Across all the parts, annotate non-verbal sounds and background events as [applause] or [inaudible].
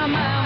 my mind.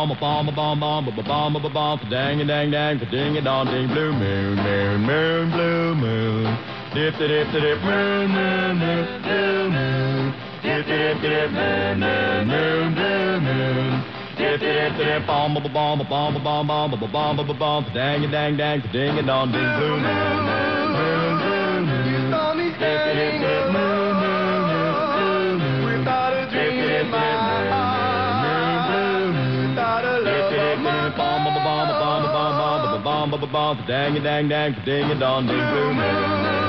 bomb a bomb a bomb bomb a bomb a bomb a dang a dang dang a ding a dong ding blue moon moon moon blue moon dip dip dip dip moon moon moon blue moon dip dip dip moon moon moon blue moon dip dip dip bomb a bomb a bomb a bomb a bomb a bomb a bomb a dang a dang dang a ding a dong ding blue moon bomb, bomb, dang a dang dang, ding a dong ding, blue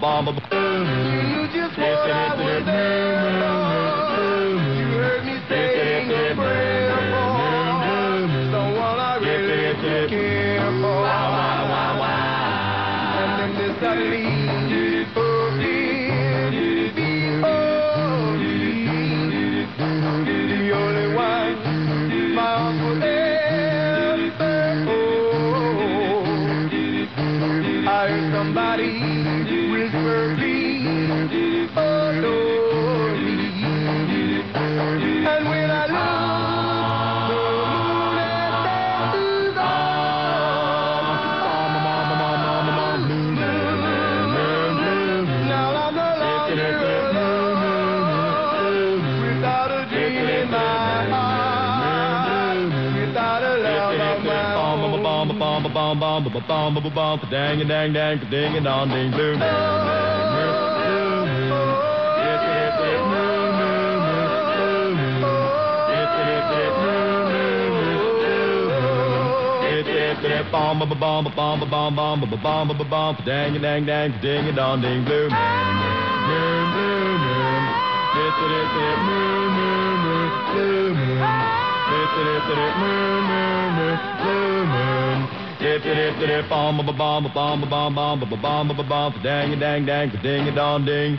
bomb. You just what I was there for. You heard me saying a prayer for someone I really care for. And then this I leave. thong, bubble bump, dang a dang dang, ding a dong, ding blue. Bomb, bomb, bomb, bomb, bomb, bomb, bomb, bomb, bomb, dang, dang, dang, ding, a dong, ding, blue, moon, blue, moon, dip, dip, dip, moon, moon, moon, blue, moon, dip, dip, dip, moon, moon, moon, blue, moon dang dang dang ding dong ding.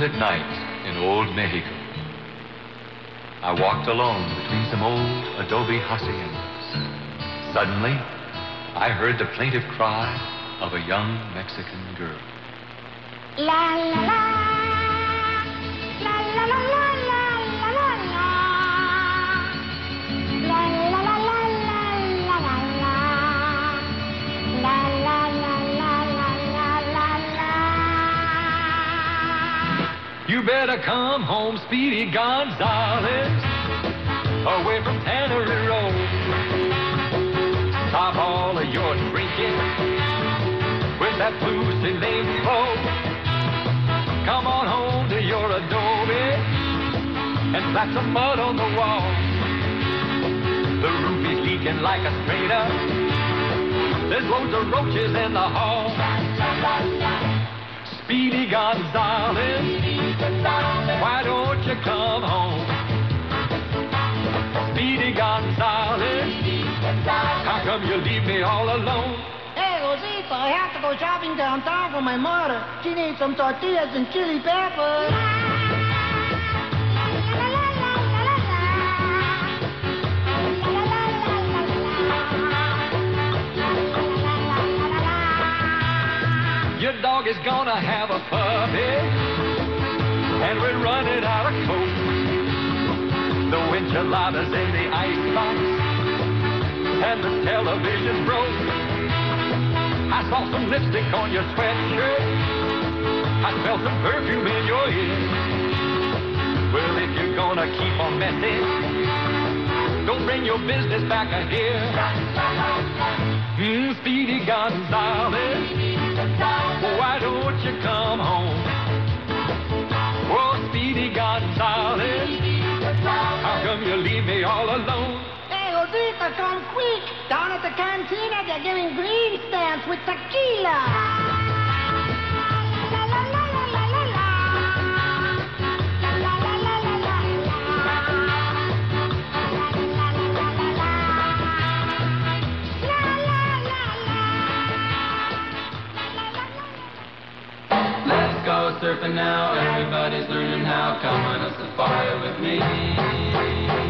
It was a moonlit night in old Mexico. I walked alone between some old adobe haciendas. Suddenly, I heard the plaintive cry of a young Mexican girl. La. La la la la la la better come home, Speedy Gonzales, away from Tannery Road. Stop all of your drinking with that blue Celine flow. Come on home to your adobe and slap some mud on the wall. The roof is leaking like a strainer. There's loads of roaches in the hall. Speedy Gonzales, why don't you come home? Speedy Gonzales, how come you leave me all alone? Hey, Rosita, I have to go shopping downtown for my mother. She needs some tortillas and chili peppers. Your dog is gonna have a puppy, and we're running out of coke. The enchiladas in the icebox, and the television broke. I saw some lipstick on your sweatshirt. I smelled some perfume in your ear. Well, if you're gonna keep on messing, don't bring your business back here. Mm, Speedy Gonzales, why don't all alone? Hey, Rosita, come quick. Down at the cantina, they're giving green stamps with tequila. Let's go surfing now. Everybody's learning how. Come on a safari with me.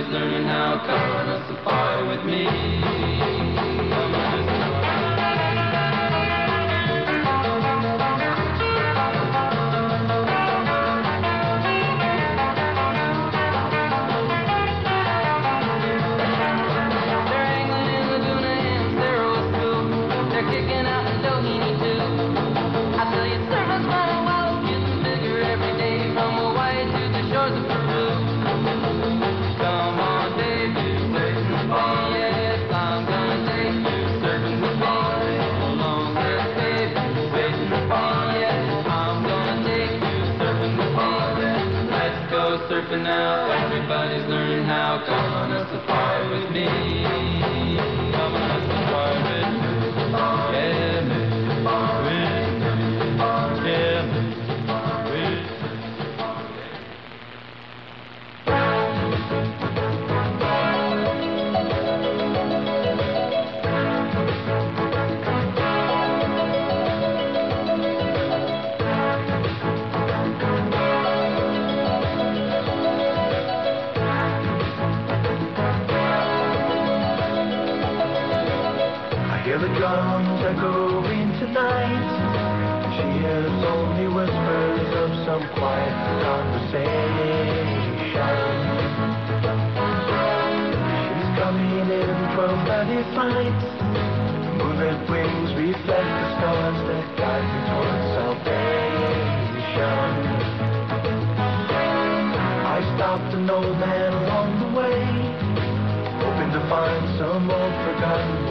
always learn how. Come on us the with me. Everybody's learning how, come on us to fly with me. mind. Moving wings reflect the stars that guide me towards salvation. I stopped an old man along the way, hoping to find some old forgotten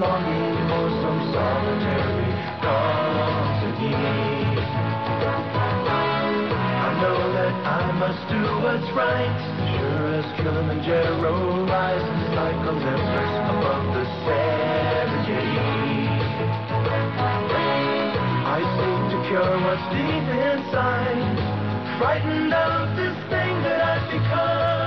longing for some solitary company. I know that I must do what's right. Sure as Kilimanjaro rises like above the I seek to cure what's deep inside, frightened of this thing that I've become.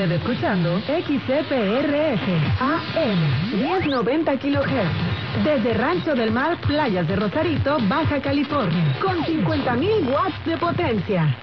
Usted escuchando XCPRS AM 1090 kHz desde Rancho del Mar, Playas de Rosarito, Baja California, con 50.000 watts de potencia.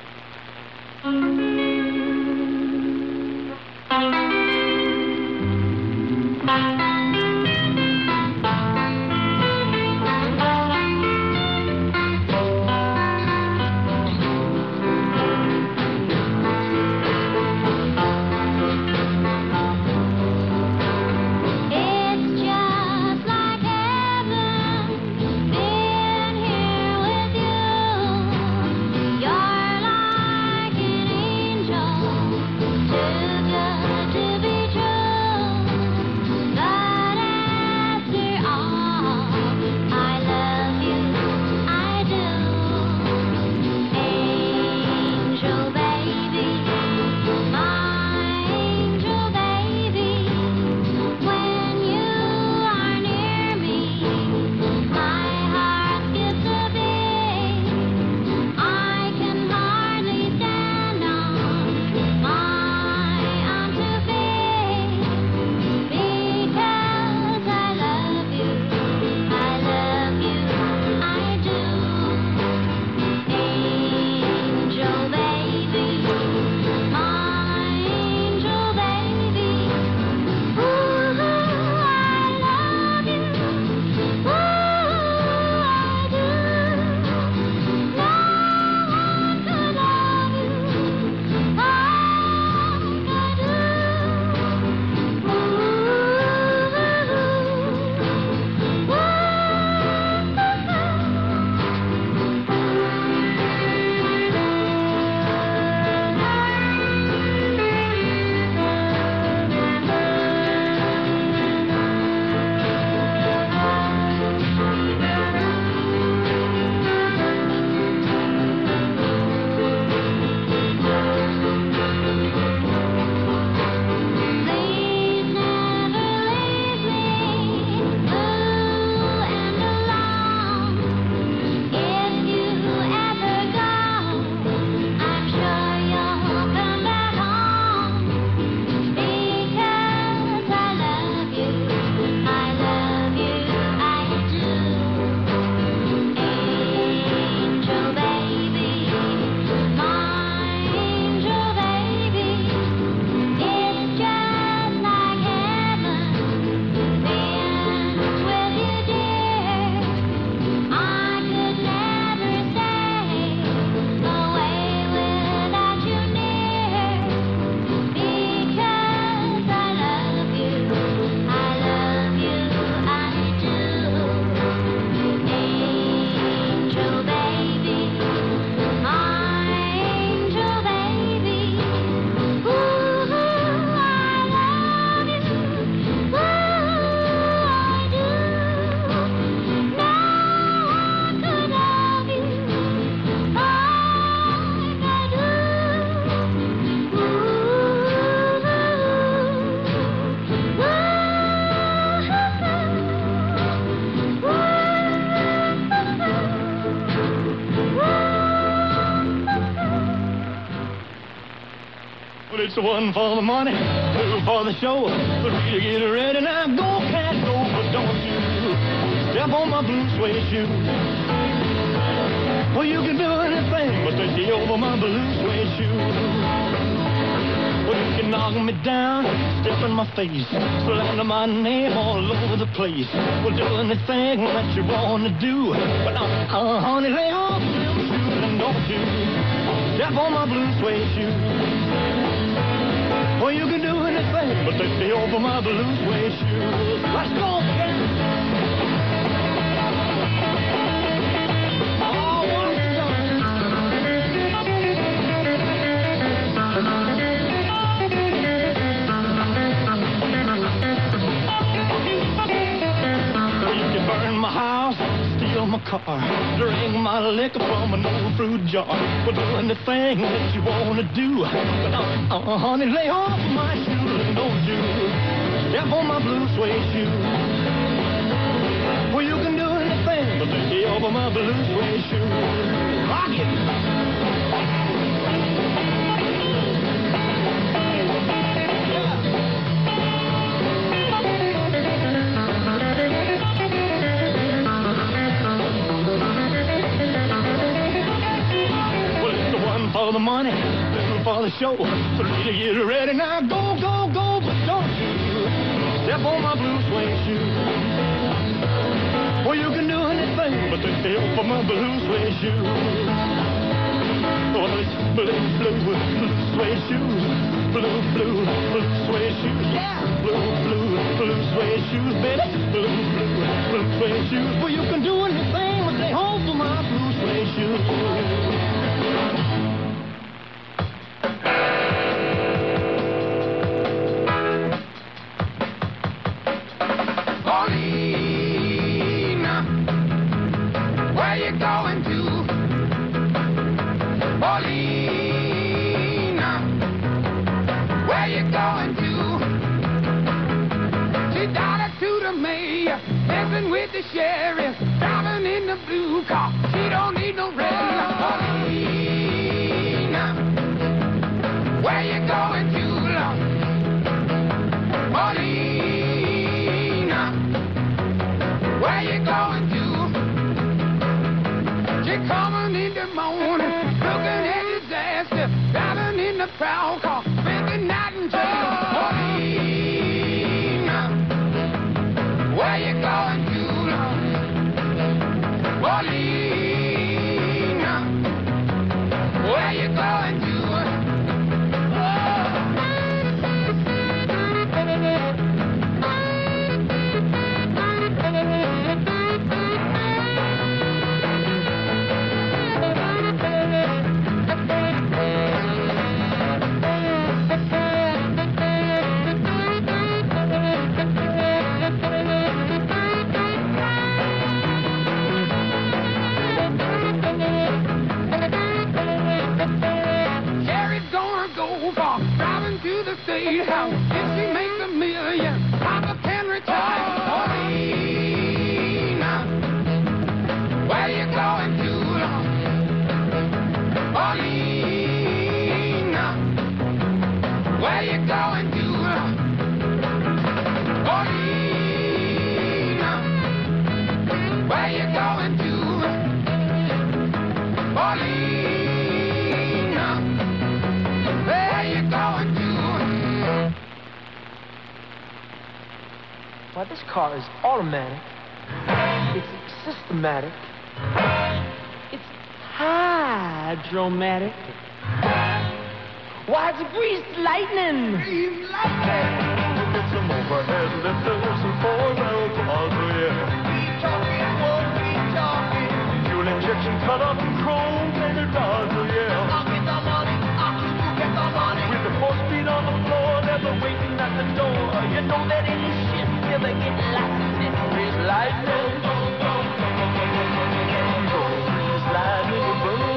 One for the money, two for the show. But we get ready now. Go, cat, go, but don't you step on my blue suede shoe. Well, you can do anything but take you over my blue suede shoe. Well, you can knock me down, step in my face, slander my name all over the place. Well, do anything that you want to do. But now, uh, honey, lay off them shoes and don't you step on my blue suede shoe. Well, you can do anything but take me over my blue suede shoes. Let's go, car, drink my liquor from an old fruit jar. Well, do anything that you want to do. But, uh, uh, honey, lay off my shoes and don't you step on my blue suede shoe. Well, you can do anything but take over my blue suede shoe. Rock it! Listen for the show. Get ready now. Go, go, go, but don't you step on my blue suede shoe. Well, you can do anything but the help of my blue suede shoe. Oh, it's blue, blue, blue suede shoes. Blue, blue, blue suede shoes. Yeah, blue, blue, blue suede shoes, baby. Blue, blue, blue suede shoes. Well, you can do anything but stay home for my blue suede shoes. To the mayor, messing with the sheriff, driving in the blue car. She don't need no regular Paulina, where you going to? Lord? Paulina, where you going to? She coming in the morning, looking at disaster, driving in the proud car, 最好 Why, this car is automatic. It's systematic. It's hydromatic. Why, it's greased lightning. Greased lightning. Get some overhead lifters and four-wheel cars, oh yeah. Fuel injection cut up in chrome plated rods, oh yeah. With the four speed on the floor, never waiting at the door. You know that any shit ever get lost in this bridge life. Freeze life, nigga,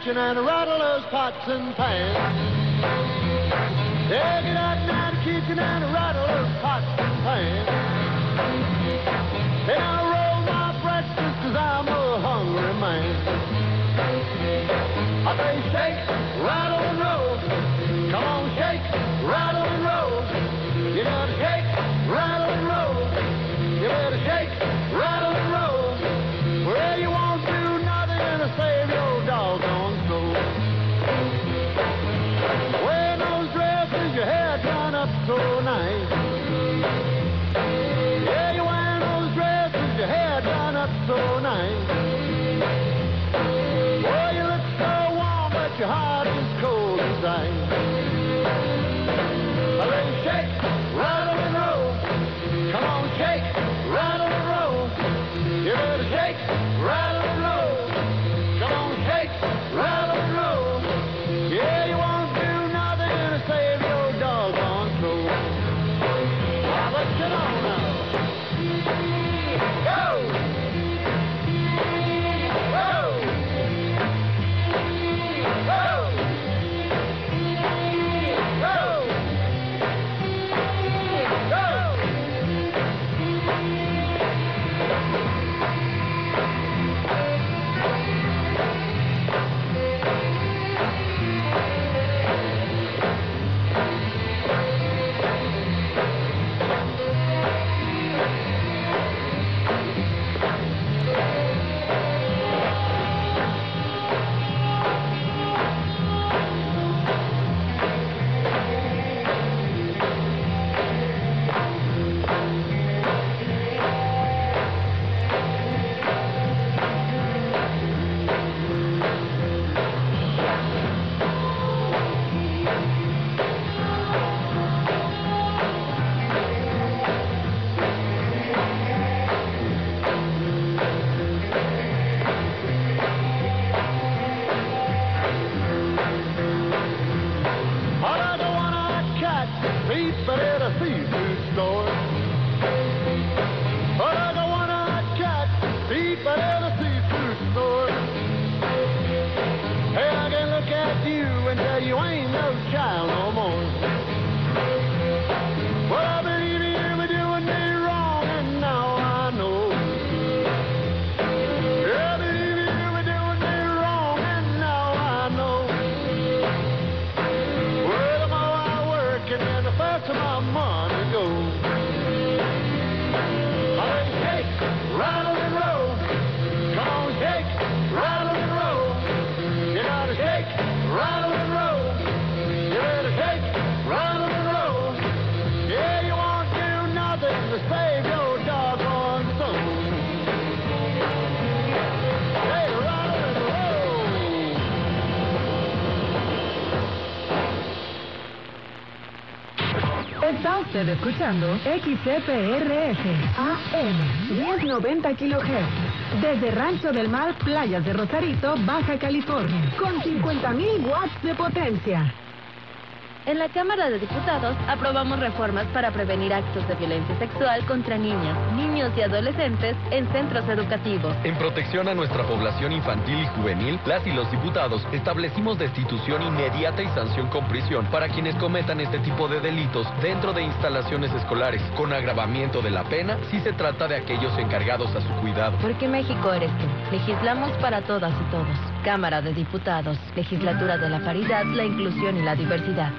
kitchen and rattle those pots and pans. Yeah, get out now the kitchen and escuchando XCPRS AM 1090 kHz desde Rancho del Mar, Playas de Rosarito, Baja California, con 50.000 watts de potencia. En la Cámara de Diputados aprobamos reformas para prevenir actos de violencia sexual contra niñas, niños y adolescentes en centros educativos. En protección a nuestra población infantil y juvenil, las y los diputados establecimos destitución inmediata y sanción con prisión para quienes cometan este tipo de delitos dentro de instalaciones escolares, con agravamiento de la pena si se trata de aquellos encargados a su cuidado. Porque México eres tú. Legislamos para todas y todos. Cámara de Diputados, Legislatura de la Paridad, la Inclusión y la Diversidad.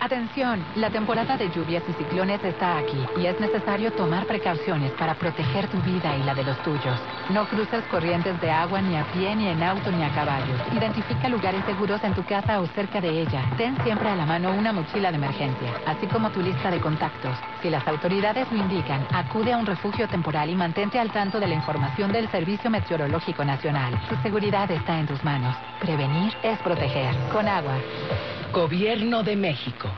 Atención, la temporada de lluvias y ciclones está aquí y es necesario tomar precauciones para proteger tu vida y la de los tuyos. No cruces corrientes de agua ni a pie, ni en auto, ni a caballo. Identifica lugares seguros en tu casa o cerca de ella. Ten siempre a la mano una mochila de emergencia, así como tu lista de contactos. Si las autoridades lo indican, acude a un refugio temporal y mantente al tanto de la información del Servicio Meteorológico Nacional. Tu seguridad está en tus manos. Prevenir es proteger. Con agua. Gobierno de México.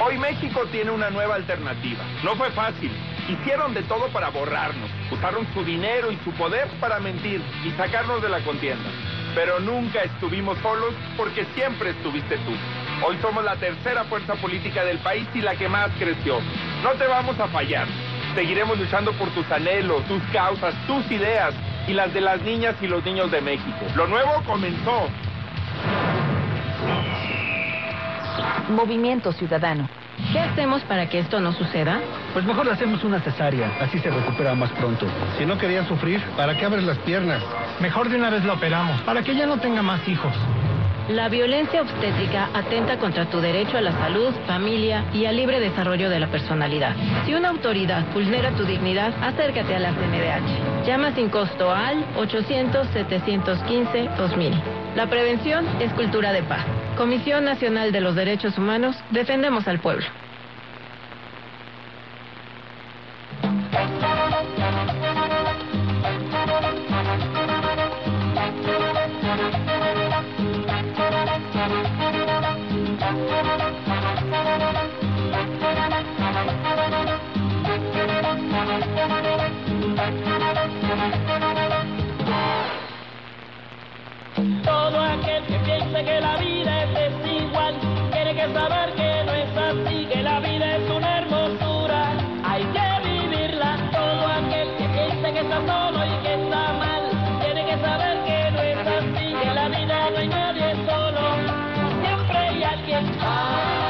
Hoy México tiene una nueva alternativa. No fue fácil. Hicieron de todo para borrarnos. Usaron su dinero y su poder para mentir y sacarnos de la contienda. Pero nunca estuvimos solos porque siempre estuviste tú. Hoy somos la tercera fuerza política del país y la que más creció. No te vamos a fallar. Seguiremos luchando por tus anhelos, tus causas, tus ideas y las de las niñas y los niños de México. Lo nuevo comenzó. Movimiento Ciudadano. ¿Qué hacemos para que esto no suceda? Pues mejor le hacemos una cesárea, así se recupera más pronto. Si no querían sufrir, ¿para qué abres las piernas? Mejor de una vez la operamos, para que ya no tenga más hijos. La violencia obstétrica atenta contra tu derecho a la salud, familia y al libre desarrollo de la personalidad. Si una autoridad vulnera tu dignidad, acércate a la CNDH. Llama sin costo al 800-715-2000. La prevención es cultura de paz. Comisión Nacional de los Derechos Humanos, defendemos al pueblo. Todo aquel que piense que la vida es desigual tiene que saber que no es así, que la vida es una hermosura, hay que vivirla. Todo aquel que piense que está solo y que está mal tiene que saber que no es así, que la vida no hay nadie solo, siempre hay alguien. Ay,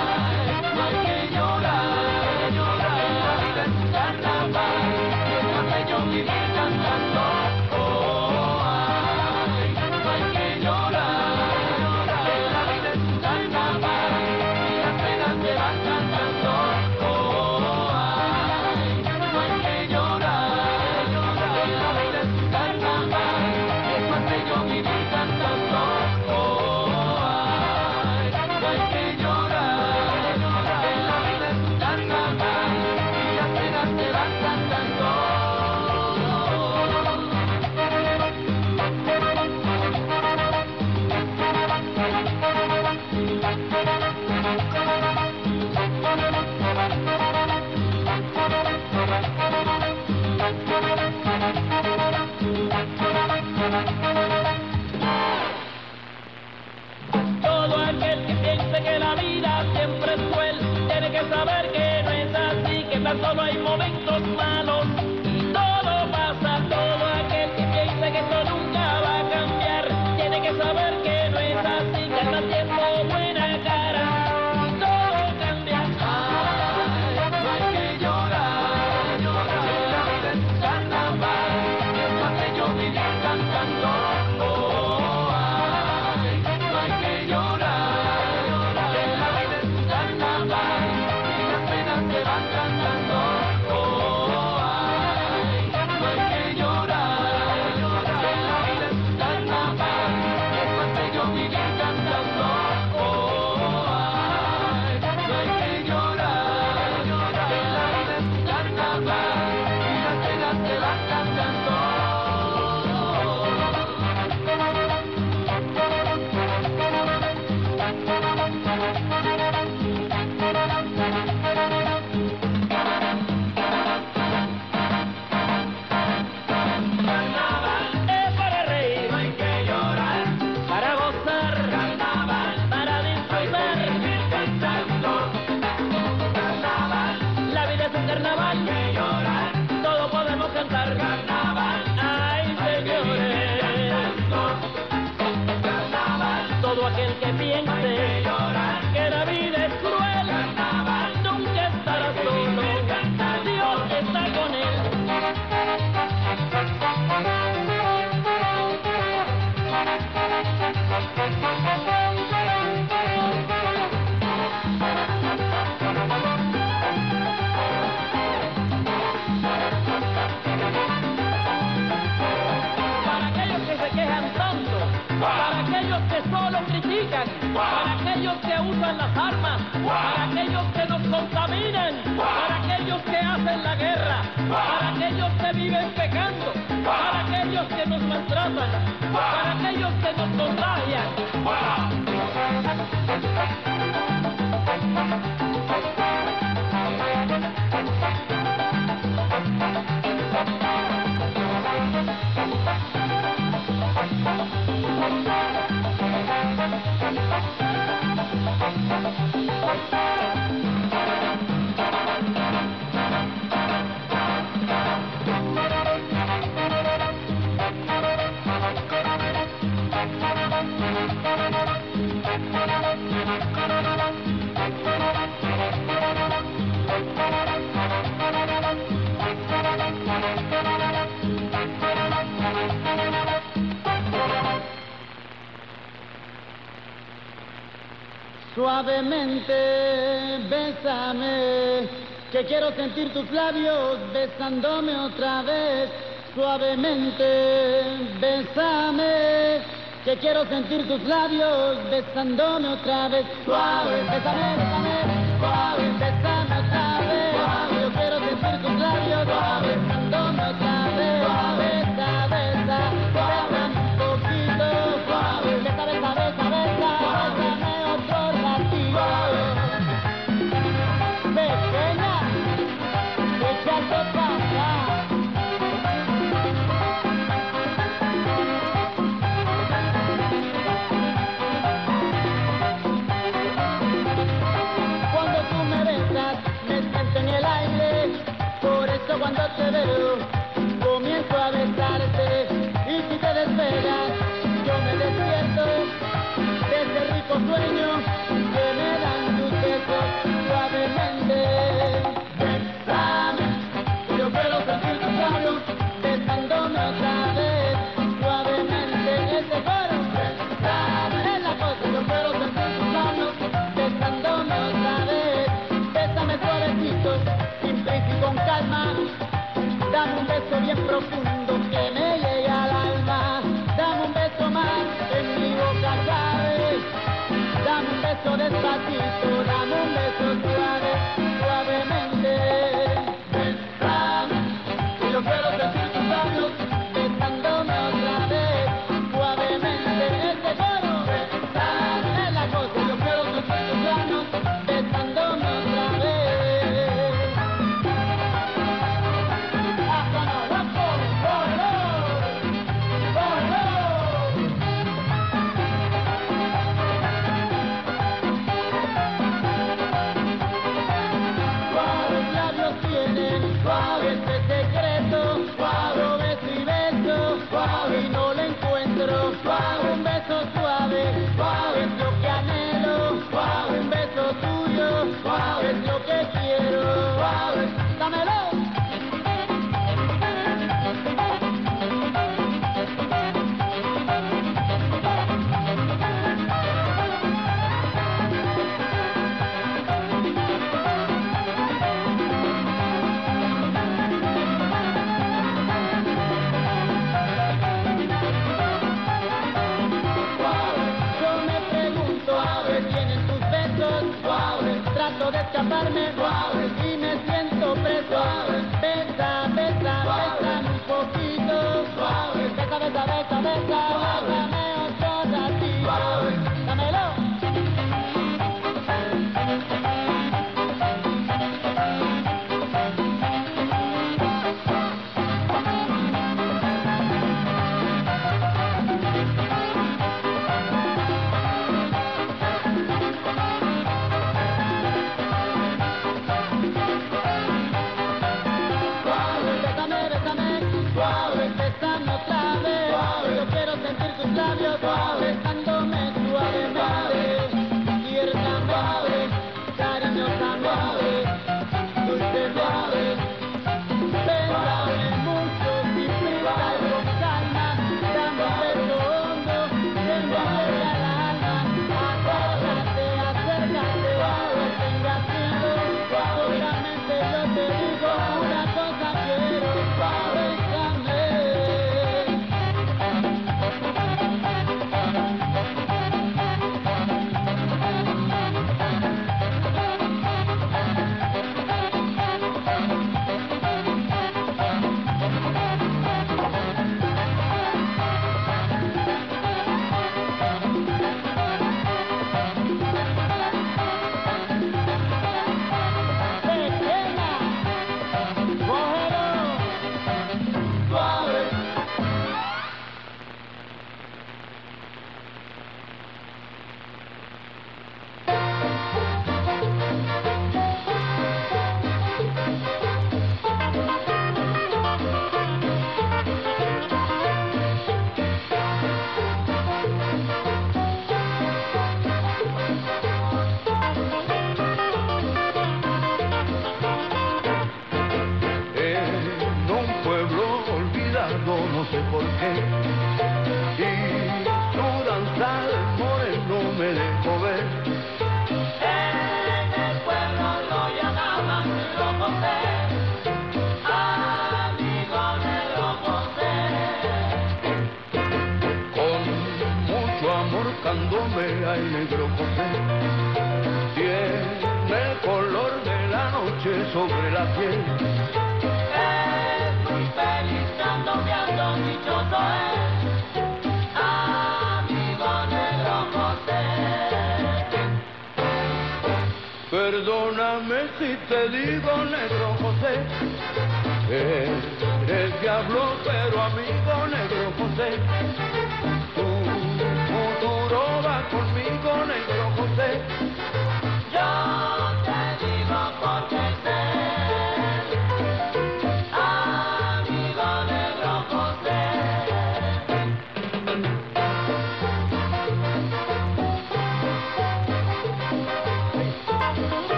quiero sentir tus labios besándome otra vez, suavemente, besame. Que quiero sentir tus labios besándome otra vez, suave, besame.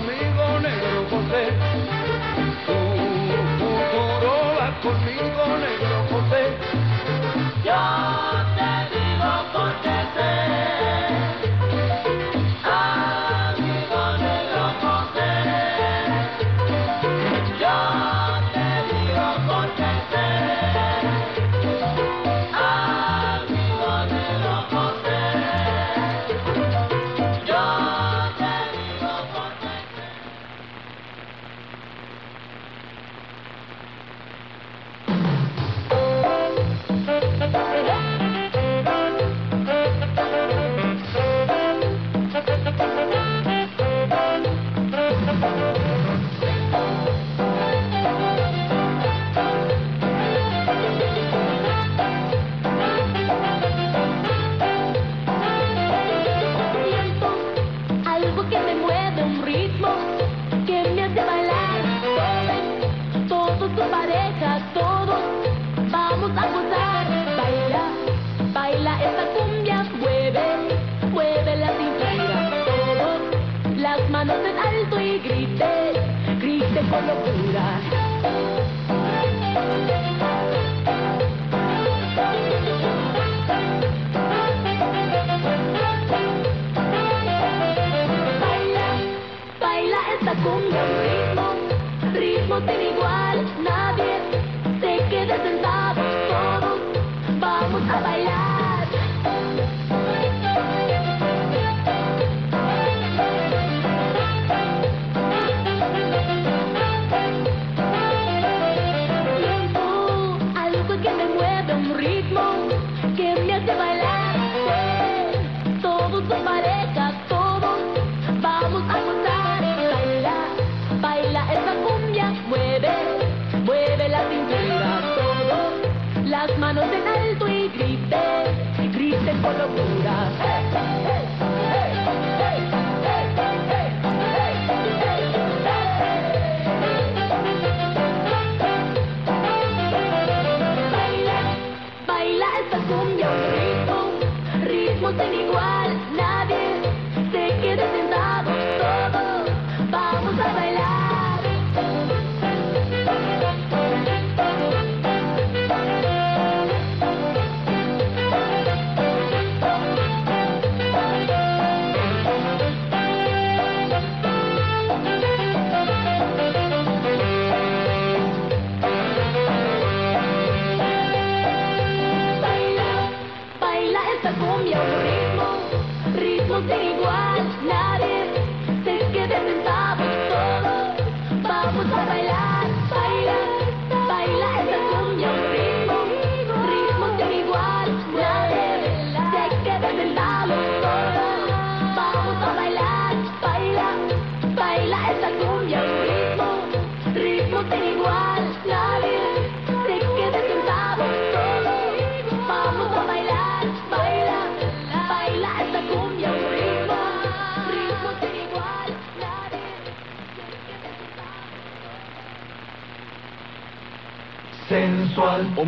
Amigo, negro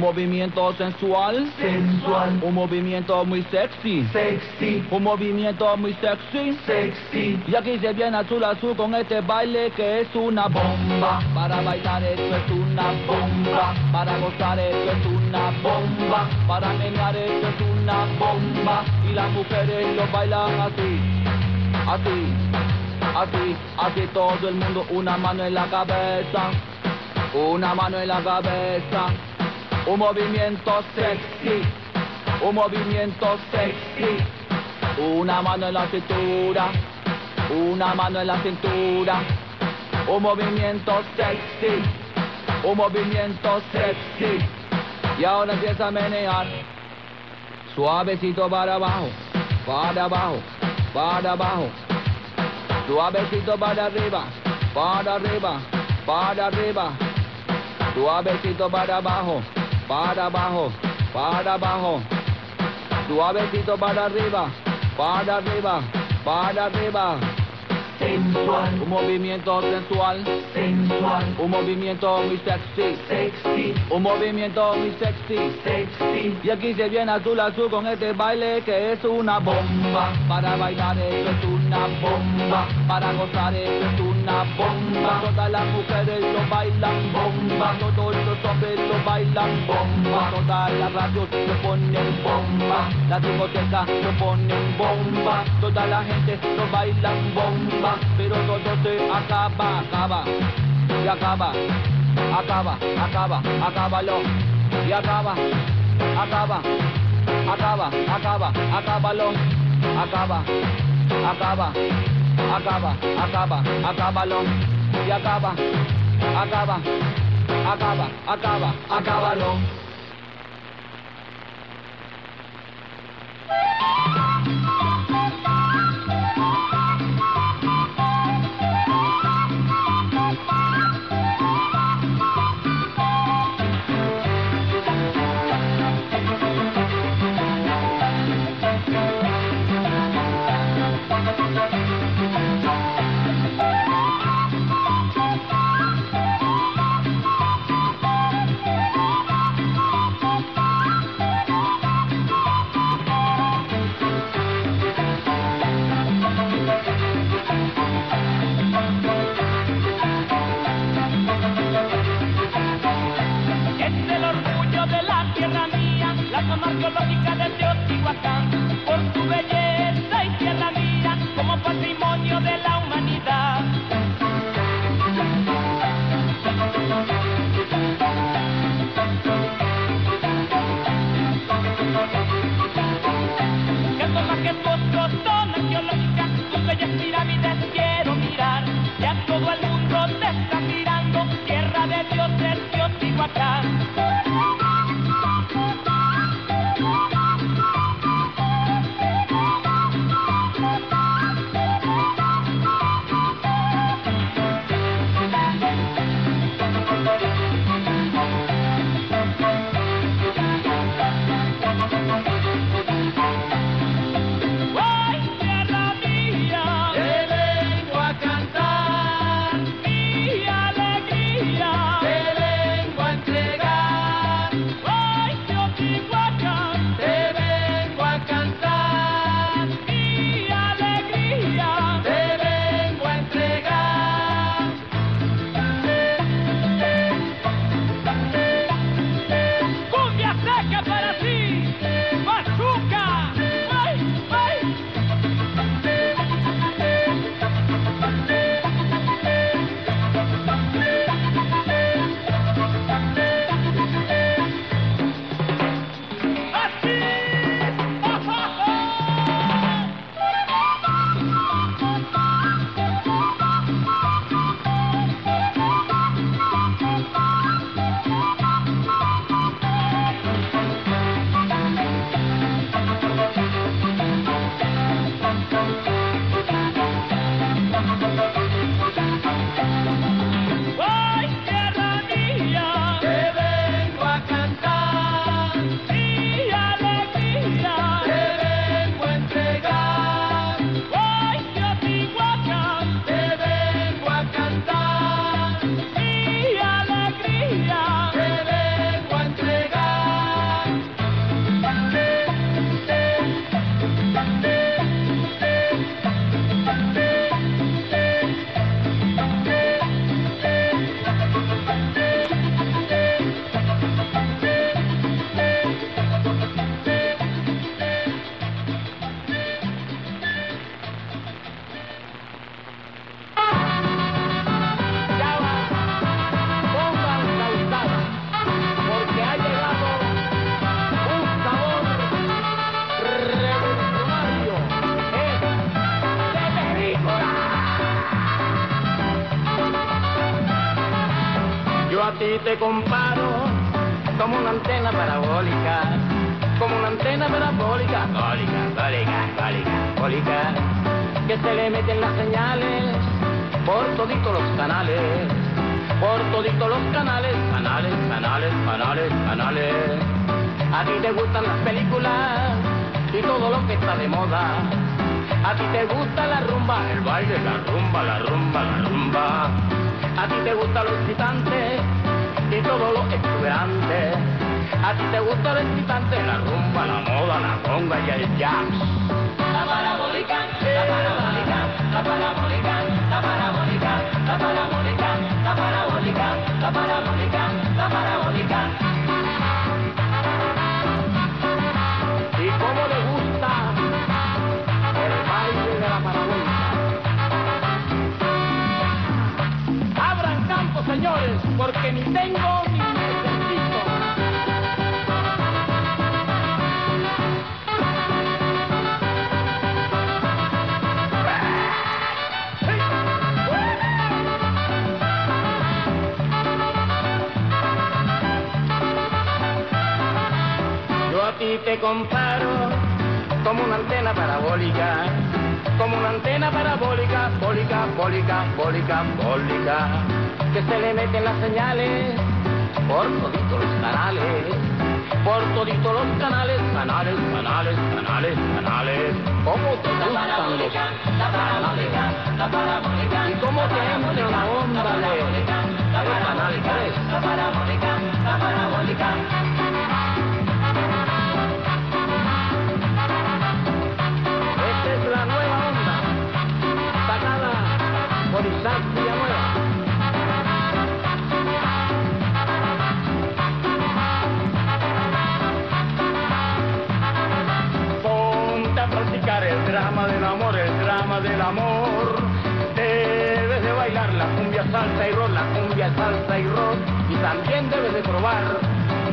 movimiento sensual. Sensual. Un movimiento muy sexy. Sexy. Un movimiento muy sexy. Sexy. Y aquí se viene azul azul con este baile que es una bomba. Para bailar esto es una bomba. Para gozar esto es una bomba. Para menear esto es una bomba. Y las mujeres lo bailan así. Así. Así. Así todo el mundo una mano en la cabeza. Una mano en la cabeza, un movimiento sexy, un movimiento sexy, una mano en la cintura, una mano en la cintura, un movimiento sexy, un movimiento sexy, y ahora empieza a menear, suavecito para abajo, para abajo, para abajo, suavecito para arriba, para arriba, para arriba. Suavecito para abajo, para abajo, para abajo. Suavecito para arriba, para arriba, para arriba. Sensual. Un movimiento sensual. Sensual. Un movimiento muy sexy. Sexy. Un movimiento muy sexy. Sexy. Y aquí se viene azul azul con este baile que es una bomba. Para bailar esto es una bomba. Para gozar esto es una bomba. Todas las mujeres lo bailan bomba. Lo bailan bomba. Todas las radios lo ponen bomba. La discoteca lo ponen bomba. Toda la gente lo bailan bomba. Pero todo se acaba, acaba. Y acaba. Acaba, acaba, acábalo. Y acaba. Acaba. Acaba, acaba, acábalo. Acaba. Acaba. Acaba, acaba, acábalo. Y acaba. Acaba. Acaba, acaba, acábalo. Arqueológica de Teotihuacán, por su belleza y tierra mía, como patrimonio de la humanidad. Que son majestuosos, zona arqueológica, sus bellas pirámides quiero mirar, ya todo el mundo te está mirando, tierra de dioses, Teotihuacán. Te comparo como una antena parabólica, como una antena parabólica, bólica, bólica, bólica, bólica, que se le meten las señales por toditos los canales, por toditos los canales, canales, canales, canales, canales. ¿Cómo te gustan los canales? ¿Y cómo te entra la onda de, Canal 3? La parabólica, la parabólica. Esta el drama del amor, el drama del amor. Debes de bailar la cumbia salsa y rock, la cumbia salsa y rock. Y también debes de probar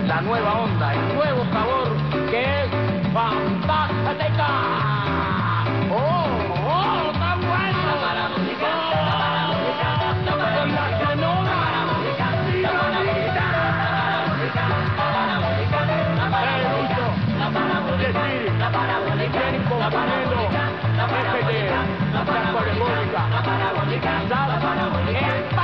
la nueva onda, el nuevo sabor que es fantástica. La parabólica, la parabólica, la parabólica, la parabólica, la parabólica.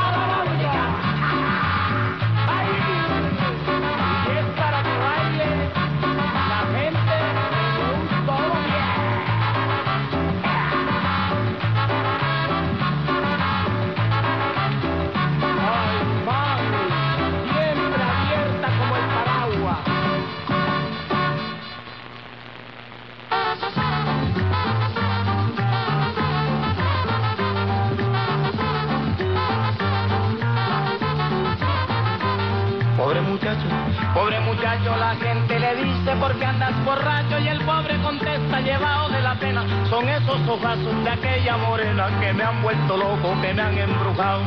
La gente le dice porque andas borracho y el pobre contesta llevado de la pena. Son esos ojazos de aquella morena que me han vuelto loco, que me han embrujado.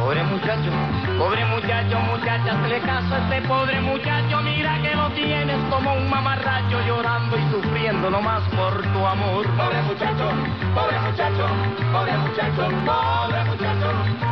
Pobre muchacho, pobre muchacho, muchacha, hazle caso a este pobre muchacho, mira que lo tienes como un mamarracho llorando y sufriendo nomás por tu amor. Pobre muchacho, pobre muchacho, pobre muchacho, pobre muchacho.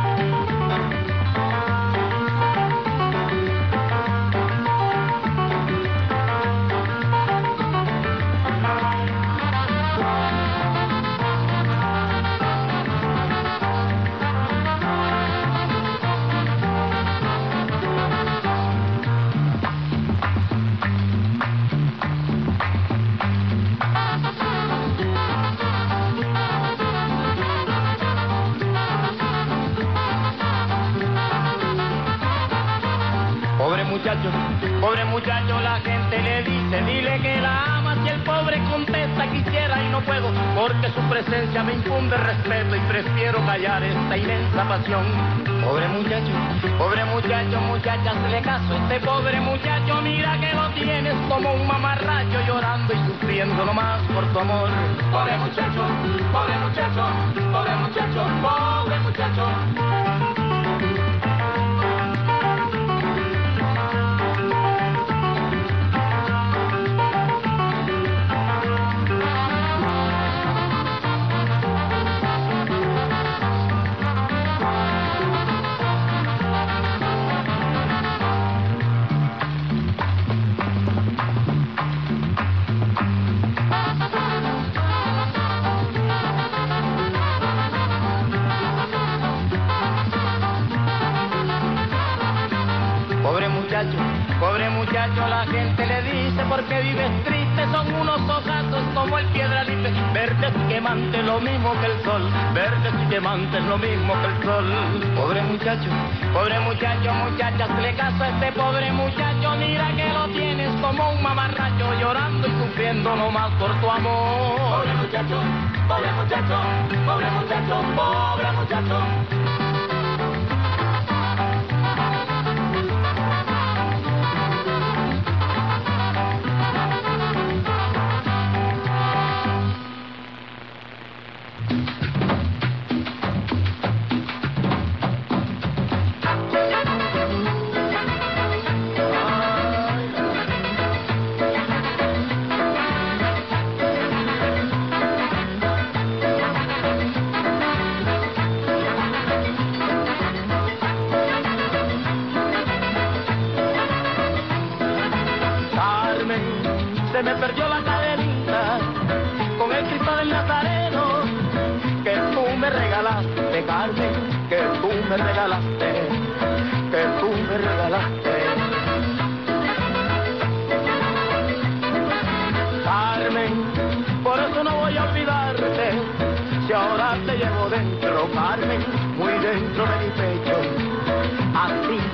Muchacho, pobre muchacho, la gente le dice, dile que la amas y el pobre contesta quisiera y no puedo, porque su presencia me infunde respeto y prefiero callar esta inmensa pasión. Pobre muchacho, pobre muchacho, muchacha, hazle caso, este pobre muchacho, mira que lo tienes como un mamarracho llorando y sufriendo nomás por tu amor. Pobre muchacho, pobre muchacho, pobre muchacho, pobre muchacho. La gente le dice porque vives triste, son unos ojazos como el piedralite, verdes y quemantes lo mismo que el sol, verdes y quemantes lo mismo que el sol. Pobre muchacho, pobre muchacho, muchachas, le caso a este pobre muchacho, mira que lo tienes como un mamarracho, llorando y sufriendo nomás por tu amor. Pobre muchacho, pobre muchacho, pobre muchacho, pobre muchacho.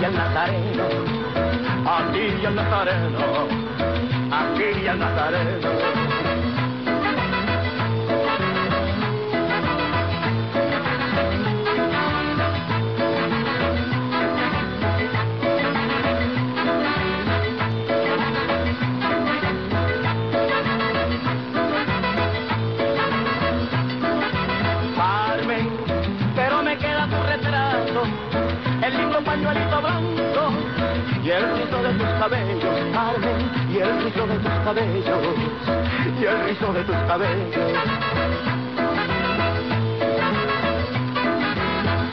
Así el Nazareno aquí el Nazareno, aquí el Nazareno. Y el rizo de tus cabellos.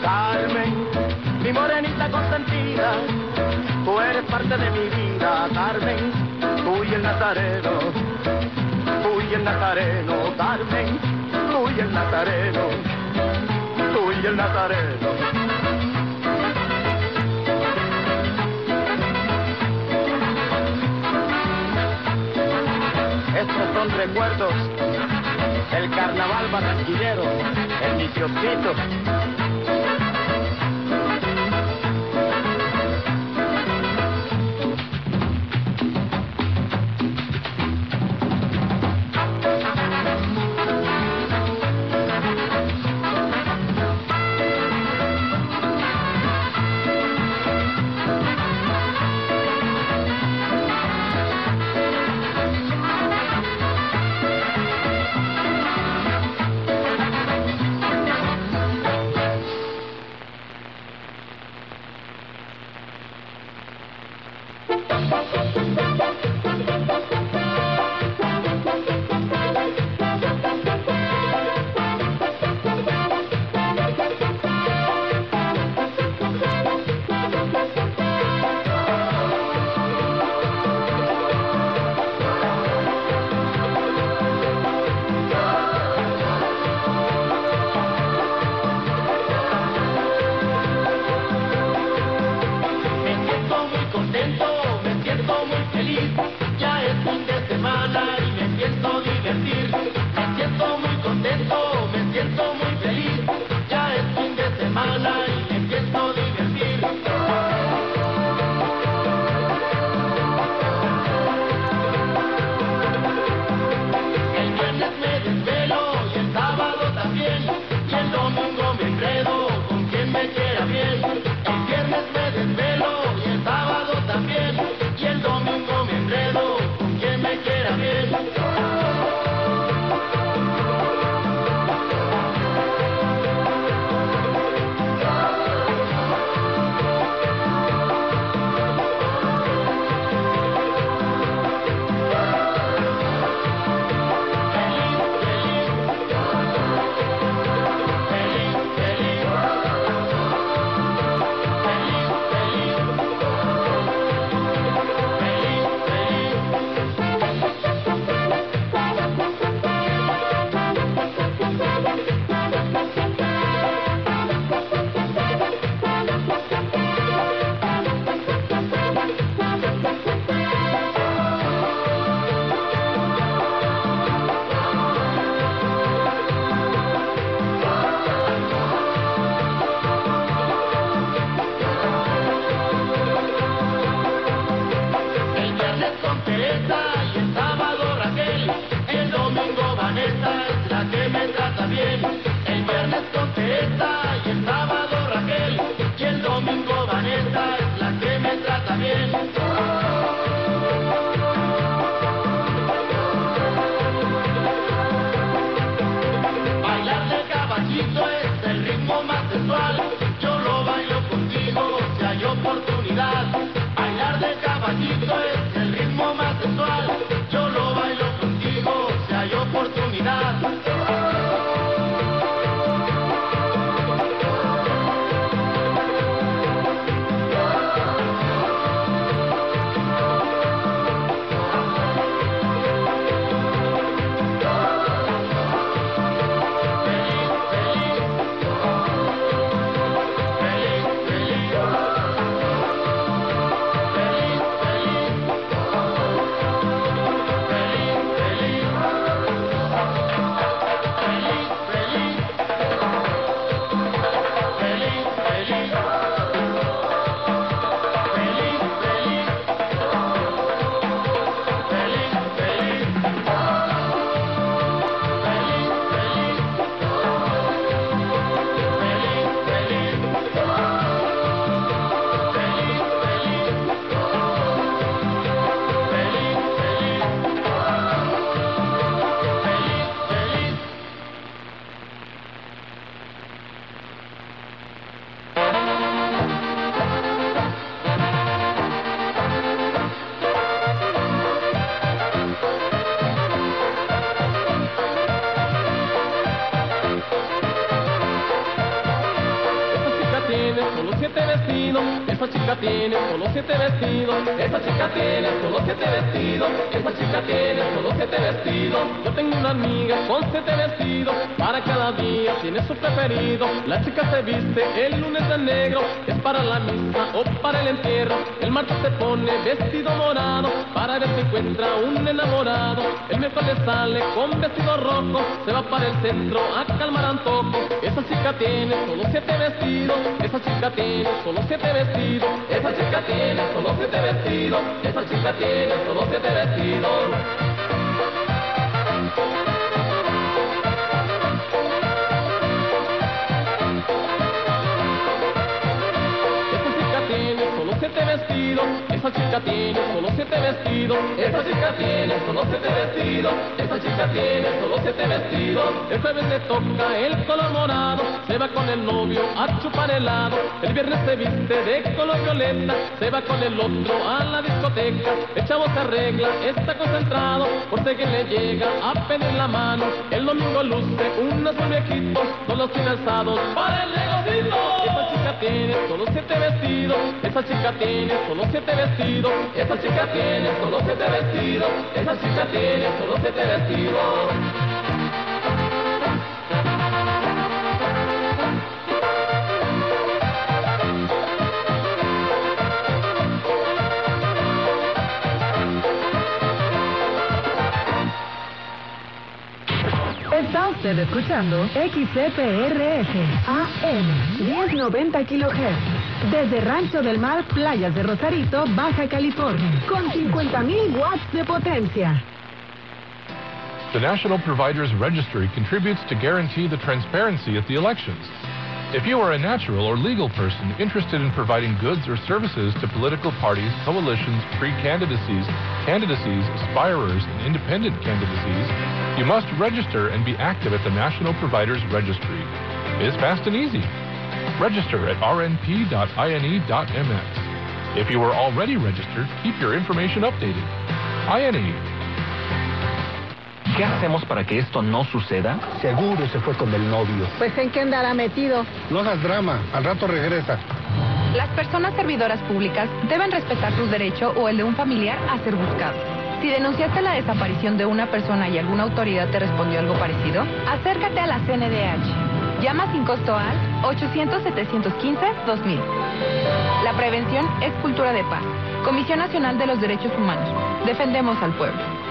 Carmen, mi morenita consentida, tú eres parte de mi vida, Carmen, tú y el Nazareno, tú y el Nazareno, Carmen, tú y el Nazareno, tú y el Nazareno. Son recuerdos del carnaval barranquillero, el viciosito. Siete vestidos, para cada día tiene su preferido. La chica se viste el lunes de negro, es para la misa o para el entierro. El martes se pone vestido morado, para ver si encuentra un enamorado. El miércoles sale con vestido rojo, se va para el centro a calmar antojo. Esa chica tiene solo siete vestidos, esa chica tiene solo siete vestidos, esa chica tiene solo siete vestidos, esa chica tiene solo siete vestidos. Esa chica tiene solo siete vestidos, esa chica tiene solo siete vestidos, esa chica tiene solo siete vestidos. El jueves le toca el color morado, se va con el novio a chupar helado. El viernes se viste de color violeta, se va con el otro a la discoteca. El chavo se arregla, está concentrado, por alguien le llega a pedir la mano. El domingo luce un azul viejito, con los alzados para el negocito. Esa chica tiene solo siete vestidos, esa chica tiene solo siete vestidos, esa chica tiene solo siete vestidos, esa chica tiene solo siete vestidos. Está usted escuchando XCPRS AM 1090 kHz desde Rancho del Mar, Playas de Rosarito, Baja California, con 50.000 watts de potencia. The National Providers Registry contributes to guarantee the transparency at the elections. If you are a natural or legal person interested in providing goods or services to political parties, coalitions, pre-candidacies, candidacies, aspirers, and independent candidacies, you must register and be active at the National Providers Registry. It is fast and easy. Register at rnp.ine.mx. If you are already registered, keep your information updated. INE, ¿Qué hacemos para que esto no suceda? Seguro se fue con el novio. Pues en qué andará metido. No hagas drama, al rato regresa. Las personas servidoras públicas deben respetar su derecho o el de un familiar a ser buscado. Si denunciaste la desaparición de una persona y alguna autoridad te respondió algo parecido, acércate a la CNDH. Llama sin costo al 800-715-2000. La prevención es cultura de paz. Comisión Nacional de los Derechos Humanos. Defendemos al pueblo.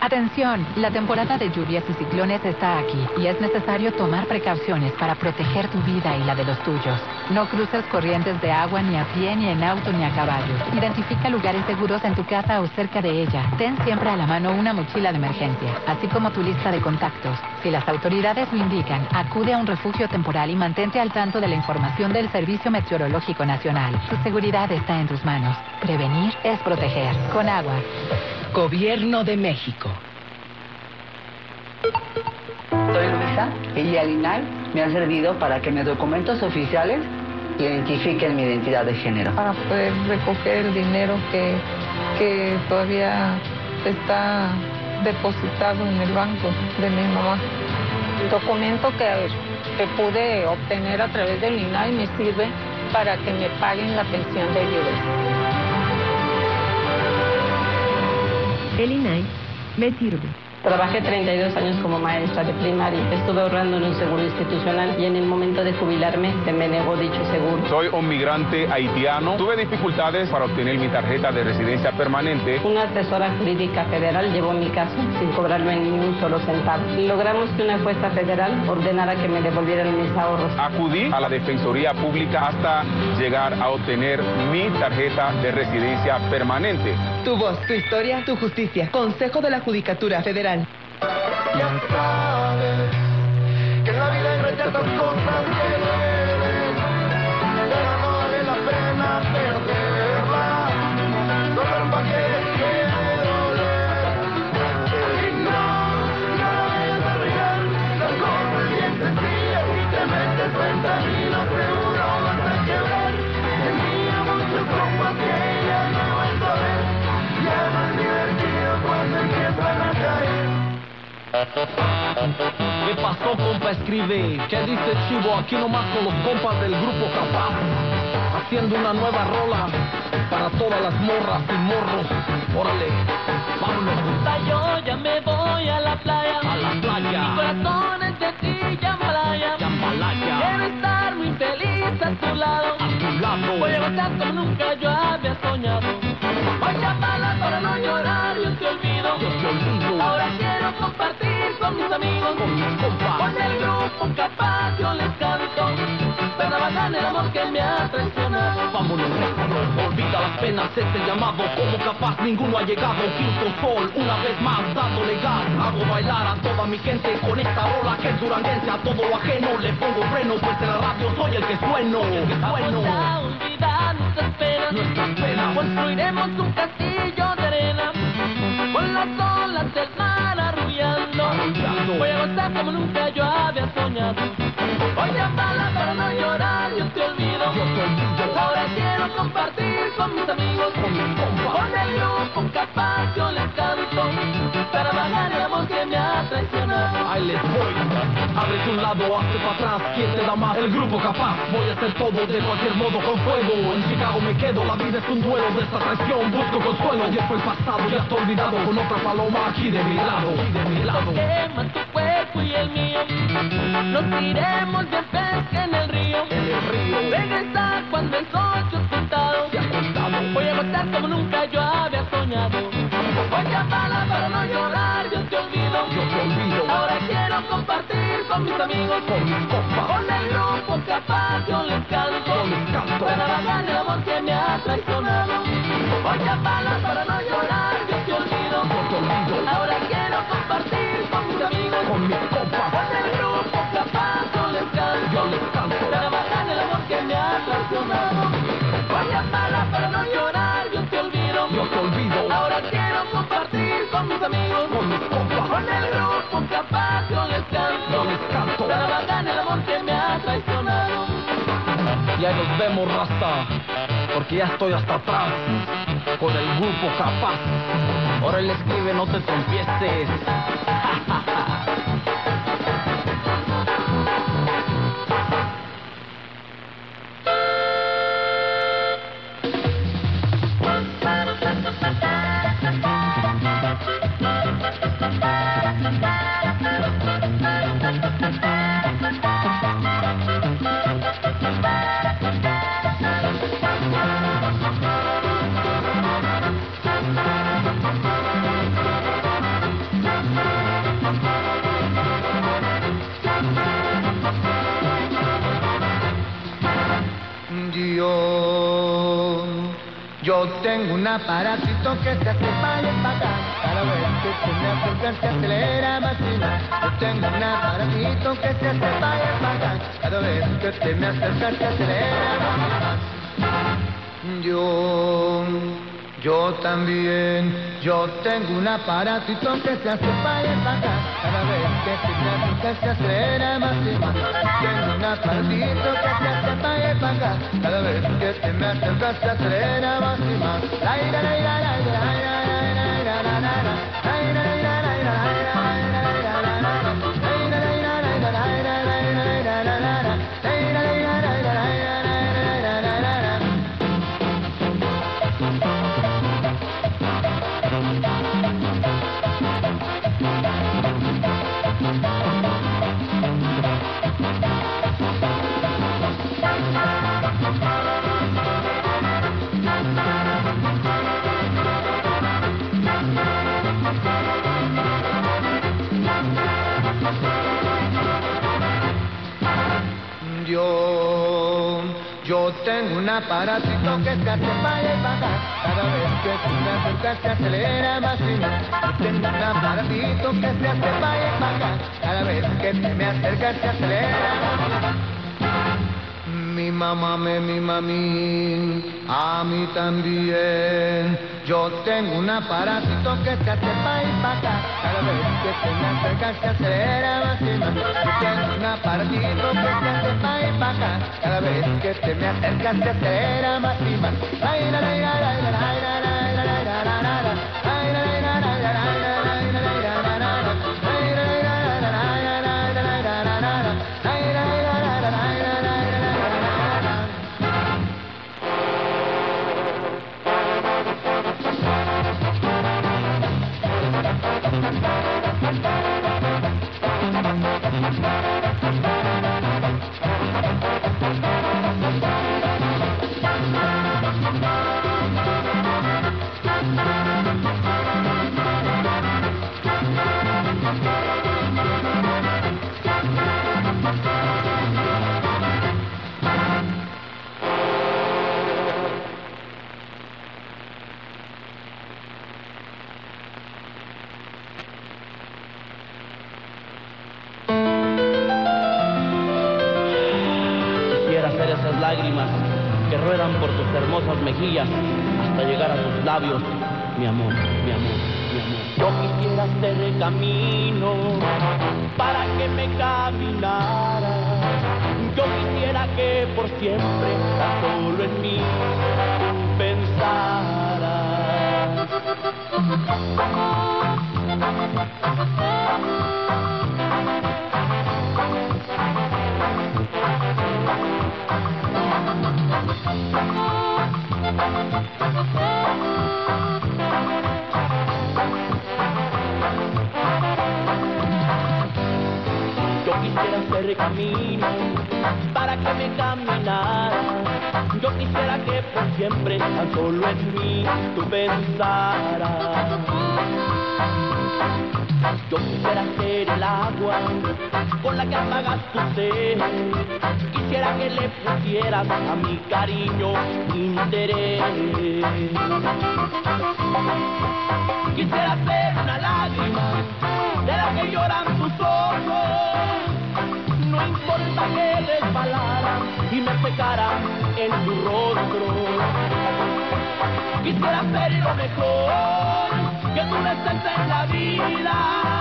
Atención, la temporada de lluvias y ciclones está aquí y es necesario tomar precauciones para proteger tu vida y la de los tuyos. No cruces corrientes de agua ni a pie, ni en auto, ni a caballo. Identifica lugares seguros en tu casa o cerca de ella. Ten siempre a la mano una mochila de emergencia, así como tu lista de contactos. Si las autoridades lo indican, acude a un refugio temporal y mantente al tanto de la información del Servicio Meteorológico Nacional. Tu seguridad está en tus manos. Prevenir es proteger. Con agua. Gobierno de México. Soy Luisa y el INAI me ha servido para que mis documentos oficiales identifiquen mi identidad de género. para poder recoger el dinero que, que todavía está depositado en el banco de mi mamá. El documento que, que pude obtener a través del INAI me sirve para que me paguen la pensión de viudez. El INAI me sirve. Trabajé 32 años como maestra de primaria. Estuve ahorrando en un seguro institucional y en el momento de jubilarme se me negó dicho seguro. Soy un migrante haitiano. Tuve dificultades para obtener mi tarjeta de residencia permanente. Una asesora jurídica federal llevó mi caso sin cobrarme ni un solo centavo. Logramos que una jueza federal ordenara que me devolvieran mis ahorros. Acudí a la Defensoría Pública hasta llegar a obtener mi tarjeta de residencia permanente. Tu voz, tu historia, tu justicia. Consejo de la Judicatura Federal. Ya sabes que en la vida hay tantas cosas que duelen, pero no vale la pena perderla. Solo pa' que quiere doler. Y no, no a arreglar las cosas bien sencillas y te metes frente a mí, lo seguro vas a quebrar. Tenía muchos compas que ya no vuelto a ver, ¿Qué pasó, compa? Escribe. ¿Qué dice Chivo? Aquí nomás con los compas del grupo Capaz. Haciendo una nueva rola para todas las morras y morros. Órale, vámonos. Yo ya me voy a la playa. A la playa. Mi corazón es de ti, Jambalaya. Jambalaya. Quiero estar muy feliz a tu lado. A tu lado. Voy a gozar como nunca yo había soñado. Bailar para no llorar, yo te olvido. Yo te olvido. Ahora quiero compartir con mis amigos. Con mis compas. Con el grupo capaz yo les canto. Pero bacán el amor que me ha traicionado. Vámonos, olvida las penas, este llamado como capaz ninguno ha llegado. Quinto sol, una vez más dándole gas. Hago bailar a toda mi gente con esta rola que es duranguense a todo lo ajeno. Le pongo freno, pues en la radio soy el que sueno. El que sueno. Vamos a olvidar nuestras penas. Construiremos un castillo de arena. Con las olas del mar arrullando. Voy a gozar como nunca yo había soñado. Voy a bailar para no llorar, yo te olvido. Yo te olvido. Ahora quiero compartir con mis amigos. Con. Con el grupo capaz yo les canto. Para bajar el amor que me ha traicionado. Ahí les voy. Ábrete un lado, hazte para atrás. ¿Quién te da más? El grupo capaz. Voy a hacer todo de cualquier modo con fuego. En Chicago me quedo. La vida es un duelo de esta traición. Busco consuelo. Ayer fue el pasado, ya está olvidado. Con otra paloma aquí de mi lado. Aquí de mi lado. Quema tu cuerpo y el mío. Nos tiremos de pesca en el río. En el río. Regresar cuando el sol se ha ocultado. Se ha ocultado. Voy a gozar como nunca yo había soñado. Voy a bailar para no llorar, yo te olvido. Yo te olvido. Ahora quiero compartir con mis amigos. Con mis compas. Con el grupo capaz yo les canto. Yo les canto. Para bajar el amor que me ha traicionado. Voy a bailar para no amigos. Con mis compas. Con el grupo capaz yo les canto. Yo les canto. Para bajar el amor que me ha traicionado. Y nos vemos, Rasta. Porque ya estoy hasta atrás. Con el grupo capaz. Ahora él escribe, no te [laughs] canción. Yo tengo un aparatito que te acompaña para acá, cada vez que te me acercas te acelera más más. Yo tengo un aparatito que te acompaña para acá, cada vez que te me acercas te acelera más más. Yo yo también, yo tengo un aparatito que se hace para y para. Cada vez que se practica se acelera más y más. Tengo un aparatito que se hace para y para. Cada vez que se me acerca se acelera más y más. Yo, tengo un aparatito que se hace para y para. Cada vez que se me acerca se acelera más y más. Yo tengo un aparatito que se hace para y para. Cada vez que se me acerca se acelera y más mi mamá me mi mami, a mí también. Yo tengo un aparatito que te hace pa' y pa' cada vez que te me acercas se acelera más y más. Yo tengo un aparatito que te hace pa' y pa' cada vez que te me acercas se acelera más y más. Ay, la, la, la. Lágrimas que ruedan por tus hermosas mejillas hasta llegar a tus labios, mi amor, mi amor, mi amor. Yo quisiera ser el camino para que me caminara. Yo quisiera que por siempre solo en mí tú Yo quisiera ser camino para que me caminara. Yo quisiera que por siempre tan solo en mí tú pensaras. Yo quisiera ser el agua con la que apagas tu sed. Quisiera que le pusieras a mi cariño interés. Quisiera ser una lágrima de la que lloran tus ojos. No importa que resbalaran y me secaran en tu rostro. Quisiera ser lo mejor que tú necesitas en la vida.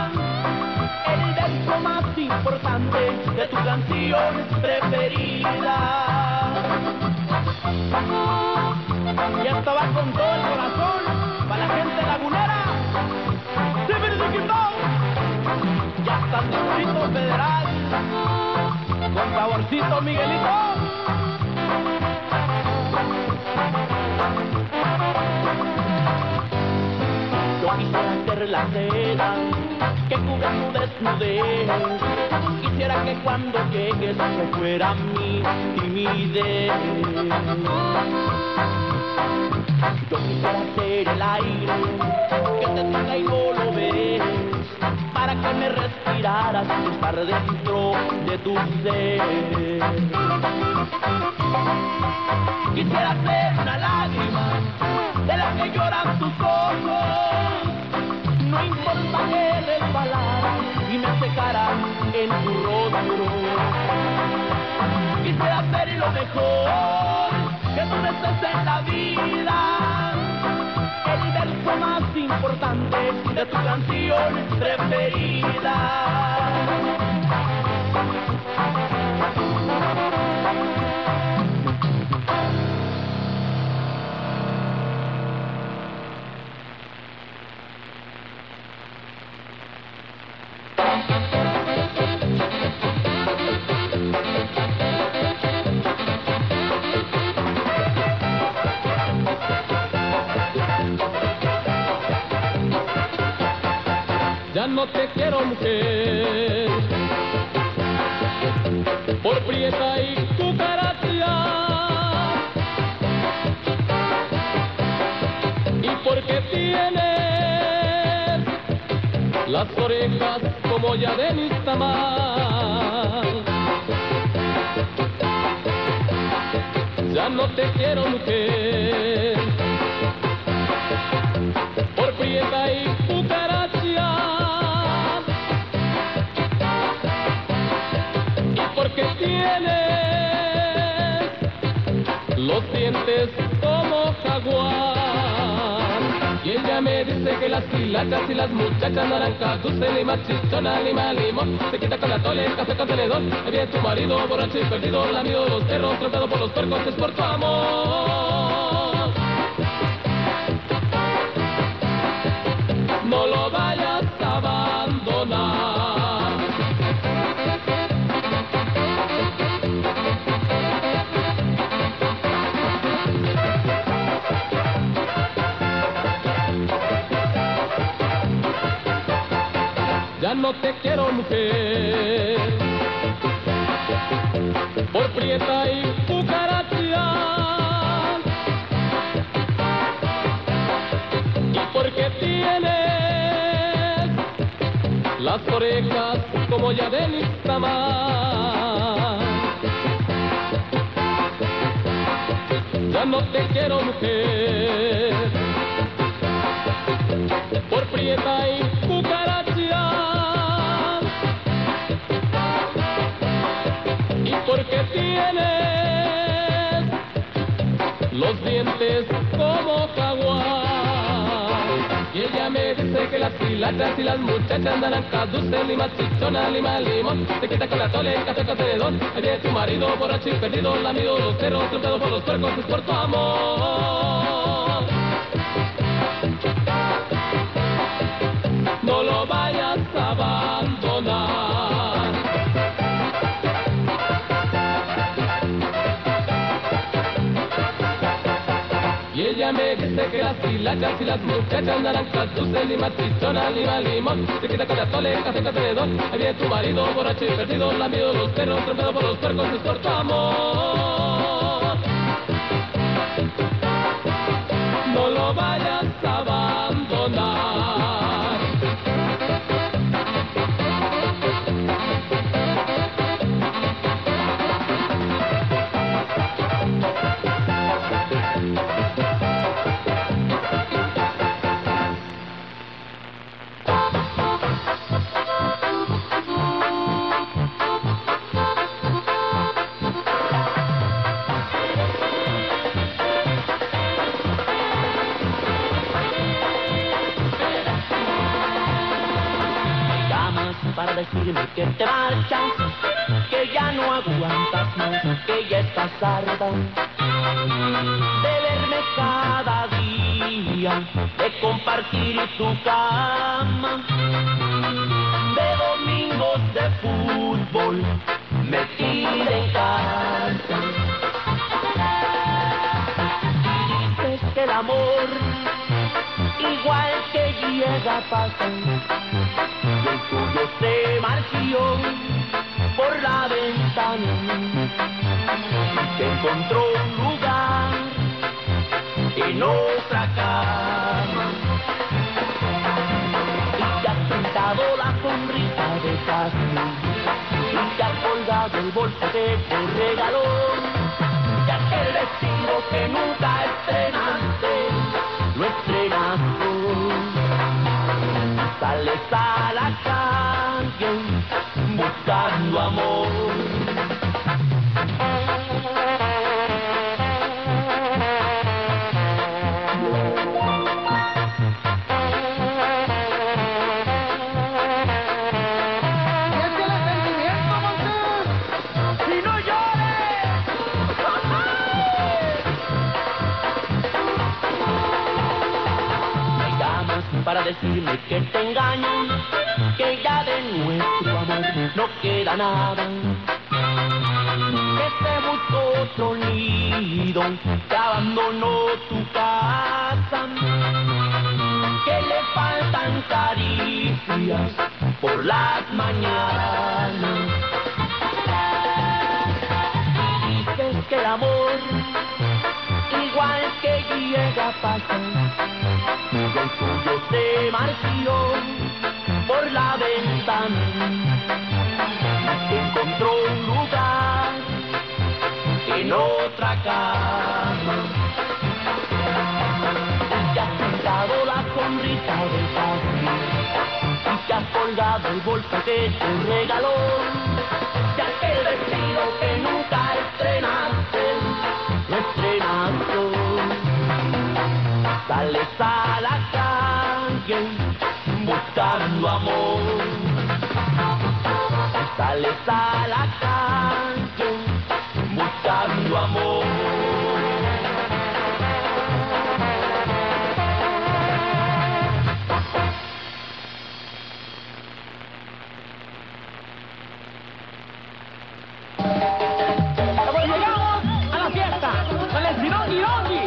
El verso más importante de tu canción preferida. Y esto va con todo el corazón para la gente lagunera. Ya está el distrito federal con saborcito Miguelito. Yo quisiera ser la seda que cubre tu desnudez. Quisiera que cuando llegues no fuera mi timidez. Yo quisiera ser el aire que te toca y no para que me respiraras y estar dentro de tu ser. Quisiera ser una lágrima que lloran tus ojos. No importa que resbalaran y me secaran en tu rostro. Quisiera hacer lo mejor que tú estés en la vida. El verso más importante de tu canción preferida. No te quiero mujer. Por prieta y cucaracha y porque tienes las orejas como ya de mi tamal. Ya no te quiero mujer. Por prieta y porque tienes los dientes como jaguar. Y ella me dice que las hilachas y las muchachas naranjas, dulce, lima, chichona, lima, limón, se quita con la tole, café con tenedor, viene tu marido, borracho y perdido, lamido de los perros, tropezado por los puercos, es por tu amor. No lo vayas no te quiero mujer. Por prieta y cucaracha. Y porque tienes las orejas como ya de. Ya no te quiero mujer. Por prieta y porque tienes los dientes como jaguar. Y ella me dice que las hilachas y las muchachas naranjas, dulce, lima, chichona, lima, limón, se quita con la tole, café con tenedor, ahí viene tu marido, borracho y perdido, lamido perros, tropeado por los puercos, es por tu amor. No lo vayas a abandonar. Ella me dice que las hilachas y las muchachas naranjas, dulce, lima, chichona, lima, limón, se quita con la tole, café tenedor, ahí viene tu marido, borracho y perdido, lamido los perros, tropeado por los puercos, es por tu amor. No lo vayas a abandonar. Decirme que te marchas, que ya no aguantas más, que ya estás harta de verme cada día, de compartir tu cama, de domingos de fútbol, metida en casa. Dices que el amor, igual que llega, pasa se marchó por la ventana, se encontró un lugar en otra cama. Y se ha pintado la sonrisa de casa y se ha colgado el bolsete del regalo y aquel vestido que nunca estrenaste lo estrenaste. Sales a la calle buscando amor. para decirme que te engaño. la nada, este que se buscó otro nido, que abandonó tu casa, que le faltan caricias por las mañanas. Y Dices que el amor, igual que llega pasa, y el tuyo se marchó por la ventana otro lugar, en otra cama. Y te has pintado la sonrisa del padre, y te has colgado el golpe que te regaló, de aquel vestido que nunca estrenaste, no estrenaste. Sales a la calle buscando amor sales a la calle buscando amor. Llegamos a la fiesta con el Pirogi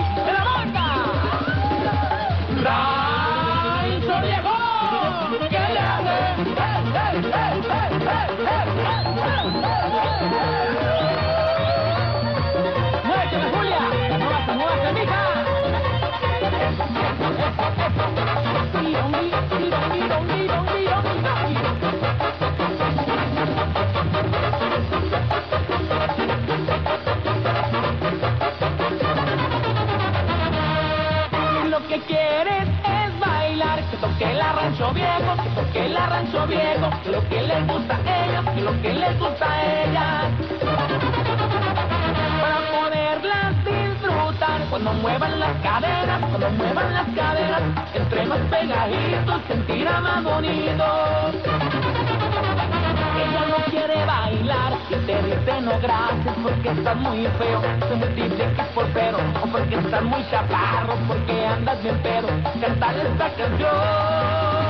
Lo que quieres es bailar, que toque el rancho viejo, que toque el rancho viejo, lo que les gusta a ellos, lo que les gusta a ellas. Para poderlas cuando muevan las caderas, cuando muevan las caderas, entre más pegaditos sentirá más bonito. Ella no quiere bailar, que te dice no gracias porque estás muy feo, se multiplica por pero, o porque estás muy chaparro, porque andas bien pedo, cantar esta canción.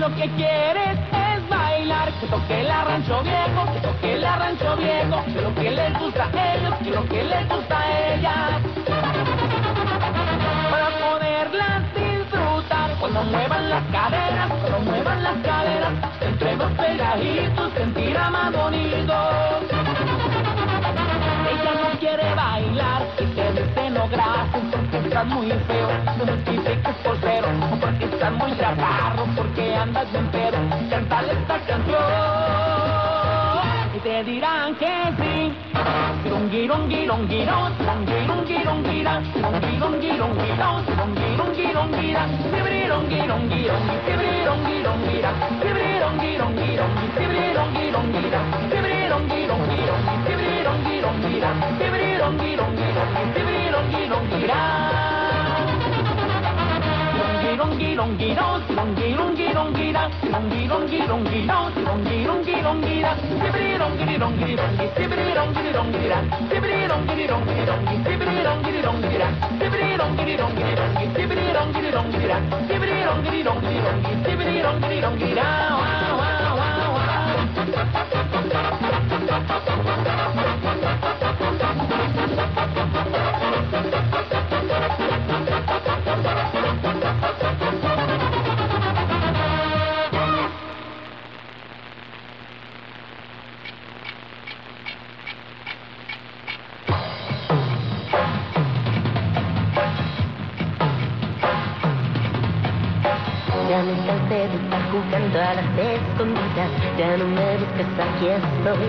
Lo que quieres es bailar, que toque el rancho viejo, que rancho viejo, que lo que les gusta a ellos, que lo que les gusta a ellas. Para poderlas disfrutar, cuando muevan las caderas, cuando muevan las caderas, entre dos pegaditos sentirá más bonito. Ella no quiere bailar y te dicen no porque estás muy feo, te multipliques por cero, o porque estás muy chaparro, porque andas bien pedo, cántale esta canción y te dirán que sí. 롱기롱기롱기롱 롱기롱기롱기랑 롱기롱기롱기롱 롱기롱기롱기랑 띠브리롱기리롱기리롱기 띠브리롱기리롱기랑 띠브리롱기리롱기롱기 띠브리롱기리롱기랑 띠브리롱기리롱기롱기 띠브리롱기리롱기랑 띠브리롱기리롱기롱기 띠브리롱기리롱기랑 와와와와 Ya me cansé de estar jugando a las escondidas. Ya no me busques, aquí estoy.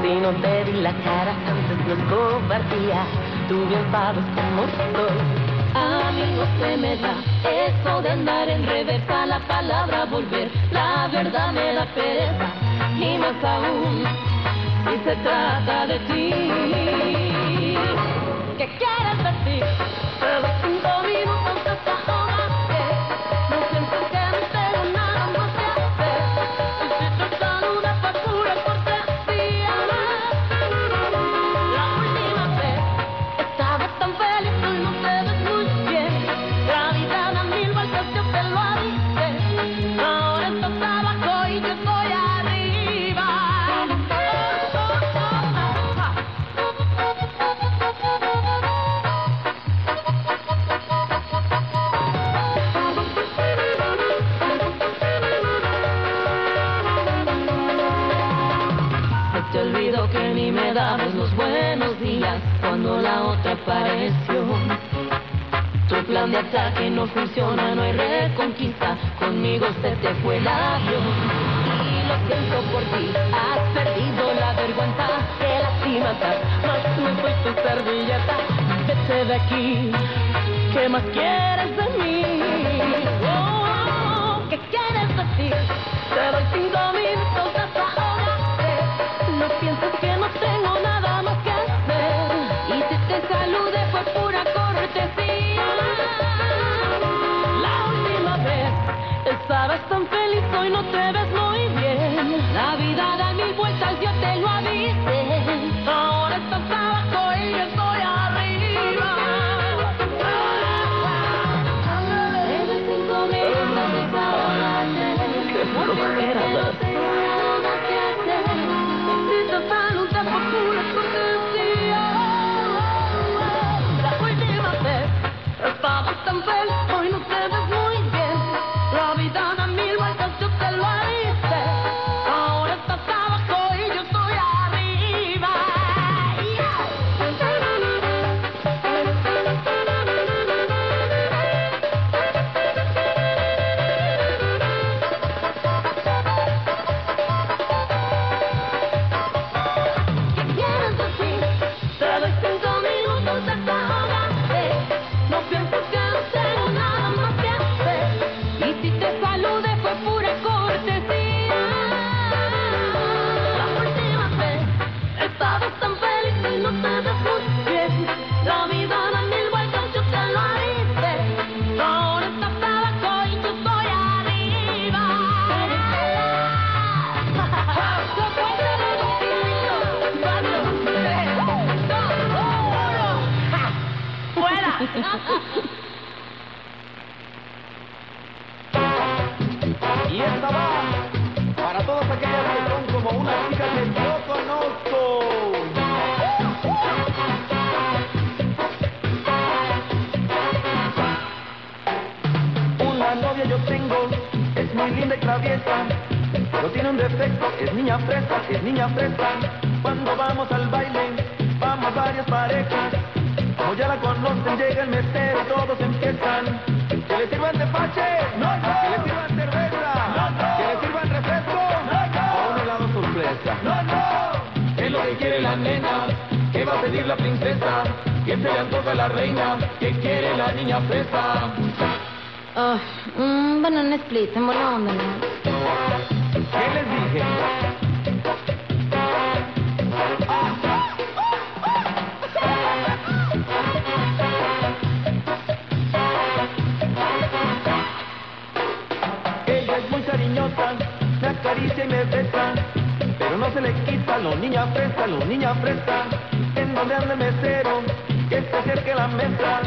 Si no te di la cara antes no es cobardía. Tú bien sabes cómo soy. A mí no se me da eso de andar en reversa la palabra volver. La verdad me da pereza y más aún si se trata de ti. ¿Qué quieres decir? La otra apareció. Tu plan de ataque no funciona, no hay reconquista. Conmigo se te fue el avión. Y lo siento por ti, has perdido la vergüenza. Te lastima más no soy tu servilleta. Vete de aquí, ¿qué más quieres de mí? Oh, ¿Qué quieres decir? Te doy cinco minutos, no te ves muy bien. La vida da Y esta va para todas aquellas que son como una chica que yo conozco. Una novia yo tengo, es muy linda y traviesa, pero tiene un defecto, es niña fresa, es niña fresa. Cuando vamos al baile, vamos varias parejas. Ya la conocen, llega el mesero y todos empiezan. Que le sirvan tepache, no, no. que le sirvan cerveza, no, no. que le sirvan refresco, no, no. o un helado sorpresa. No, no. ¿Qué es lo que quiere la nena? ¿Qué va a pedir la princesa? ¿Qué se le antoja a la reina? ¿Qué quiere la niña fresa? Ah, un banana split, en buena onda, ¿no? ¿Qué les dije? Se le quita lo niña fresa, lo niña fresa. En donde anda el mesero, que se acerque a la mesa.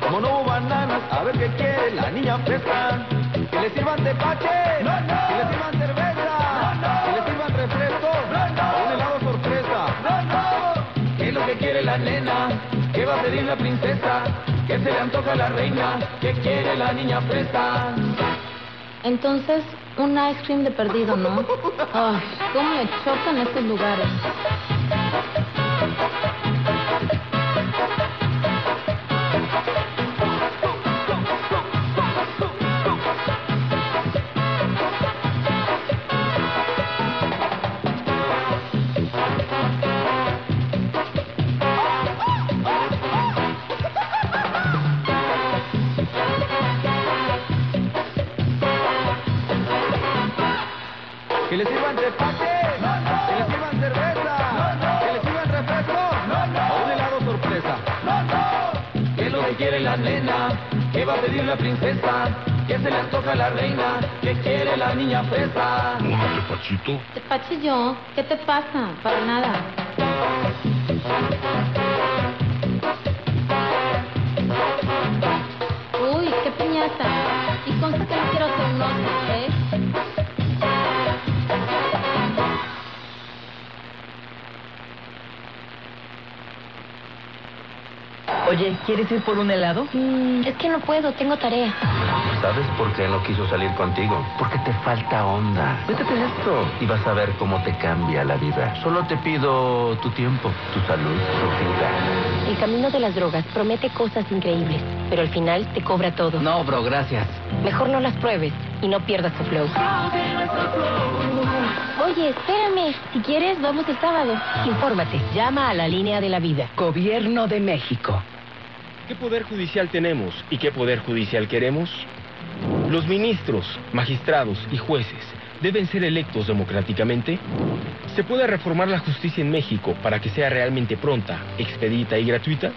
Como no hubo bananas, a ver qué quiere la niña fresa. Que le sirvan tepache, no, no. que le sirvan cerveza, no, no. que le sirvan refresco, no, no. un helado sorpresa. No, no. ¿Qué es lo que quiere la nena? ¿Qué va a pedir la princesa? ¿Qué se le antoja a la reina? ¿Qué quiere la niña fresa? Entonces, un ice cream de perdido, ¿no? Ay, cómo me chocan estos lugares. ¿Qué va a pedir la princesa? ¿Qué se le antoja a la reina? ¿Qué quiere la niña fresa? Pachito. Despache yo. ¿Qué te pasa? Para nada. Oye, ¿quieres ir por un helado? Mm, es que no puedo, tengo tarea. ¿Sabes por qué no quiso salir contigo? Porque te falta onda. Métete en esto y vas a ver cómo te cambia la vida. Solo te pido tu tiempo, tu salud, tu vida. El camino de las drogas promete cosas increíbles, pero al final te cobra todo. No, bro, gracias. Mejor no las pruebes y no pierdas tu flow. Oye, espérame. Si quieres, vamos el sábado. Infórmate. Llama a la línea de la vida. Gobierno de México. ¿Qué poder judicial tenemos y qué poder judicial queremos? ¿Los ministros, magistrados y jueces deben ser electos democráticamente? ¿Se puede reformar la justicia en México para que sea realmente pronta, expedita y gratuita?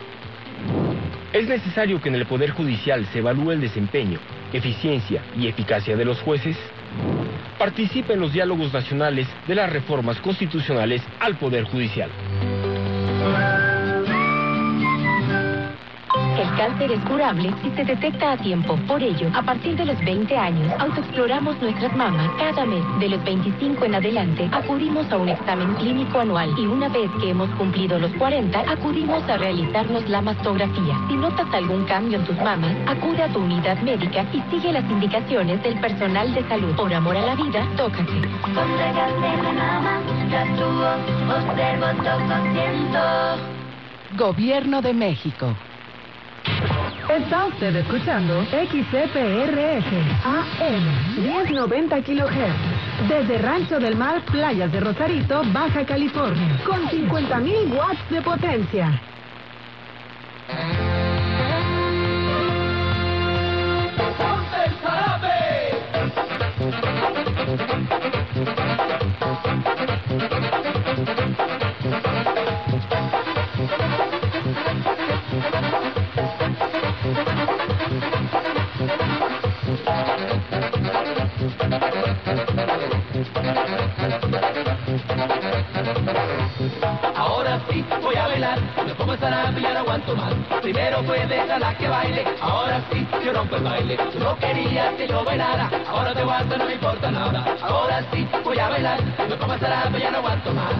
¿Es necesario que en el Poder Judicial se evalúe el desempeño, eficiencia y eficacia de los jueces? Participa en los diálogos nacionales de las reformas constitucionales al Poder Judicial. El cáncer es curable si se detecta a tiempo. Por ello, a partir de los 20 años, autoexploramos nuestras mamas. Cada mes, de los 25 en adelante, acudimos a un examen clínico anual. Y una vez que hemos cumplido los 40, acudimos a realizarnos la mastografía. Si notas algún cambio en tus mamas, acude a tu unidad médica y sigue las indicaciones del personal de salud. Por amor a la vida, tócate. Gobierno de México. Está usted escuchando XCPRS AM 1090 kHz desde Rancho del Mar, Playas de Rosarito, Baja California, con 50.000 watts de potencia. Ahora sí voy a bailar, esa zarape y ya no aguanto más. Primero fue déjala que baile, ahora sí yo rompo el baile. Tú no querías que yo bailara, ahora te aguanto, no me importa nada. Ahora sí voy a bailar, esa zarape y ya no aguanto más.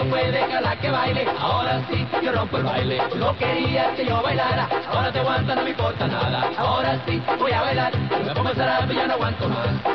Primero fue déjala que baile, ahora sí yo rompo el baile. No querías que yo bailara, ahora te aguanta, no me importa nada. Ahora sí voy a bailar, me pongo y ya no aguanto más.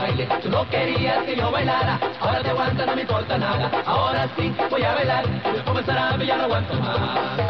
Baile. Tú no querías que yo bailara, ahora te aguanta, no me importa nada. Ahora sí voy a bailar, me pongo esa zarape y ya no aguanto más.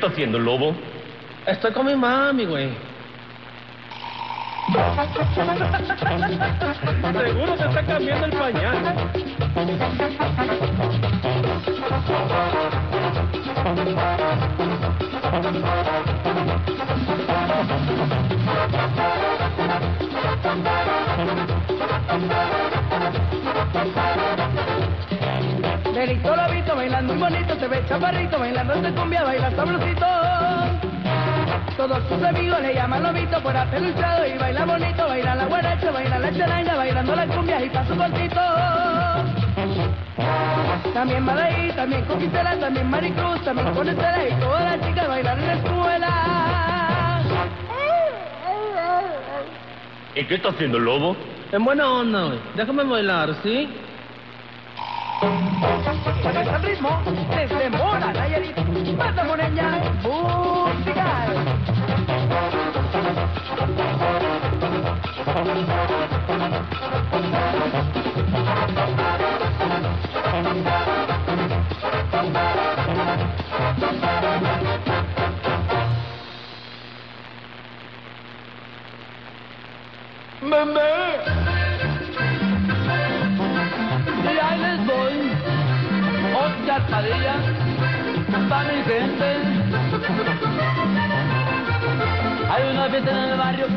Está haciendo lobo? Estoy con mi mami, güey. Seguro se está cambiando el pañal. Benito Lobito bailando muy bonito, te ves chaparrito, bailando esta cumbia, baila sabrosito. Todos sus amigos le llaman Lobito por apeluchado y baila bonito, baila la guaracha, baila la charanga, bailando la cumbia y su cortito. También Malaí, también Conquistela, también Maricruz, también con Estela y todas las chicas bailan en la escuela. ¿Y qué está haciendo el lobo? En buena onda. Déjame bailar, ¿sí?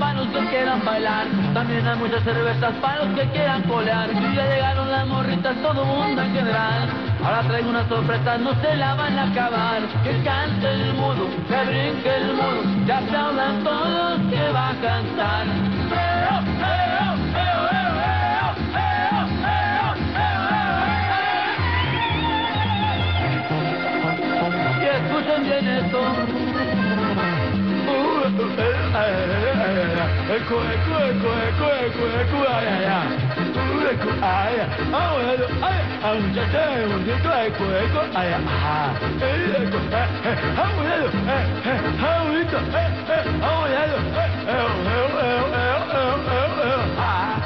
Para los que quieran bailar. También hay muchas cervezas para los que quieran colear. Y ya llegaron las morritas, todo mundo en general. Ahora traigo una sorpresa, no se la van a acabar. Que cante el mudo, que brinque el mudo. Ya se hablan todos que va a cantar. Eco, eco, eco, eco, eco, eco, ay, ay, ay. Eco, ay. Ah, bueno, ah, eco, eco, ay. Eh, eco, eh, eh, ah, bueno, eh, eh, ah, bonito, eh, eh, ah, bueno, eh, eh, eh, eh, eh, eh, eh, eh, ah.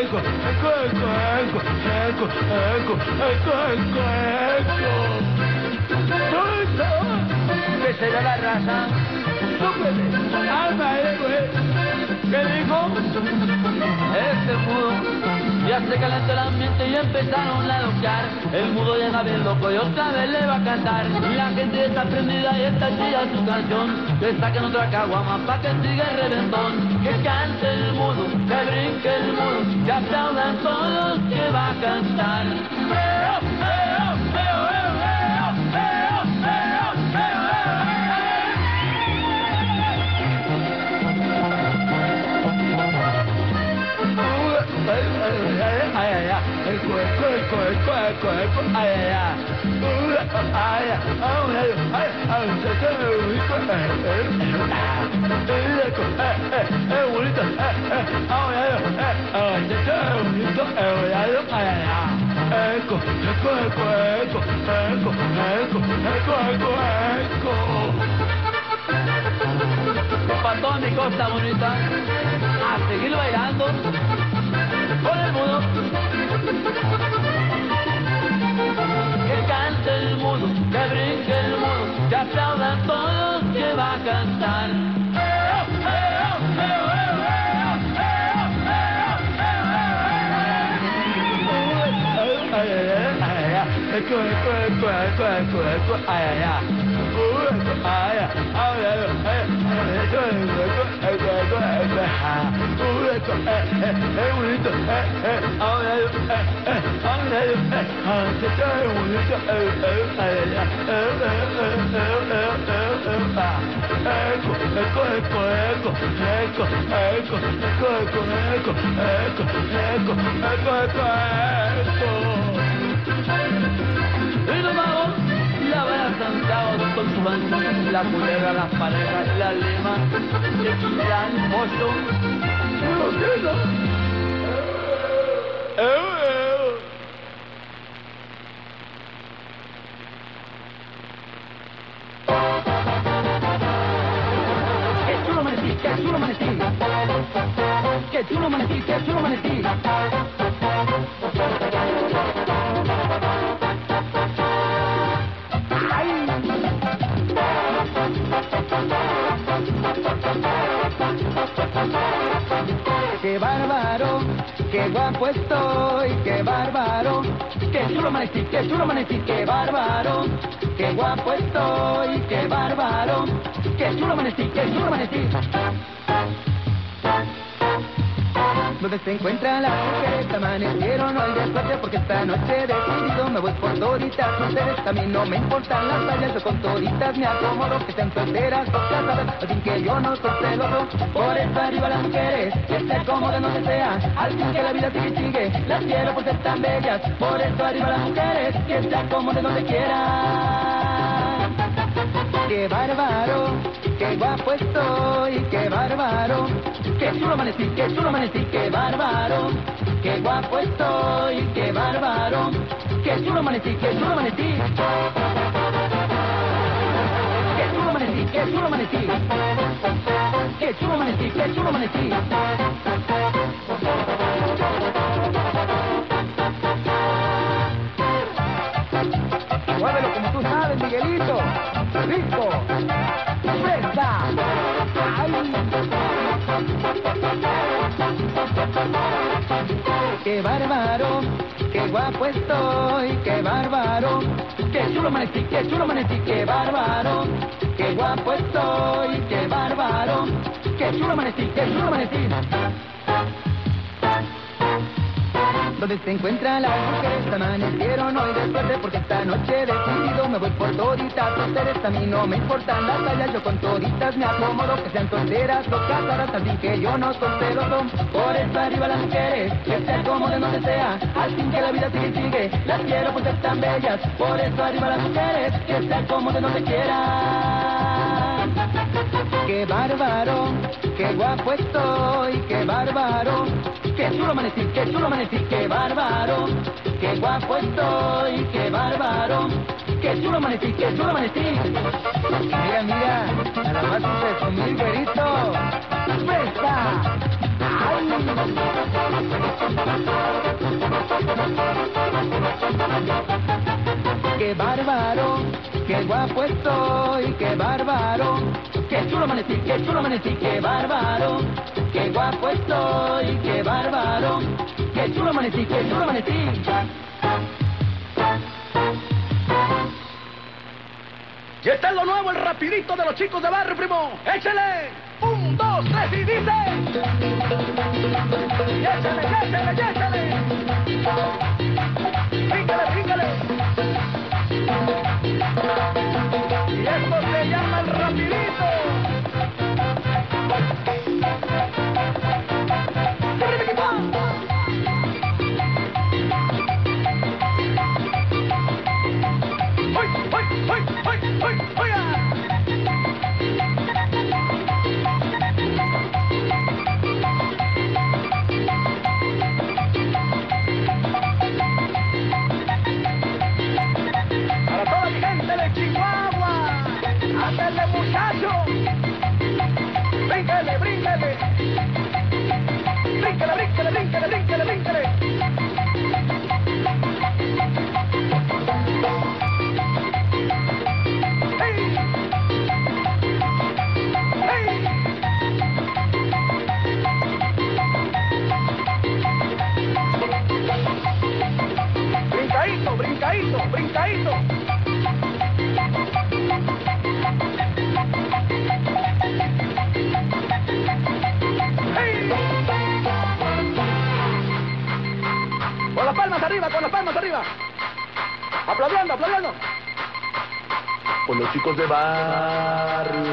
Eco, eco, eco, eco, eco, eco, eco, eco, eco. Bonito. Que será la raza. Súbele. Ah, madre, güey. ¿Qué dijo? Este mudo ya se calentó el ambiente y empezaron a loquear. El mudo llega bien loco y otra vez le va a cantar. La gente está prendida y está chida su canción. Que saquen otra caguama pa' que siga el reventón. Que cante el mudo, que brinque el mudo. Que aplaudan todos que va a cantar. ay, ay, ay, el cuerpo, el cuerpo, el cuerpo, ay, ay, ay, ay, ay, ay, ay, Para toda mi costa bonita, a seguir bailando ah, eh, eh, eh, eh, eh, eh, eh, eh, eh, ah, eh, eh, eh, con el. Que cante el mudo, que brinque el mudo, que aplaudan todos que va a cantar. Eco, eco, eco, eco, eco, eco, ay, ay, ay. Cantados con su banda, la culebra, las parejas, la lema, el mozo. Qué chulo amanecí, qué chulo amanecí. Amanecí, qué bárbaro, qué guapo estoy, qué bárbaro. Qué chulo amanecí, qué chulo amanecí, qué bárbaro. Qué guapo estoy, qué bárbaro. Qué chulo amanecí, qué chulo amanecí. Donde se encuentran las mujeres amanecieron hoy de suerte porque esta noche he decidido me voy por toditas ustedes a mí no me importan las fallas yo con toditas me acomodo que sean solteras o casadas así que yo no soy celoso. Por eso arriba las mujeres que se acomoden donde sea al fin que la vida sigue sigue las quiero por ser tan bellas. Por eso arriba las mujeres que se acomoden donde quieran qué bárbaro, qué guapo estoy, qué bárbaro, qué chulo amanecí, qué chulo amanecí, qué bárbaro, qué guapo estoy, qué bárbaro, qué chulo amanecí, qué chulo amanecí. Qué chulo amanecí, qué chulo amanecí. Qué chulo amanecí, qué chulo amanecí. Muévelo como tú sabes, Miguelito. Rico. Fresa. Ay. Qué bárbaro, qué guapo estoy, qué bárbaro. Qué chulo amanecí, qué chulo amanecí, qué bárbaro. Qué guapo estoy, qué bárbaro. Qué chulo amanecí, qué chulo amanecí. Donde se encuentran las mujeres amanecieron hoy de porque esta noche he decidido me voy por toditas. Ustedes a mí no me importan las tallas yo con toditas. Me acomodo que sean solteras o casadas así que yo no soy celoso por eso arriba las mujeres que se acomoden donde sea. Al fin que la vida sigue sigue las quiero por ser tan bellas. Por eso arriba las mujeres que se acomoden donde quieran qué bárbaro qué guapo estoy qué bárbaro Qué chulo amanecí, qué chulo amanecí, qué bárbaro. Qué guapo estoy, qué bárbaro. Qué chulo amanecí, qué chulo amanecí. Mira, mira, nada más güerito. ¡Presta! Qué bárbaro, qué guapo estoy, qué bárbaro. Qué chulo amanecí, qué chulo amanecí, qué bárbaro. Qué guapo estoy, qué bárbaro. Qué chulo amanecí, qué chulo amanecí. Y está lo nuevo, el rapidito de los chicos de barrio, primo. ¡Échale! Un, dos, tres y dice. Échale, échale, échale. Bríncale, bríncale. Esto se llama el rapidito. ¡Ándale muchacho! ¡Bríncale, bríncale! ¡Bríncale, bríncale, bríncale, bríncale, bríncale! Brincadito, brincadito, brincadito. Arriba, con las palmas arriba. Aplaudiendo, aplaudiendo. Por los chicos de barrio.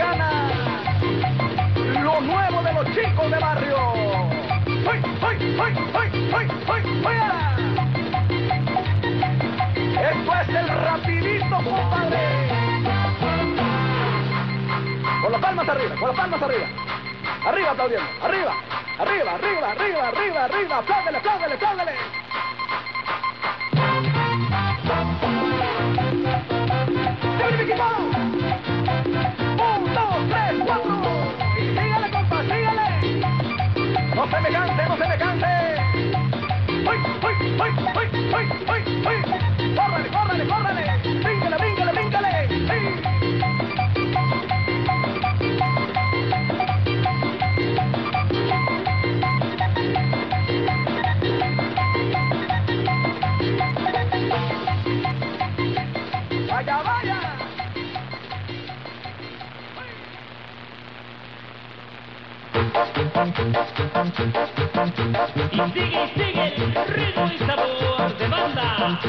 Mexicana. Lo nuevo de los chicos de barrio. ¡Ay, ay, ay, ay, ay! Esto es el rapidito, compadre. Con las palmas arriba, con las palmas arriba. Arriba aplaudiendo, arriba, arriba, arriba, arriba, arriba, arriba. Apláudele, apláudele, apláudele. ¡Síguele, me canse, no se me canse. ¡Ay, ay, ay, ay, ay, ay, ay! ¡Córrele, córrele, córrele! Y sigue, y sigue, ritmo y sabor de banda.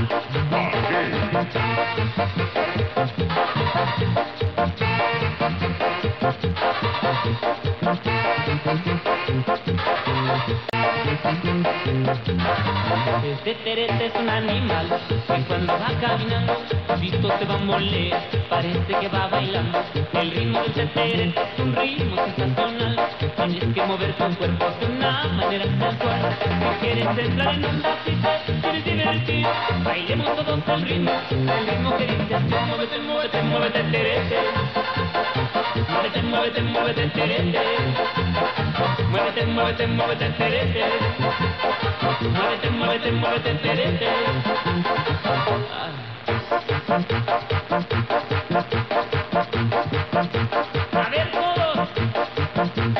Este terete es un animal que cuando va caminando, visto se va a moler, parece que va bailando. El ritmo del terete es un ritmo sensacional, tienes que mover tu cuerpo de una manera sensual. Si quieres entrar en onda, si quieres divertir, bailemos todos el ritmo, el ritmo que dice así, muévete, muévete, muévete, terete. Muévete, muévete, muévete, terete. Muévete, muévete, muévete, terete. Muévete, muévete, muévete, terete. A ver todos,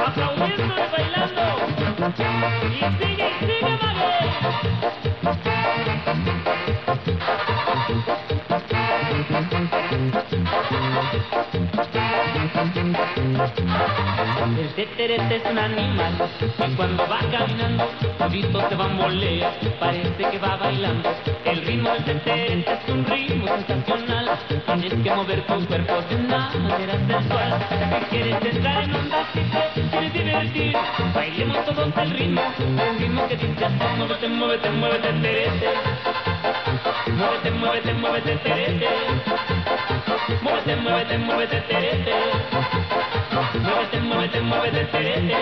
aplaudiendo y bailando. Y sigue, sigue, Maguey. El teterete es un animal que cuando va caminando, todito se va a moler, parece que va bailando. El ritmo del teterete es un ritmo sensacional, tienes que mover tu cuerpo de una manera sensual. Si quieres entrar en onda, si quieres divertir, bailemos todos el ritmo, el ritmo que dice así, muévete, muévete, muévete, terete. Muévete, muévete, muévete, terete. Muévete, muévete, muévete, terete. Muévete, muévete, muévete, terete.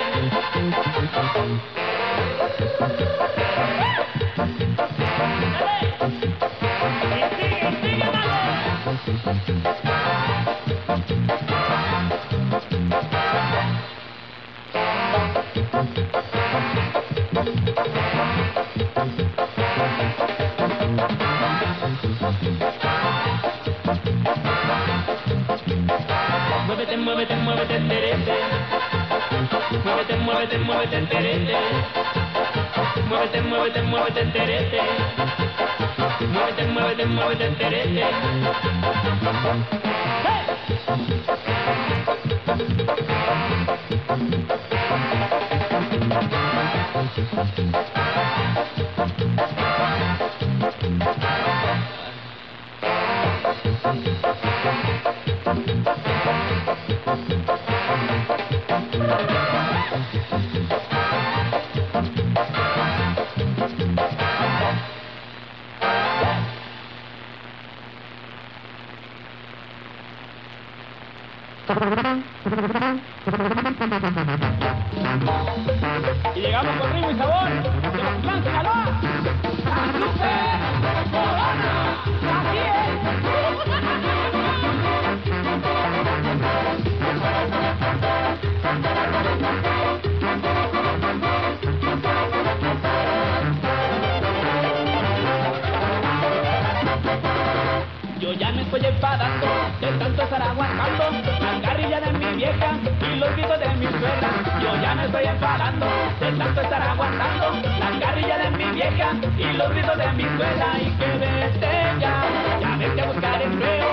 muévete, muévete, muévete, terete. Muévete, muévete, muévete, terete. Muévete, muévete, muévete, terete. Muévete, muévete, muévete, terete. ¡Hey! Estoy enfadando de tanto estar aguantando la carrilla de mi vieja y los gritos de mi suegra. Y que vete ya, ya vete a buscar empleo,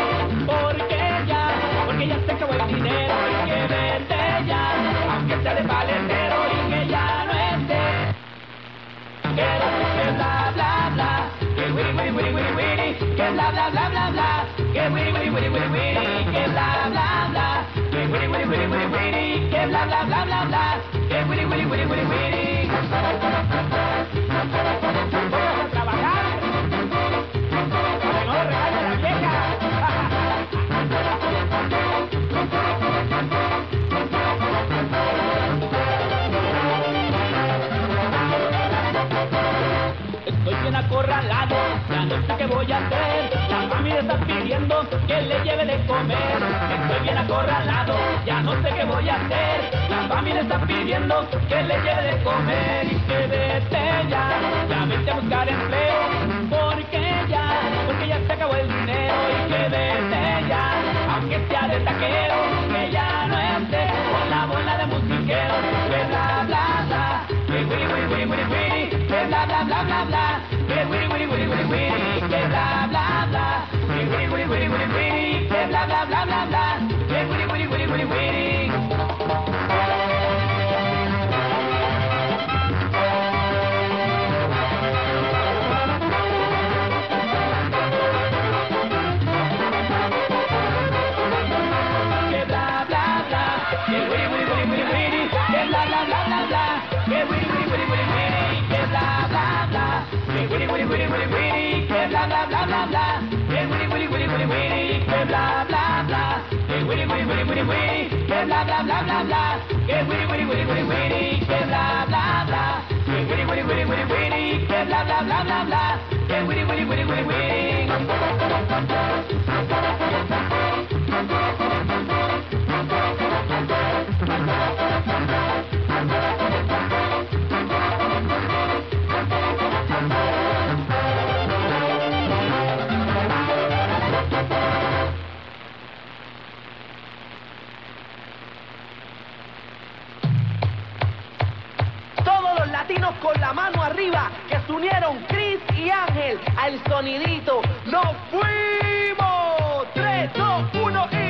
porque ya, porque ya se acabó el dinero. Y que vete ya, aunque sea de paletero y que ya no esté. Que que bla bla bla, que wiri wiri wiri wiri wiri, que bla bla bla bla bla, que wiri wiri wiri wiri wiri, que bla bla bla, que wiri wiri wiri wiri wiri, que bla bla bla bla bla, wiri wiri wiri wiri. Vamos a trabajar, para que no regañe la vieja. Estoy bien acorralado, ya no sé qué voy a hacer. La familia está pidiendo que le lleve de comer. Estoy bien acorralado, ya no sé qué voy a hacer. La familia está pidiendo que le lleve de comer. Y que vete ya, ya vete a buscar empleo. Porque ya, porque ya se acabó el dinero. Y que vete ya, aunque sea de taquero. Que ya no esté con la bola de musiqueros. Que bla bla bla, que wiri wiri wiri wiri wiri. Que bla bla bla bla bla, que wiri wiri wiri wiri wiri. Que bla bla bla, que wiri wiri wiri wiri wiri. Que bla bla bla bla bla, que wiri wiri wiri wiri wiri. Bla, que wiri wiri wiri wiri wiri. Que bla bla bla bla bla, que wiri wiri wiri wiri wiri. Que bla bla bla, que wiri wiri wiri wiri wiri. Que bla bla bla bla bla, que wiri wiri wiri wiri wiri. Que bla bla bla, que wiri wiri wiri wiri wiri. Que bla bla bla bla bla, que wiri wiri wiri wiri con la mano arriba que se unieron Chris y Ángel al sonidito. ¡Nos fuimos! 3, 2, 1 y...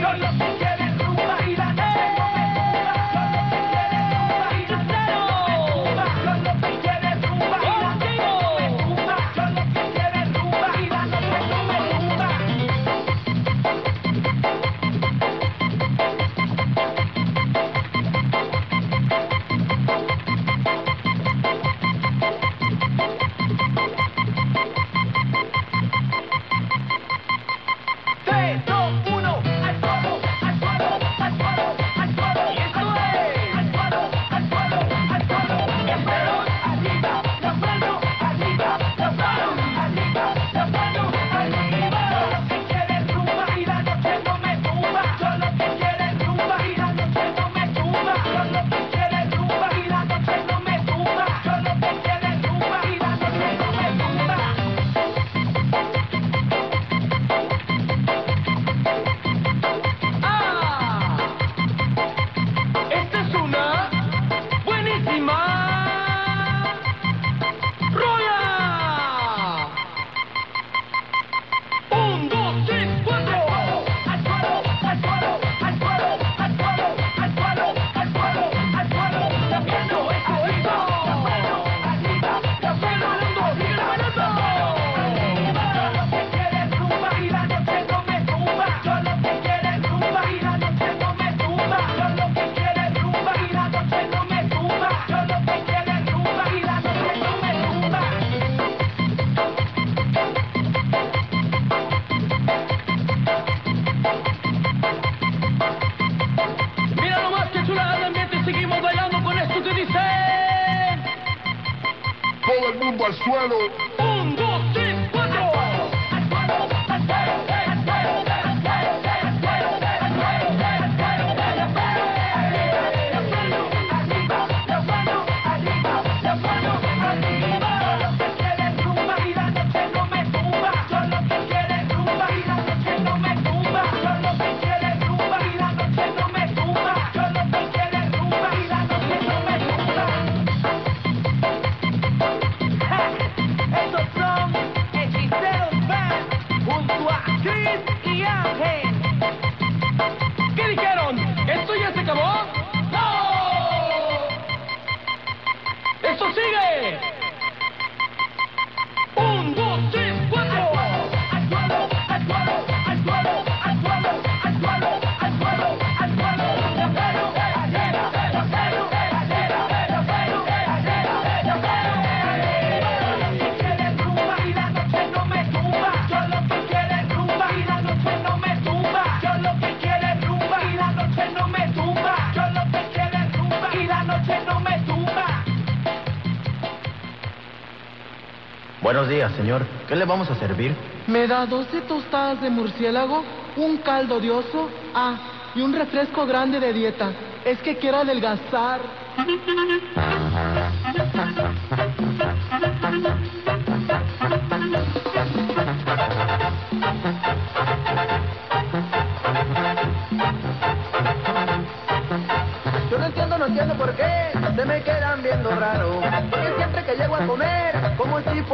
Buenos días, señor. ¿Qué le vamos a servir? Me da 12 tostadas de murciélago, un caldo de oso, ah, y un refresco grande de dieta. Es que quiero adelgazar. [laughs]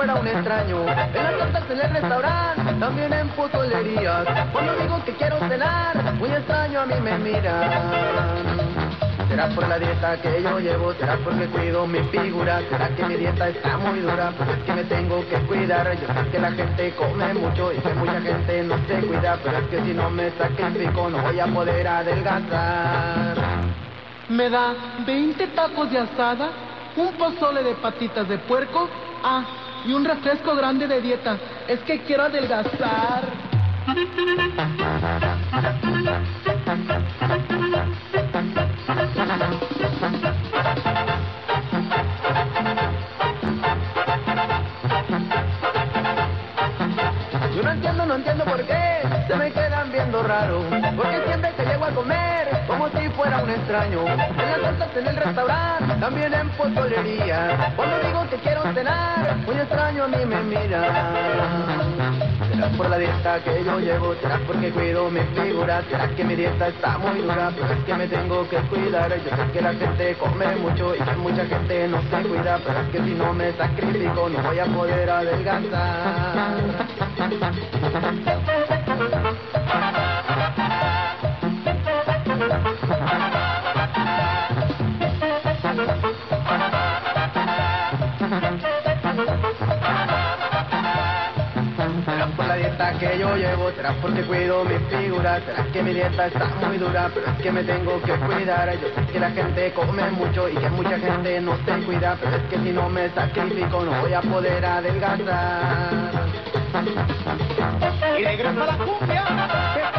fuera un extraño. En las tortas en el restaurante, también en putolerías. Cuando digo que quiero cenar, muy extraño a mí me miran. Será por la dieta que yo llevo, será porque cuido mi figura, será que mi dieta está muy dura, pero es que me tengo que cuidar. Yo sé que la gente come mucho y que mucha gente no se cuida, pero es que si no me sacrifico no voy a poder adelgazar. Me da 20 tacos de asada, un pozole de patitas de puerco, ah, y un refresco grande de dieta. Es que quiero adelgazar. Yo no entiendo, no entiendo por qué se me quedan viendo raro. Porque siempre que llego a comer, como si fuera un extraño. En las en el restaurante, también en pozolería. Cuando digo que quiero cenar, muy extraño a mí me miran. Será por la dieta que yo llevo, será porque cuido mi figura, será que mi dieta está muy dura, pero es que me tengo que cuidar. Yo sé que la gente come mucho y que mucha gente no se cuida, pero es que si no me sacrifico no voy a poder adelgazar. Llevo, será porque cuido mi figura, será que mi dieta está muy dura, pero es que me tengo que cuidar. Yo sé que la gente come mucho y que mucha gente no se cuida, pero es que si no me sacrifico no voy a poder adelgazar. Y regresa la cumbia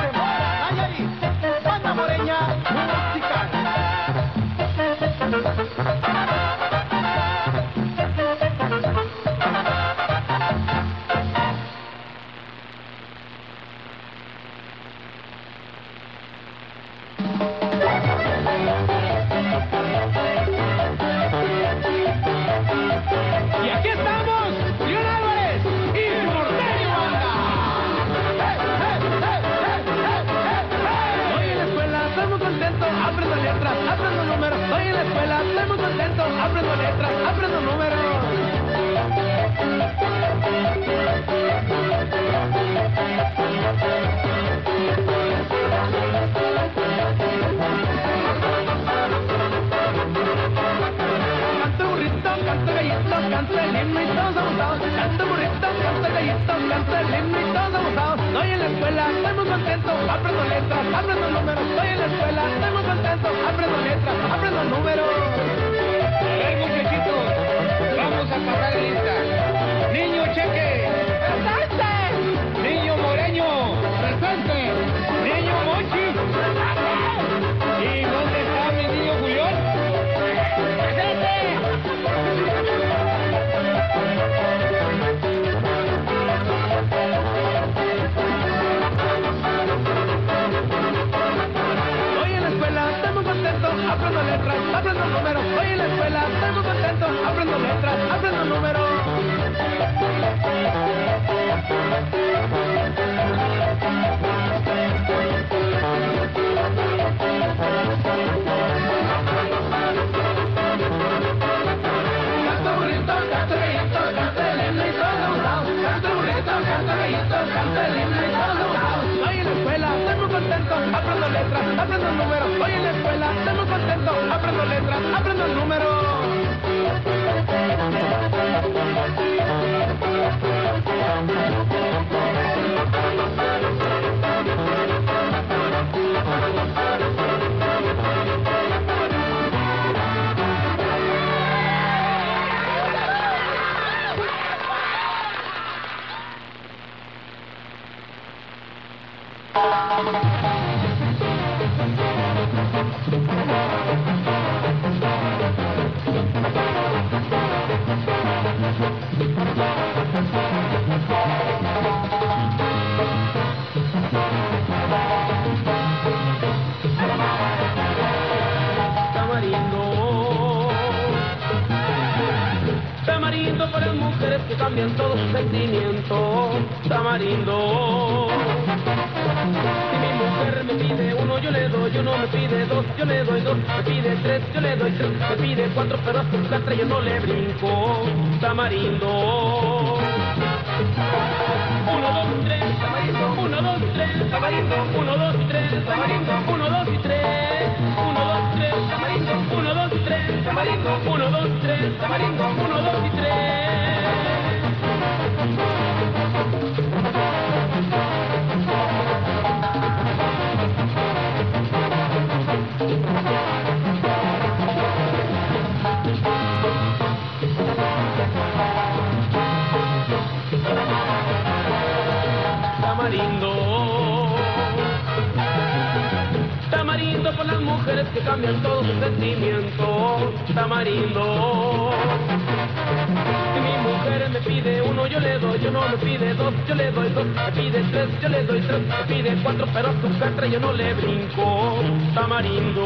cuatro, pero a su catre yo no le brinco. Tamarindo. Uno, dos, tres, tamarindo, uno, dos, tres, tamarindo, uno, dos, tres, tamarindo, uno, dos y tres, uno, dos, tres, tamarindo, uno, dos, tres, tamarindo, uno, dos, tres, tamarindo, uno, dos y Tamarindo. Mujeres que cambian todos sus sentimientos. Tamarindo. Si mi mujer me pide uno, yo le doy uno, me pide dos, yo le doy dos, me pide tres, yo le doy tres, me pide cuatro, pero su catre yo no le brinco. Tamarindo.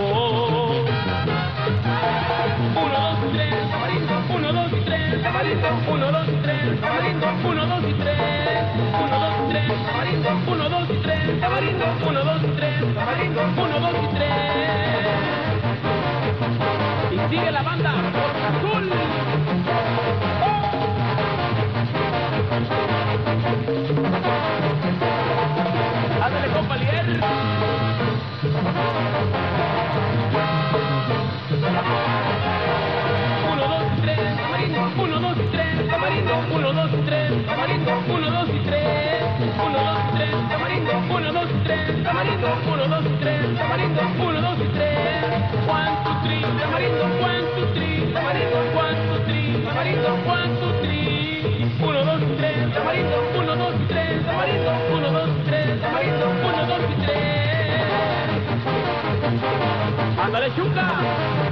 Uno, dos, tres, tamarindo, uno, dos y tres, tamarindo, uno, dos y tres, tamarindo, uno, dos y tres, uno, dos y tres, tamarindo, uno, dos y tres, tamarindo, uno, dos tres, tamarindo, uno, dos tres. Y sigue la banda tamarindo, uno, dos y tres, tamarindo, uno, dos y tres. One, two, three, tamarindo, one, two, three, tamarindo, one, two, three, tamarindo. Uno, dos y tres, tamarindo, uno, dos y tres, tamarindo, uno, dos y tres, tamarindo, uno, dos y tres. ¡Ándale, chuca!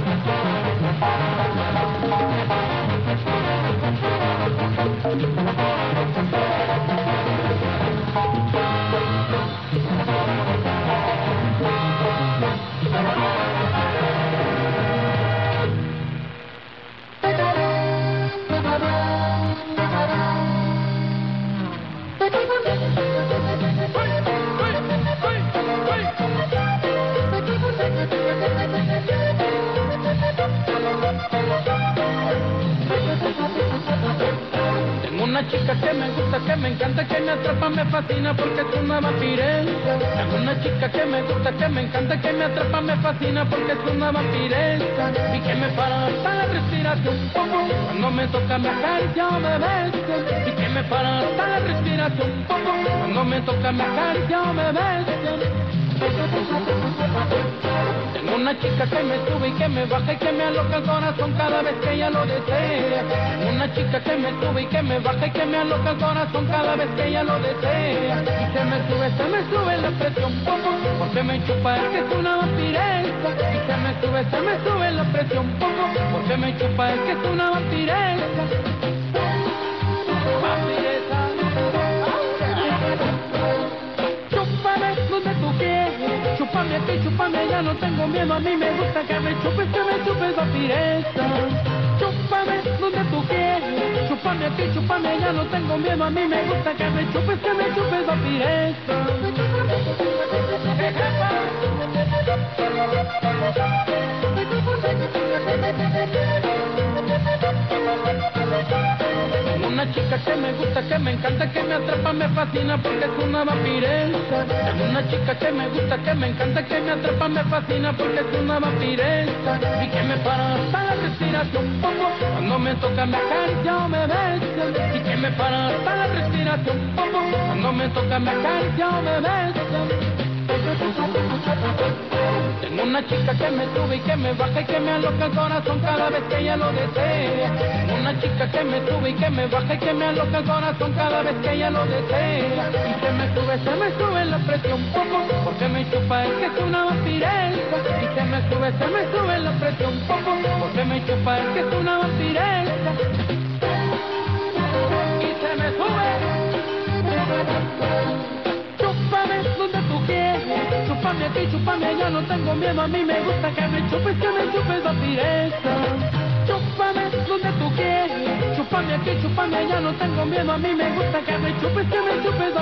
Me fascina porque es una vampiresa. Tengo una chica que me gusta, que me encanta, que me atrapa, me fascina porque es una vampiresa. Y que me para hasta la respiración poco, cuando me toca me acaricia o me besa. Y que me para hasta la respiración poco, cuando me toca me acaricia o me besa. Una chica que me sube y que me baja y que me aloca el corazón cada vez que ella lo desea. Una chica que me sube y que me baja y que me aloca el corazón cada vez que ella lo desea. Y se me sube, se me sube la presión poco, porque me chupa el que es una vampiresa. Y se me sube, se me sube la presión poco, porque me chupa el que es una. Vampiresa. Miedo, a mí me gusta que me chupes, que me chupes, vampiresa. Chúpame donde tú quieres, chúpame aquí, chúpame, ya no tengo miedo, a mí me gusta que me chupes, que me chupes, vampiresa. Tengo chica que me gusta, que me encanta, que me atrapa, me fascina porque es una vampiresa. Una chica que me gusta, que me encanta, que me atrapa, me fascina porque es una vampiresa. Y que me para hasta la respiración poco, cuando me toca me acaricia o me besa. Y que me para hasta la respiración poco, cuando me toca me acaricia o me besa. Una chica que me sube y que me baja y que me aloca el corazón cada vez que ella lo desea. Tengo una chica que me sube y que me baja y que me aloca el corazón cada vez que ella lo desea. Y que me sube, se me sube la presión poco, porque me chupa es que es una vampiresa. Y que me sube, se me sube la presión poco, porque me chupa es que es una vampiresa. Chúpame aquí, chúpame, ya no tengo miedo, a mí me gusta que me chupes, que me chupes vampiresa. Chúpame donde tú quieres, chúpame aquí, chúpame, ya no tengo miedo, a mí me gusta que me chupes, que me chupes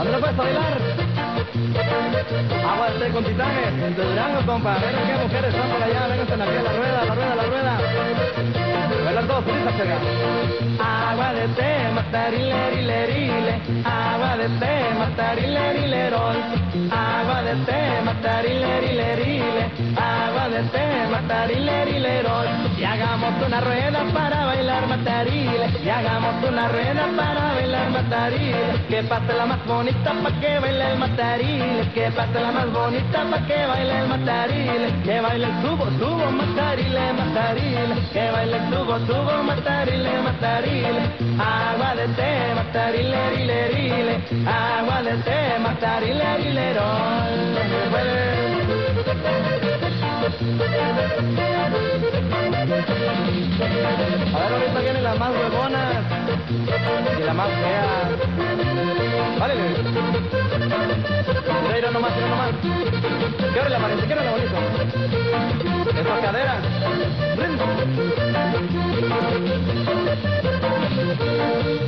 ¿A dónde puedes bailar? Agua de té con titanes, de Durango, compa. Venga, qué mujeres están por allá. Vénganse aquí a la rueda, la rueda, la rueda. Bailar todos, felices, cerca. Agua de té, matarilerile, agua de té, matarilerirol. Agua de té, matarilerile, agua de té, matarilerirol. Y hagamos una rueda para bailar matarile, y hagamos una rueda para bailar matarile. Que pase la más bonita pa' que baile el matarile, que pase la más bonita pa' que baile el matarile. Que baile el tubo, tubo, matarile, matarile. Que baile el tubo, tubo, matarile, matarile. Agua de té, matarile, rile, rile. Agua de té, matarile, rile, A ver, ahorita vienen las más huevonas y la más fea. Vale. Mira, mira nomás, mira nomás. ¿Qué hora la aparece? ¿Qué hora la bonito? Esas caderas.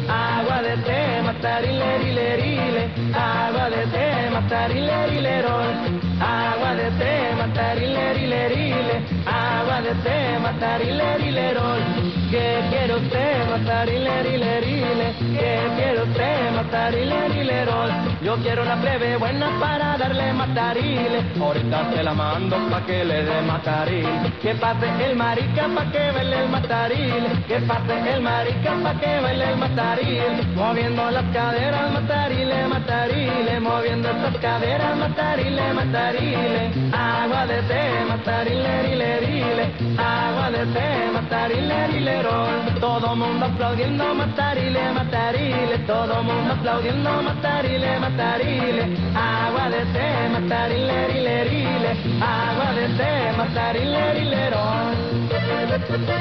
Agua de té, matarile, rile, rile. Agua de té, matarile, rile. Agua de té, matarile, rile, rile. Agua de té, matarile, rile, rol. ¿Qué quiere usted, matarile, rile, rile? ¿Qué quiere usted, matarile, rile, rol? Yo quiero una plebe buena para darle matarile. Ahorita se la mando pa' que le dé matarile. Que pase el marica pa' que baile el matarile. Que pase el marica pa' que baile el matarile. Moviendo las caderas, matarile, matarile. Moviendo estas caderas, matarile, matarile. Agua de té, matarile, rile, rile. Agua de té, matarile, rile, Todo mundo aplaudiendo, matarile, matarile. Todo mundo aplaudiendo, matarile, matarile. Agua de té, matarile, rile, rile. Agua de té, matarile, rile,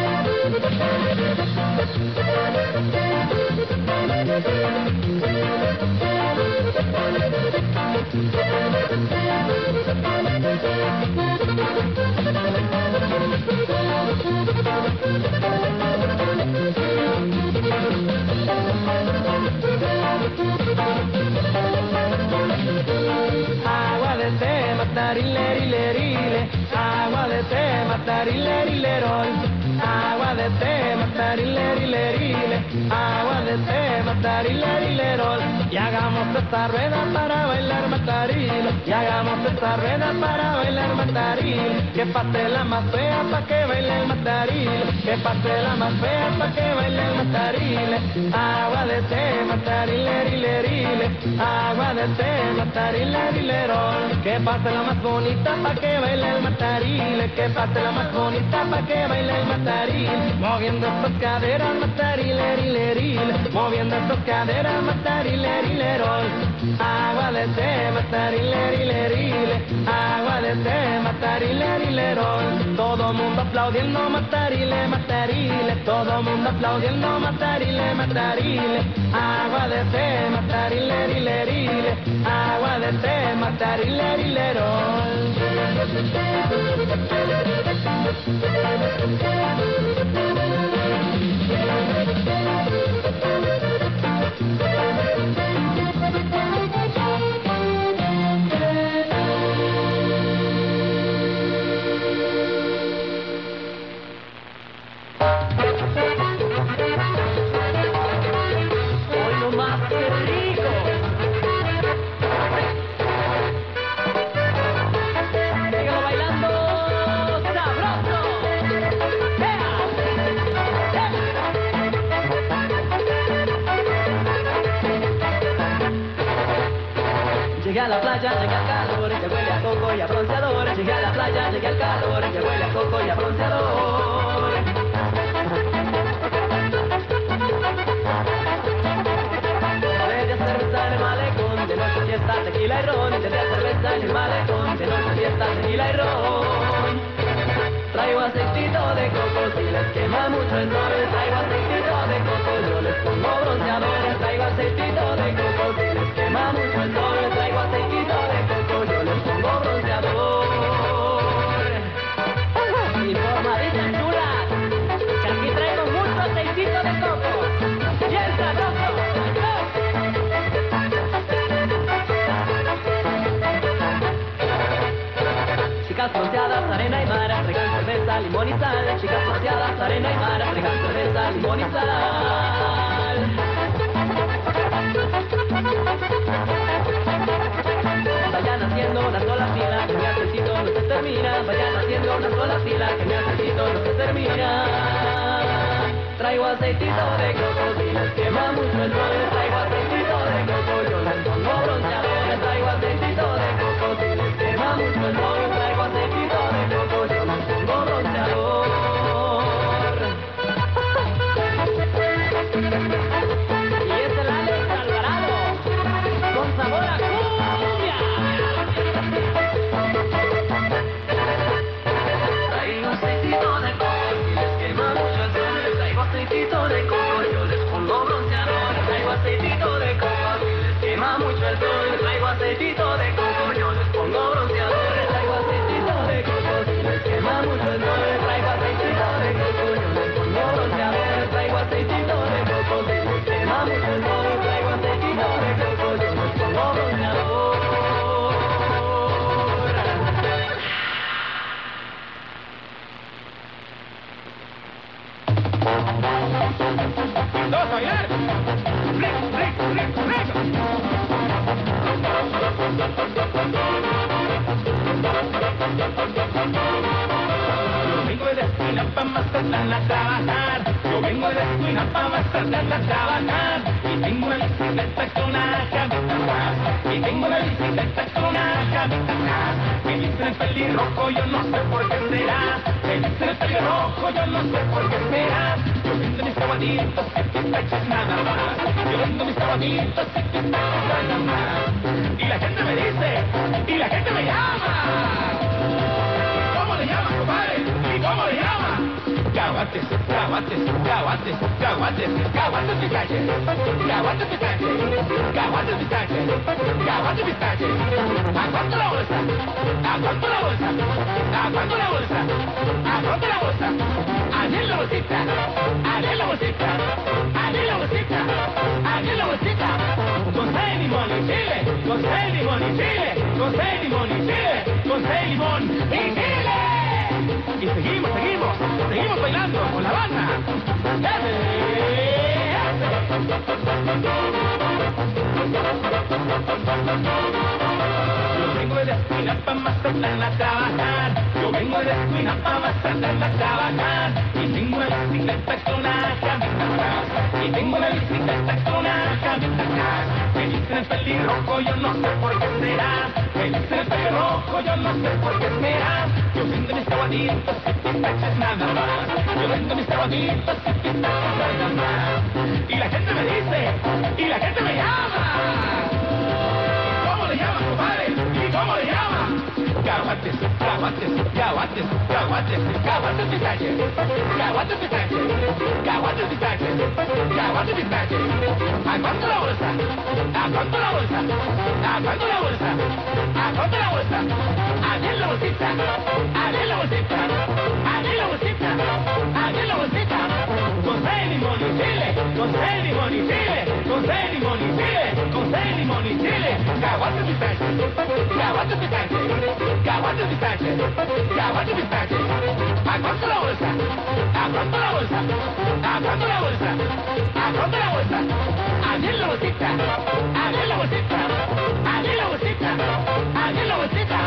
Agua de té, matarile, rile, rile. Agua de té, matarile, rile, rol. Agua de té, matarile, rile, rile. Agua de té, matarile, rile, rol. Y hagamos esta rueda para bailar matarile. Y hagamos esta rueda para bailar matarile. Que pase la más fea pa' que baile el matarile. Que pase la más fea pa' que baile el matarile. Agua de té, matarile, rile, rile. Agua de té, matarile, rile, rol. Que pase la más bonita pa' que baile el matarile. Que pase la más bonita pa' que baile el matarile. Moviendo estas caderas, matarile, rile, rile. Moviendo estas caderas, matarile, matarile, Agua de té, matarile, Agua de té, matarile, Todo mundo aplaudiendo, matarile, matarile. Todo mundo aplaudiendo, matarile, matarile. Agua de té, matarile, Agua de té, matarile, Hoy la playa, llegué al calor, que huele a coco y a bronceador. Llegué a la playa, llegué al calor, que huele a coco y a bronceador. Media cerveza en el malecón, de noche fiesta, tequila y ron. Media cerveza en el malecón, de noche fiesta, tequila y ron. Traigo aceitito de coco, si les quema mucho el. Traigo aceitito Vayan haciendo una sola fila, que mi aceitito no se termina. Vayan haciendo una sola fila, que mi aceitito no se termina. Traigo aceitito de coco, si les quema mucho el sol. Traigo aceitito de coco, yo. Traigo aceitito de coco, si les quema mucho el sol. Yo vengo de la esquina pa' Mazatlán a trabajar. Yo vengo de la esquina pa' Mazatlán a trabajar. Y tengo una bicicleta con una cabeza. Y tengo una bicicleta con una cabeza. Me dicen el pelirrojo, yo no sé por qué será. Me dicen el pelirrojo, yo no sé por qué será. Yo mis sabanitos y pistachos nada más. Yo vendo mis sabanitos y pistachos nada más. Y la gente me dice, y la gente me llama. ¿Cómo le llamas, compadre? ¿Y cómo le llama? Caguates, caguates, caguates, caguates, caguates pistache, caguates pistache, caguates pistache, caguates pistache. ¿A cuánto la bolsa? ¿A cuánto la bolsa? ¿A cuánto la bolsa? ¿A cuánto la bolsa? Allí en la bolsita, allí en la bolsita, allí en la bolsita, allí en la bolsita. Con seis limón y chile, con seis limón y chile, con seis limón y chile, con seis limón y chile. Y seguimos, seguimos, seguimos bailando con la banda. Vengo de la esquina pa' Mazatlán a trabajar. Yo vengo de la esquina pa' Mazatlán a trabajar. Y tengo una bicicleta con una atrás. Y tengo una bicicleta con una atrás. Me dicen el pelirrojo, yo no sé por qué será. Me dicen el pelirrojo, yo no sé por qué será. Yo vendo mis sabanitos y pistachos nada más. Yo vendo mis sabanitos y pistachos nada más. Y la gente me dice, y la gente me llama. Caguates, caguates, caguates, caguates, caguates pistaches, caguates pistaches, caguates pistaches, caguates pistaches. ¿A cuánto la bolsa? ¿A cuánto la bolsa? ¿A cuánto la bolsa? ¿A cuánto la bolsa? ¿A diez la bolsita? ¿A diez la bolsita? ¿A diez la bolsita? ¿A diez la bolsita? Con seis limón y chile, con seis limón y chile, con seis limón y chile, con seis limón y chile. Caguates pistaches, caguates pistaches, caguates pistaches, caguates pistaches. ¿A la bolsa? ¿A la bolsa? ¿A la bolsa? ¿A la bolsa? ¿A diez la bolsita? ¿A diez la bolsita? ¿A diez la bolsita? ¿A diez la bolsita?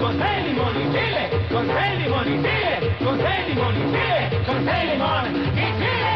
Con seis limón y chile, con seis limón y chile, con seis limón y chile, con seis limón y Pero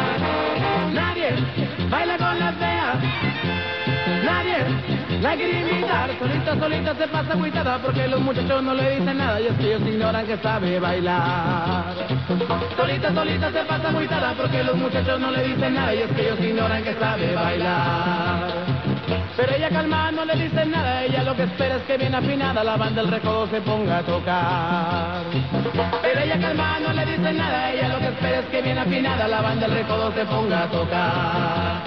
Baila con la fea, nadie la quiere invitar. Solita, solita se pasa agüitada porque los muchachos no le dicen nada y es que ellos ignoran que sabe bailar. Solita, solita se pasa agüitada porque los muchachos no le dicen nada y es que ellos ignoran que sabe bailar. Pero ella calma, no le dice nada, ella lo que espera es que bien afinada la banda del recodo se ponga a tocar. Pero ella calma, no le dice nada, ella lo que espera es que bien afinada la banda del recodo se ponga a tocar.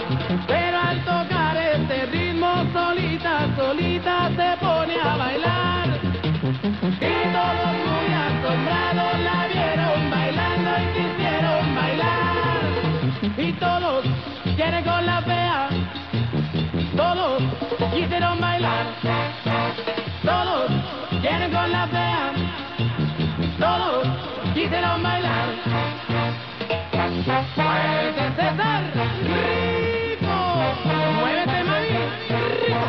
Pero al tocar este ritmo solita, solita se pone a bailar. Y todos muy asombrados la vieron bailando y quisieron bailar. Y todos quieren con la fea todos quisieron bailar, todos quieren con la fea, todos quisieron bailar. Muévete César, rico, muévete mami, rico.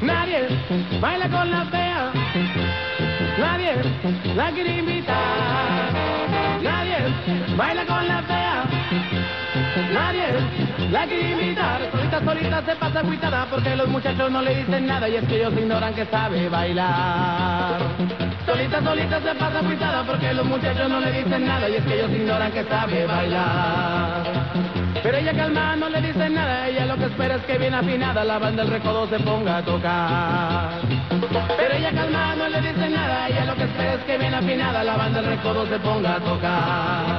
Nadie baila con la fea, nadie la quiere invitar. Baila con la fea. Nadie la quiere invitar. Solita, solita se pasa agüitada porque los muchachos no le dicen nada y es que ellos ignoran que sabe bailar. Solita, solita se pasa agüitada porque los muchachos no le dicen nada y es que ellos ignoran que sabe bailar. Pero ella calma, no le dice nada, ella lo que espera es que bien afinada la banda del recodo se ponga a tocar. Pero ella calma, no le dice nada, ella lo que espera es que bien afinada la banda del recodo se ponga a tocar.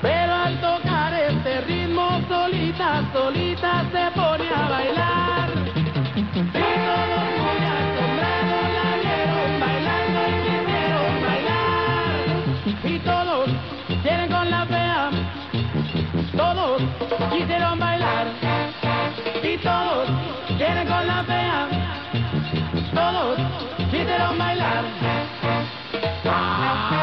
Pero al tocar este ritmo solita, solita se pone a bailar. Quisieron bailar. Y todos quieren con la fea, todos quisieron bailar. ¡Así!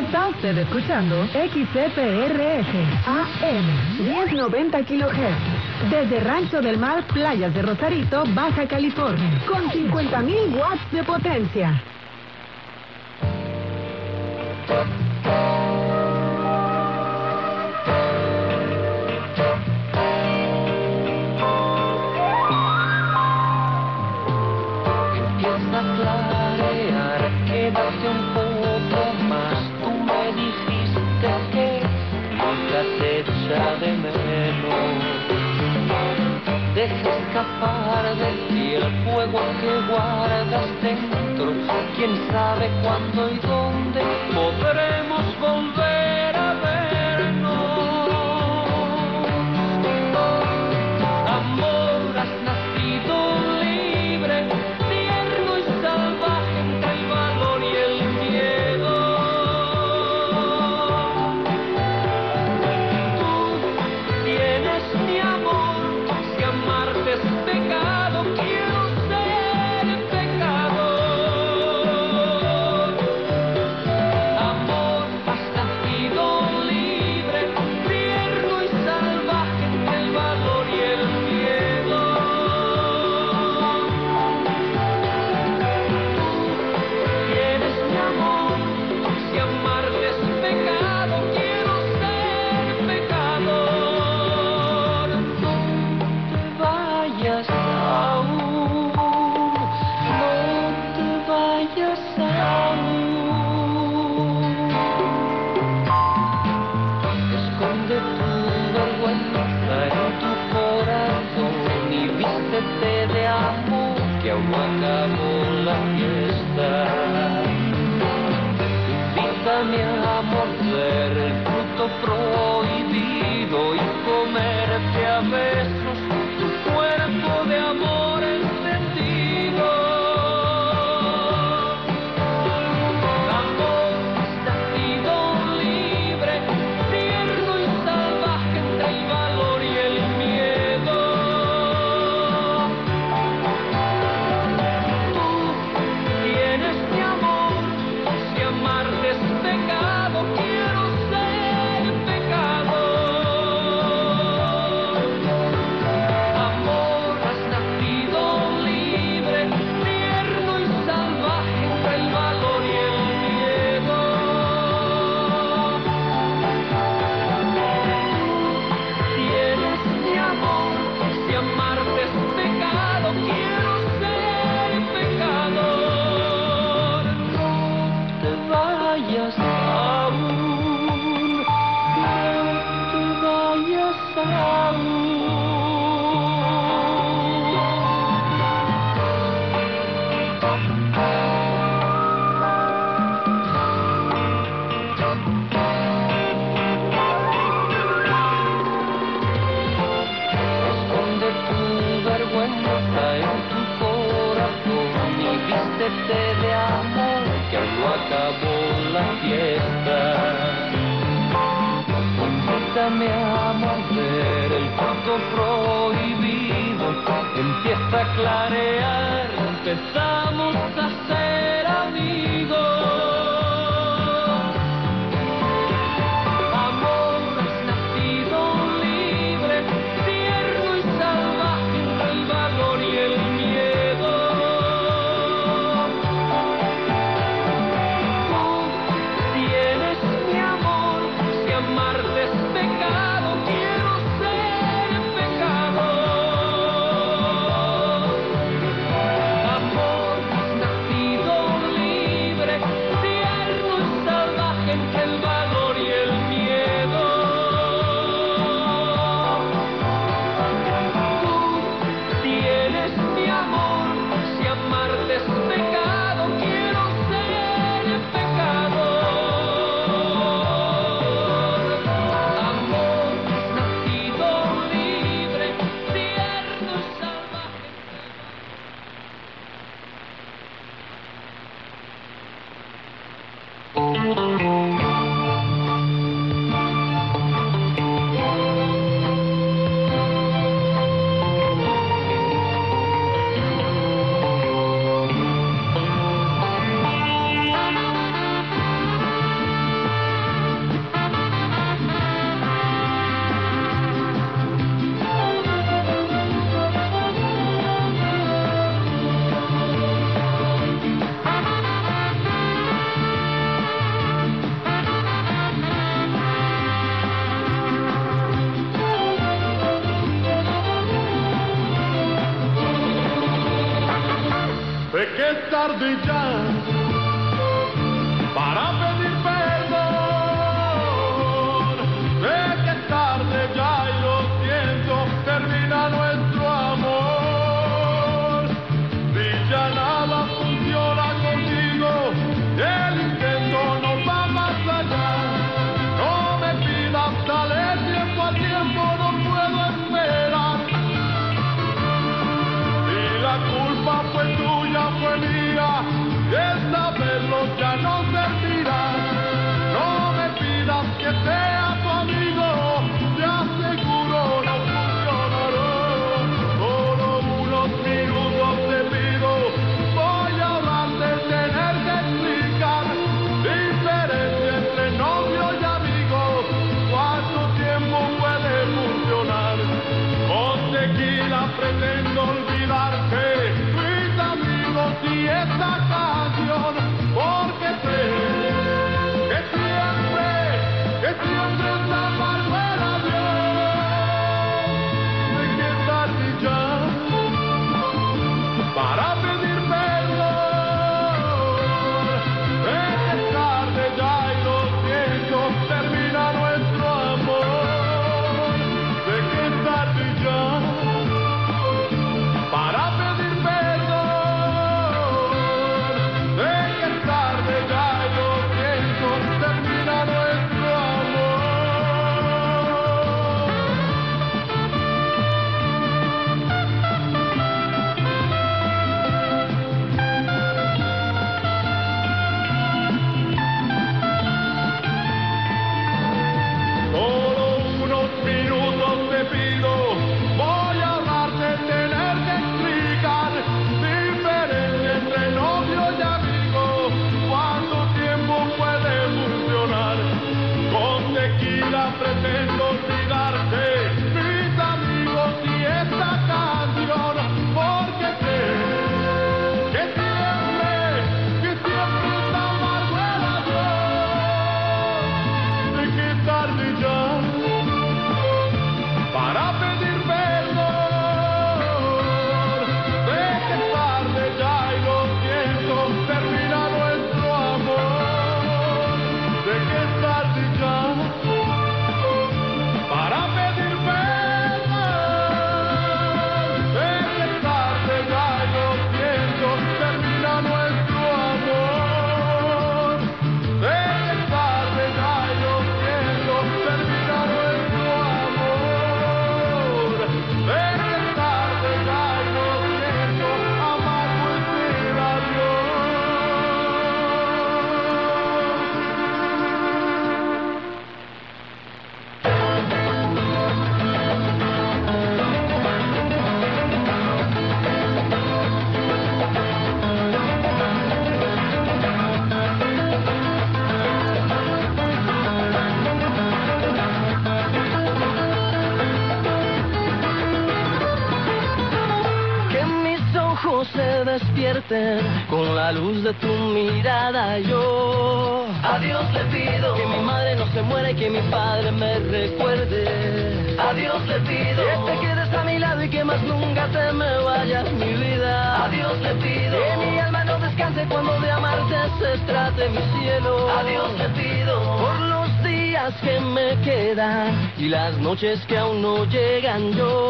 Está usted escuchando XCPRS AM 1090 kHz desde Rancho del Mar, Playas de Rosarito, Baja California, con 50.000 watts de potencia. Empieza a clarear, quédate un de menos. Deja escapar de ti el fuego que guardas dentro. Quién sabe cuándo y dónde podremos volver a vernos. away. Prohibido, empieza a clarear, empezamos que noches que aún no llegan yo.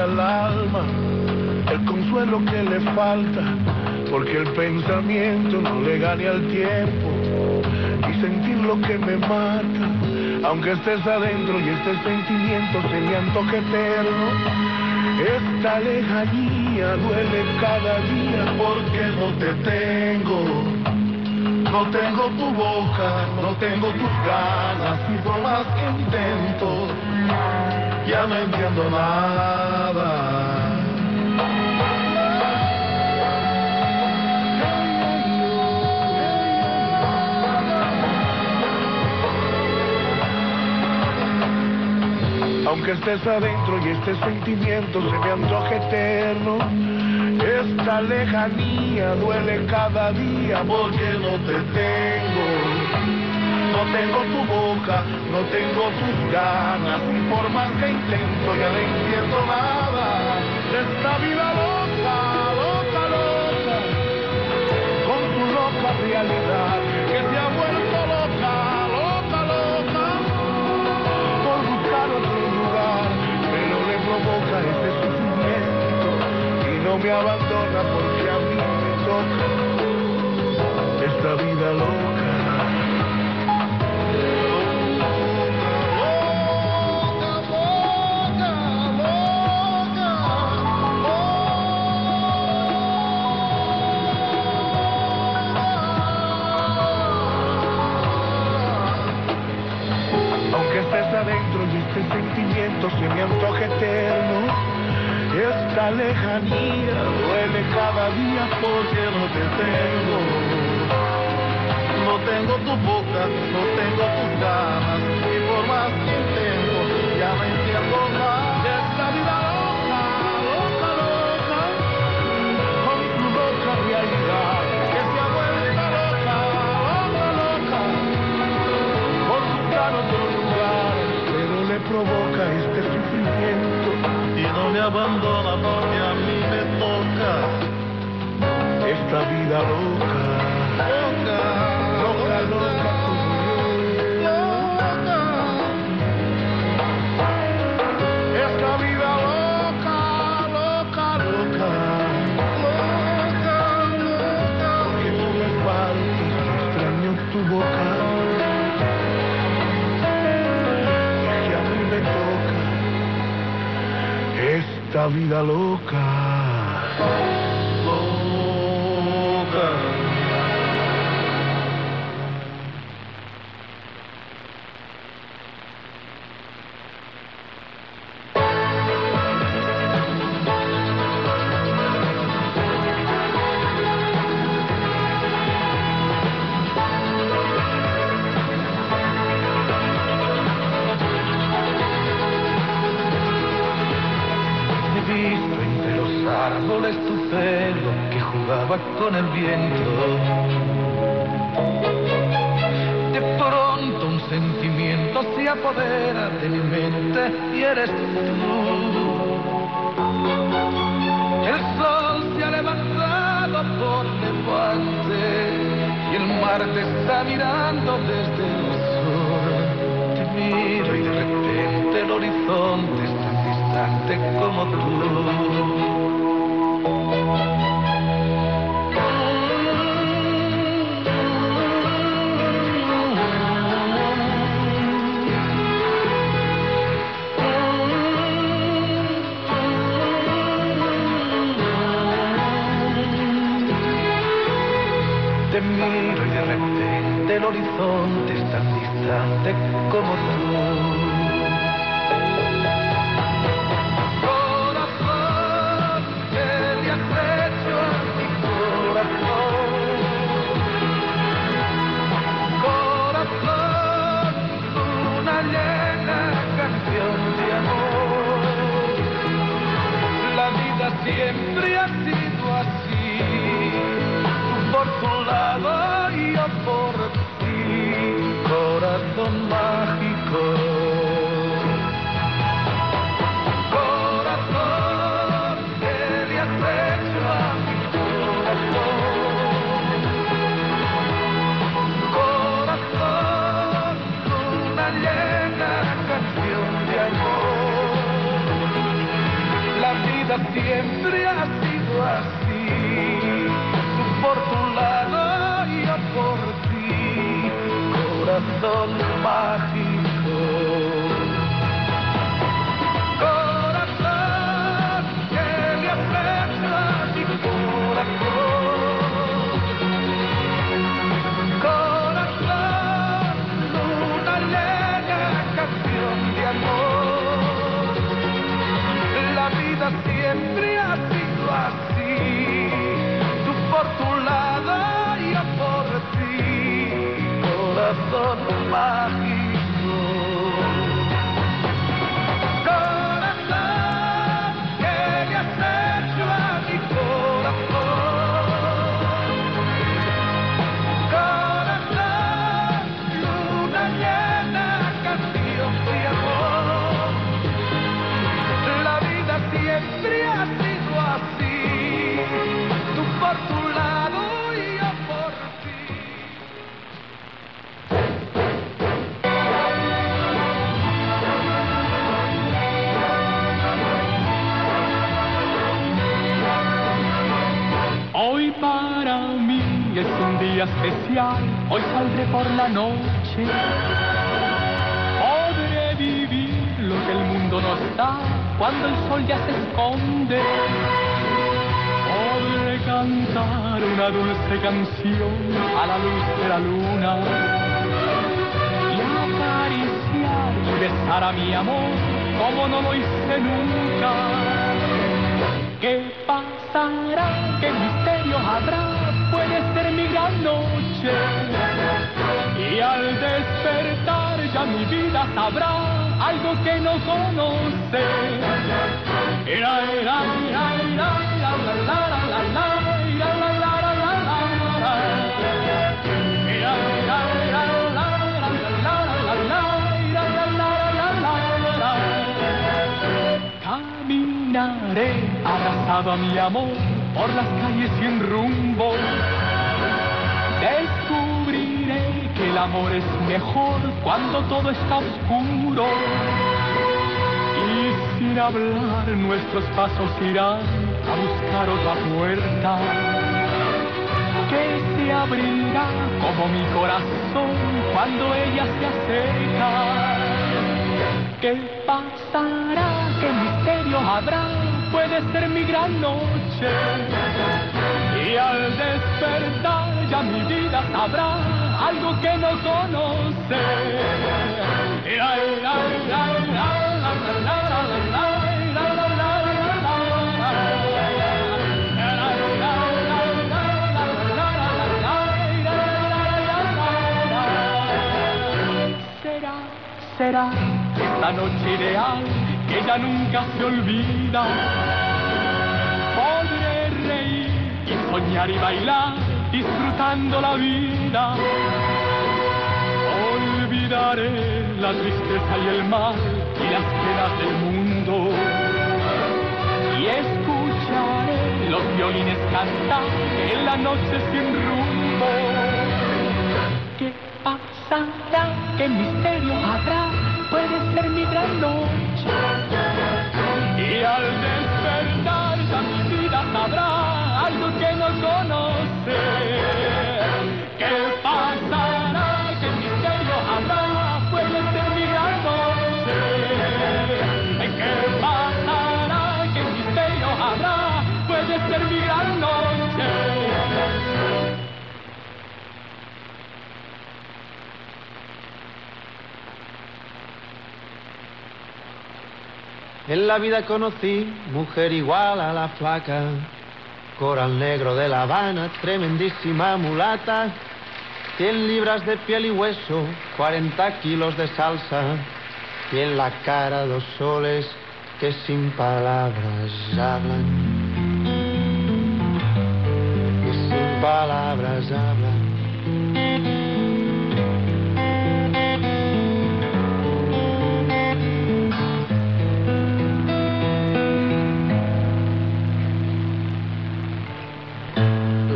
Al alma el consuelo que le falta, porque el pensamiento no le gane al tiempo y sentir lo que me mata, aunque estés adentro y este sentimiento se me antoje eterno. Esta lejanía duele cada día porque no te tengo. No tengo tu boca, no tengo tus ganas y por más que intento, ya no entiendo nada. Aunque estés adentro y este sentimiento se me antoje eterno, esta lejanía duele cada día porque no te tengo. No tengo tu boca, no tengo tus ganas. Y por más que intento ya no entiendo nada. Esta vida loca, loca, loca, con tu loca realidad que se ha vuelto loca, loca, loca, por buscar otro lugar, pero le provoca este sufrimiento. Y no me abandona porque a mí me toca. Esta vida loca. sentimiento se me antoja eterno. Esta lejanía duele cada día porque no te tengo. No tengo tu boca, no tengo tus ganas y por más que tengo ya me entiendo más. provoca este sufrimiento y no me abandona porque a mí me toca esta vida loca, loca, loca, loca. vida loca. Pasos irán a buscar otra puerta que se abrirá como mi corazón cuando ella se acerca. ¿Qué pasará? ¿Qué misterio habrá? Puede ser mi gran noche. Y al despertar ya mi vida sabrá algo que no conoce. La, la, la, será esta noche ideal que ya nunca se olvida. Podré reír y soñar y bailar disfrutando la vida. Olvidaré la tristeza y el mal y las penas del mundo. Y escucharé los violines cantar en la noche sin rumbo. ¿Qué pasará? ¿Qué misterio habrá? Puede ser mi gran noche. Y al despertar ya mi vida sabrá algo que no conoce. En la vida conocí mujer igual a la flaca, coral negro de La Habana, tremendísima mulata, cien libras de piel y hueso, 40 kilos de salsa, y en la cara dos soles que sin palabras hablan, que sin palabras hablan.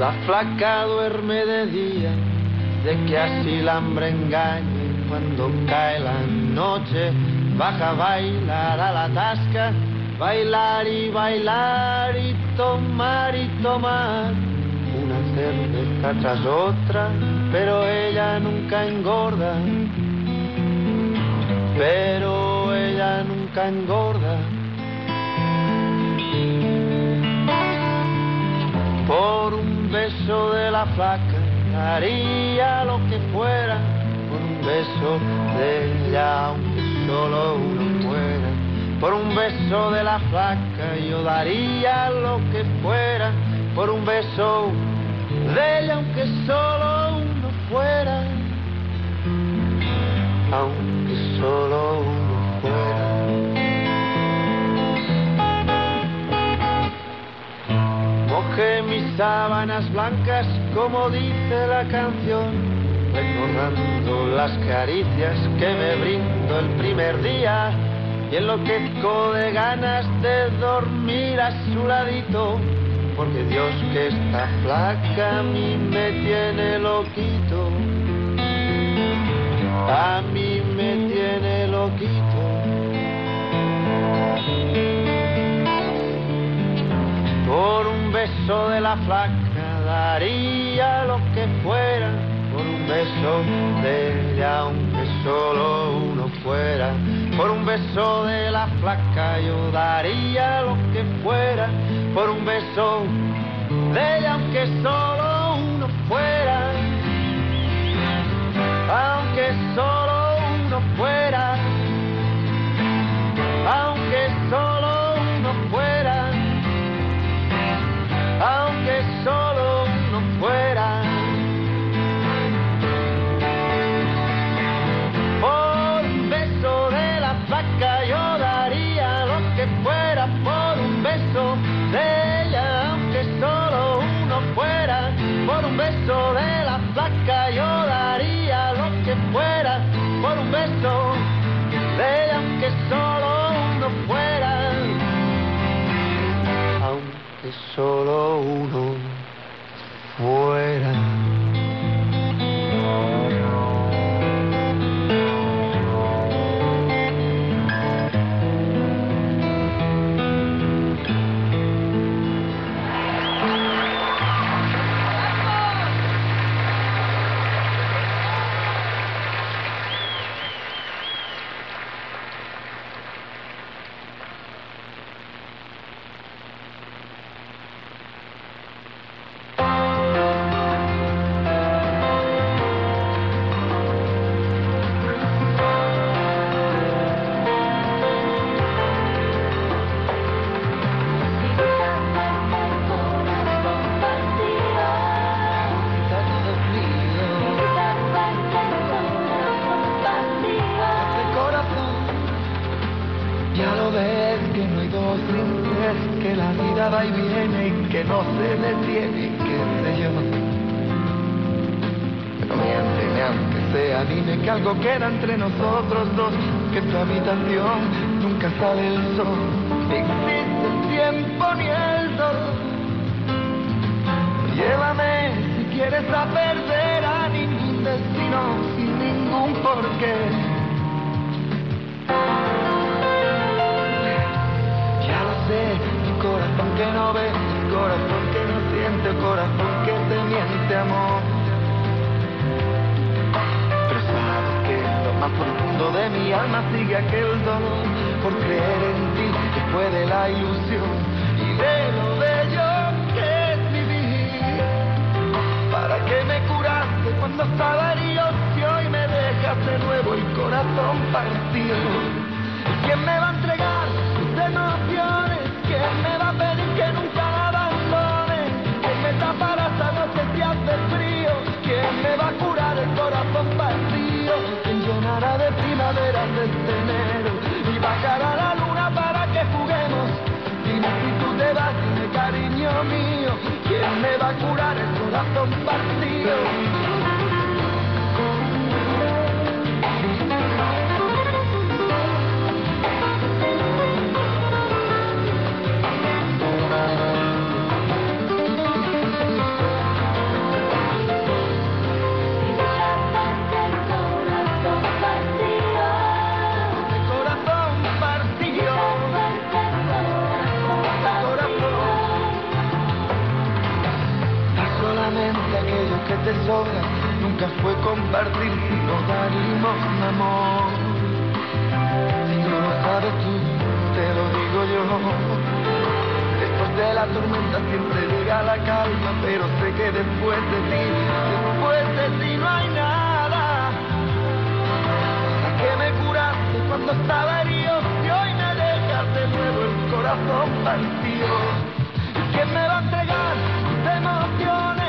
La flaca duerme de día, de que así la hambre engañe. Cuando cae la noche, baja a bailar a la tasca, bailar y bailar y tomar y tomar. Una cerveza tras otra, pero ella nunca engorda. Pero ella nunca engorda. Por un beso de la flaca haría lo que fuera. Por un beso de ella, aunque solo uno fuera. Por un beso de la flaca yo daría lo que fuera. Por un beso de ella, aunque solo uno fuera. Aunque solo uno fuera. Mojé mis sábanas blancas como dice la canción, recordando las caricias que me brindo el primer día y enloquezco de ganas de dormir a su ladito, porque Dios que está flaca a mí me tiene loquito, a mí me tiene loquito. Por un beso de la flaca daría lo que fuera. Por un beso de ella, aunque solo uno fuera. Por un beso de la flaca yo daría lo que fuera. Por un beso de ella, aunque solo uno fuera. Aunque solo uno fuera. Aunque solo uno fuera aunque solo no fuera. Por un beso de la vaca yo daría lo que fuera, por un beso de ella, aunque solo uno fuera. Por un beso de la vaca yo daría lo que fuera, por un beso de ella, aunque solo uno fuera. Solo uno fuera. Sea, dime que algo queda entre nosotros dos, que tu habitación nunca sale el sol, ni existe el tiempo ni el dolor. Llévame si quieres a perder a ningún destino sin ningún porqué. Ya lo sé, mi corazón que no ve, mi corazón que no siente, corazón que te miente, amor. Más profundo de mi alma sigue aquel dolor por creer en ti que puede la ilusión y de lo bello que es vivir. ¿Para qué me curaste cuando estaba herido si hoy me dejas de nuevo el corazón partido? ¿Quién me va a entregar sus emociones? ¿Quién me va a pedir que nunca de? Y bajará la luna para que juguemos Dime si tú te vas, dime cariño mío, ¿quién me va a curar el corazón partido? Que te sobra, nunca fue compartir sino dar limosna, amor. Si no lo sabes tú, te lo digo yo. Después de la tormenta siempre llega la calma, pero sé que después de ti, después de ti no hay nada. ¿Para qué me curaste cuando estaba herido y hoy me dejas de nuevo el corazón partido? ¿Quién me va a entregar sus emociones?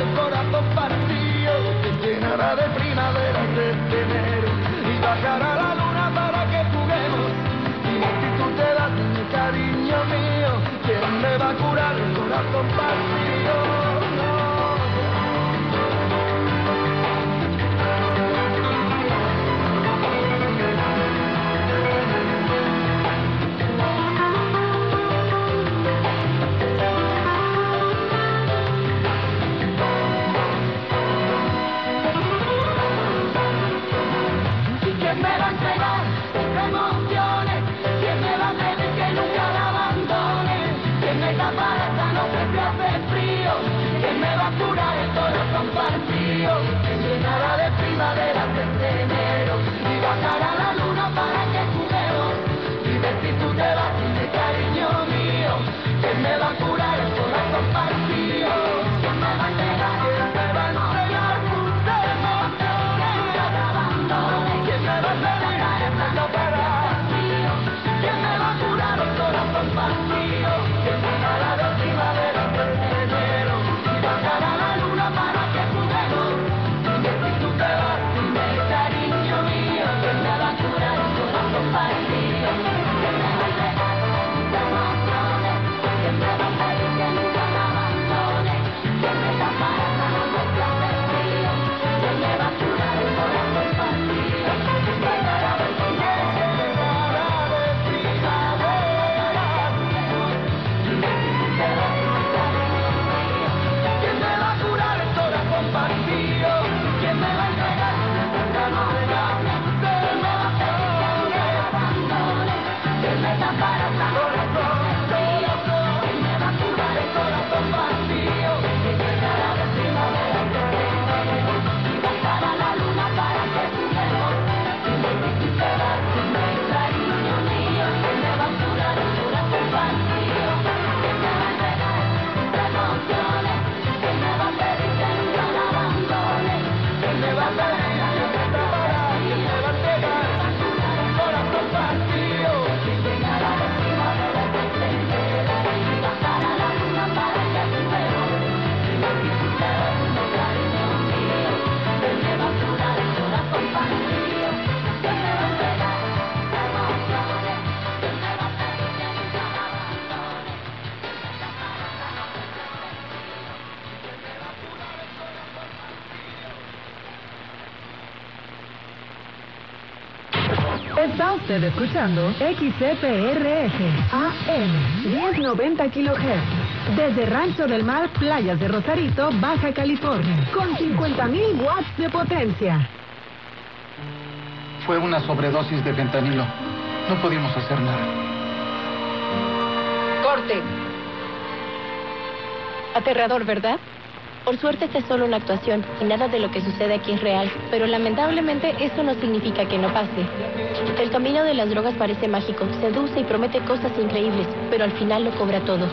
El corazón partido? ¿Quién llenará de primavera este enero? Y bajará la luna para que juguemos si tú te das cariño mío ¿Quién me va a curar el corazón partido? ¿Quién Vas, dime cariño mío ¿Quién me va Está usted escuchando XCPRS AM 1090 kHz. Desde Rancho del Mar, Playas de Rosarito, Baja California. Con 50.000 watts de potencia. Fue una sobredosis de fentanilo. No pudimos hacer nada. Corte. Aterrador, ¿verdad? Por suerte esta es solo una actuación y nada de lo que sucede aquí es real, pero lamentablemente eso no significa que no pase. El camino de las drogas parece mágico, seduce y promete cosas increíbles, pero al final lo cobra todo.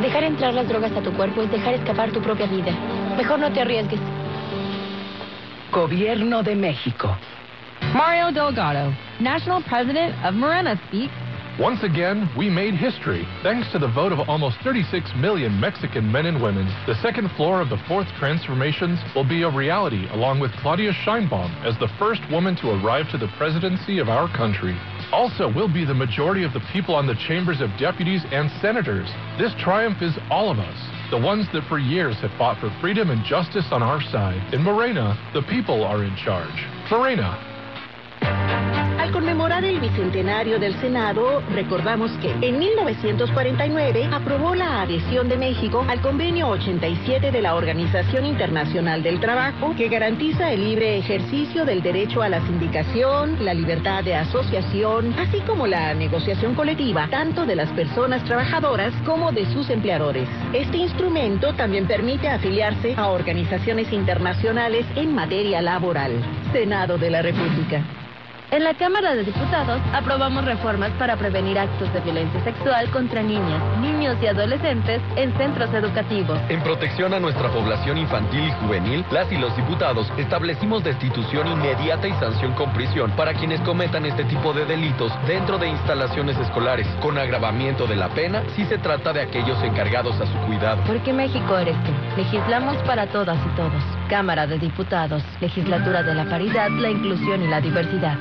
Dejar entrar las drogas a tu cuerpo es dejar escapar tu propia vida. Mejor no te arriesgues. Gobierno de México. Mario Delgado, National President of Morena speaks. Once again, we made history. Thanks to the vote of almost 36 million Mexican men and women, the second floor of the Fourth Transformations will be a reality, along with Claudia Scheinbaum as the first woman to arrive to the presidency of our country. Also, will be the majority of the people on the chambers of deputies and senators. This triumph is all of us, the ones that for years have fought for freedom and justice on our side. In Morena, the people are in charge. Morena, Al conmemorar el bicentenario del Senado, recordamos que en 1949 aprobó la adhesión de México al Convenio 87 de la Organización Internacional del Trabajo, que garantiza el libre ejercicio del derecho a la sindicación, la libertad de asociación, así como la negociación colectiva, tanto de las personas trabajadoras como de sus empleadores. Este instrumento también permite afiliarse a organizaciones internacionales en materia laboral. Senado de la República. En la Cámara de Diputados aprobamos reformas para prevenir actos de violencia sexual contra niñas, niños y adolescentes en centros educativos. En protección a nuestra población infantil y juvenil, las y los diputados establecimos destitución inmediata y sanción con prisión para quienes cometan este tipo de delitos dentro de instalaciones escolares, con agravamiento de la pena si se trata de aquellos encargados a su cuidado. Porque México eres tú. Legislamos para todas y todos. Cámara de Diputados, Legislatura de la Paridad, la Inclusión y la Diversidad.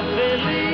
I believe.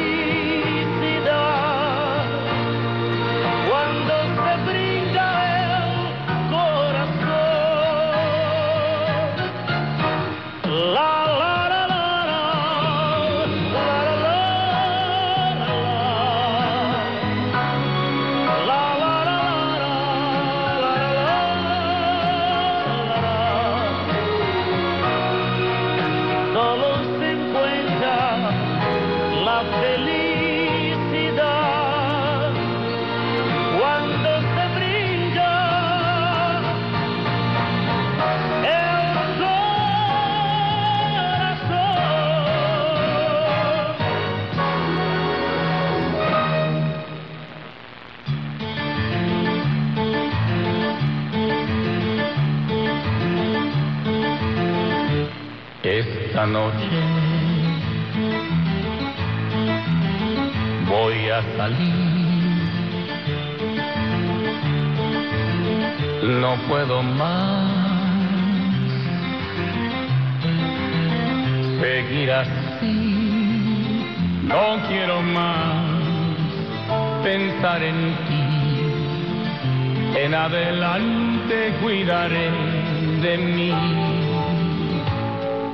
De mí.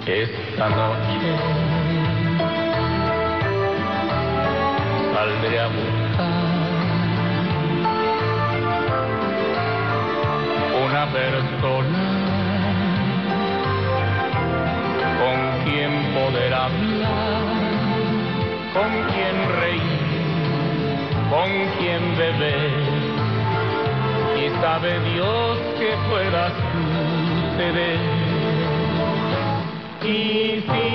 Esta noche saldré a buscar una persona con quien poder hablar, con quien reír, con quien beber. Y sabe Dios que pueda suceder. Y si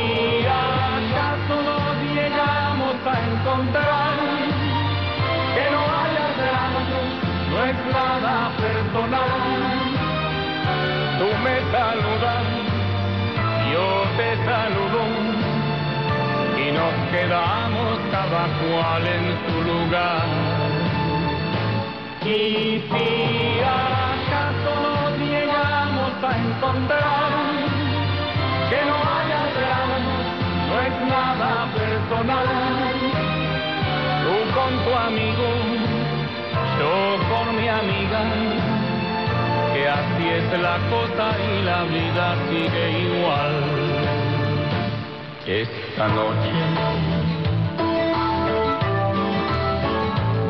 acaso nos llegamos a encontrar, que no haya drama, no es nada personal. Tú me saludas, yo te saludo, y nos quedamos cada cual en su lugar. Y si llegamos a encontrar, que no haya drama, no es nada personal. Tú con tu amigo, yo con mi amiga, que así es la cosa y la vida sigue igual. Esta noche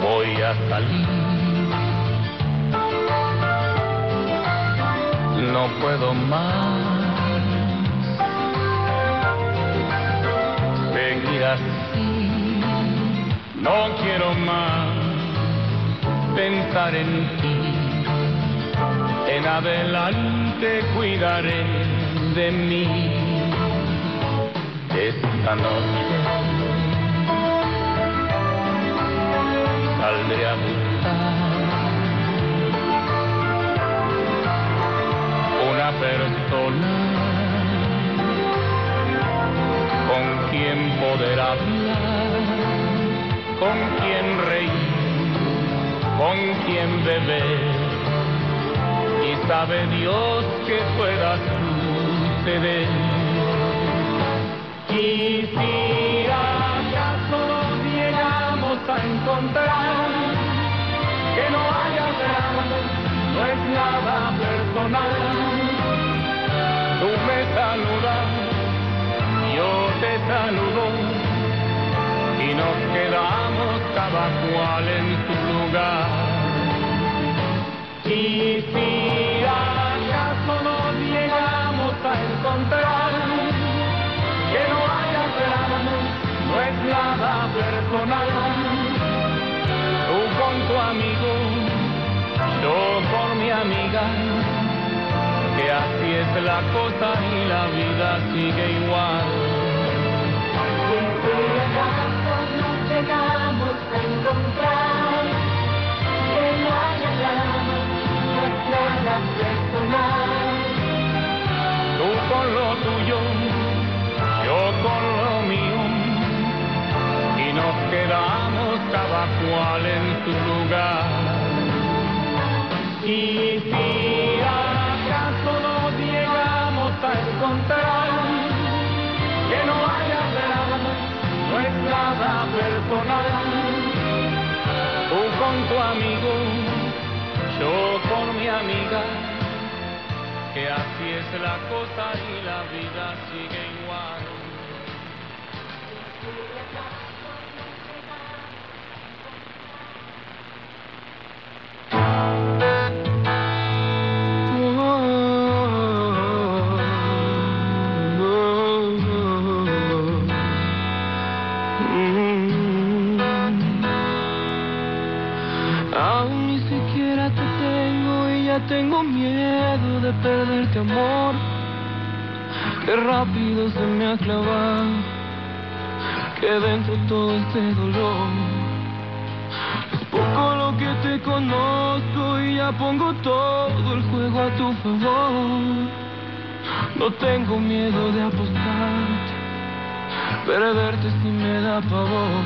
voy a salir. No puedo más seguir así. No quiero más pensar en ti. En adelante cuidaré de mí. Esta noche saldré a buscar una persona con quien poder hablar, con quien reír, con quien beber. Y sabe Dios que pueda suceder. Y si acaso llegamos a encontrar, que no haya drama, no es nada personal. Me saludas, yo te saludo, y nos quedamos cada cual en su lugar. Y si acaso nos llegamos a encontrar, que no haya drama, no es nada personal. Tú con tu amigo, yo con mi amiga, que así es la cosa y la vida sigue igual. Si acaso nos llegamos a encontrar, no haya drama, no es nada personal. Tú con lo tuyo, yo con lo mío, y nos quedamos cada cual en su lugar. Y si a encontrar, que no haya drama, no es nada personal. Tú con tu amigo, yo con mi amiga, que así es la cosa y la vida sigue igual. Perderte amor. Qué rápido se me ha clavado, que dentro todo este dolor. Es poco lo que te conozco y ya pongo todo el juego a tu favor. No tengo miedo de apostarte, perderte si me da pavor.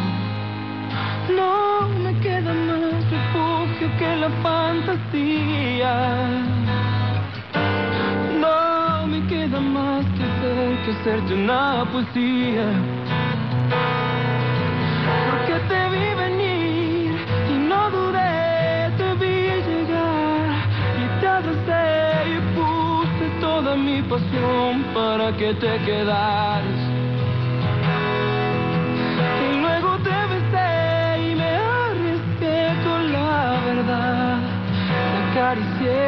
No me queda más refugio que la fantasía. Que hacer que hacerte una poesía. Porque te vi venir y no dudé, te vi llegar y te abracé y puse toda mi pasión para que te quedaras. Y luego te besé y me arriesgué con la verdad. Te acaricié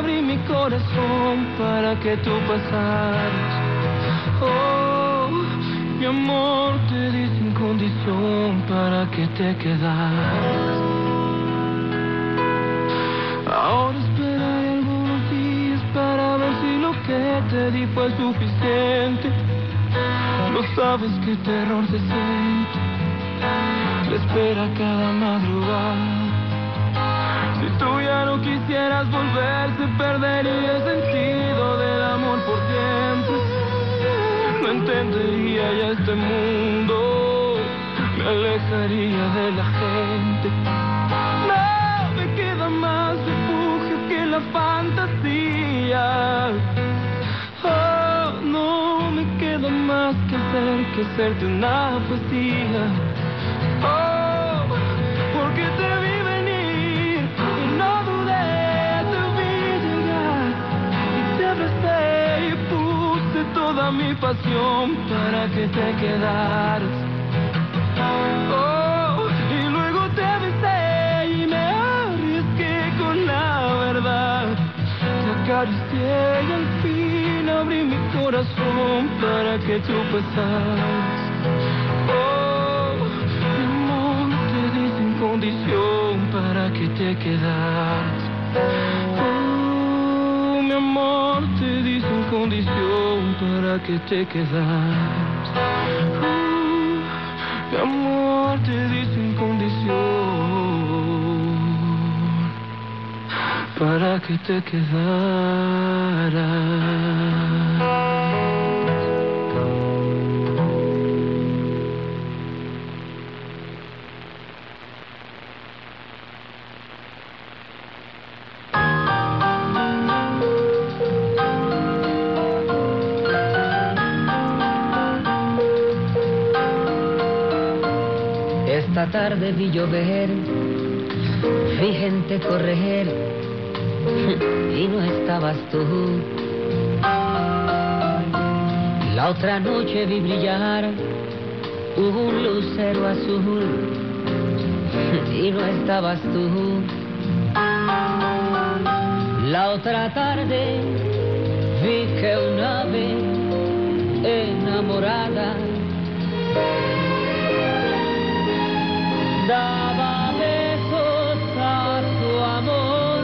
abrí mi corazón para que tú pasaras. Oh, mi amor, te di sin condición para que te quedaras. Ahora esperaré algunos días para ver si lo que te di fue suficiente. No sabes qué terror se siente. Te espera cada madrugada. Tú ya no quisieras volver, se perdería el sentido del amor por siempre. No entendería ya este mundo, me alejaría de la gente. No me queda más refugio que la fantasía. Oh, no me queda más que hacer que hacerte una poesía. Oh, abracé y puse toda mi pasión para que te quedaras. Oh, y luego te besé y me arriesgué con la verdad. Te acaricié y al fin abrí mi corazón para que tú pasaras. Oh, mi amor, te di sin condición para que te quedaras. Oh, amor, te di sin condición para que te quedaras. Oh, mi amor, te di sin condición para que te quedaras. Esta tarde vi llover, vi gente correr y no estabas tú. La otra noche vi brillar un lucero azul y no estabas tú. La otra tarde vi que un ave enamorada daba besos a su amor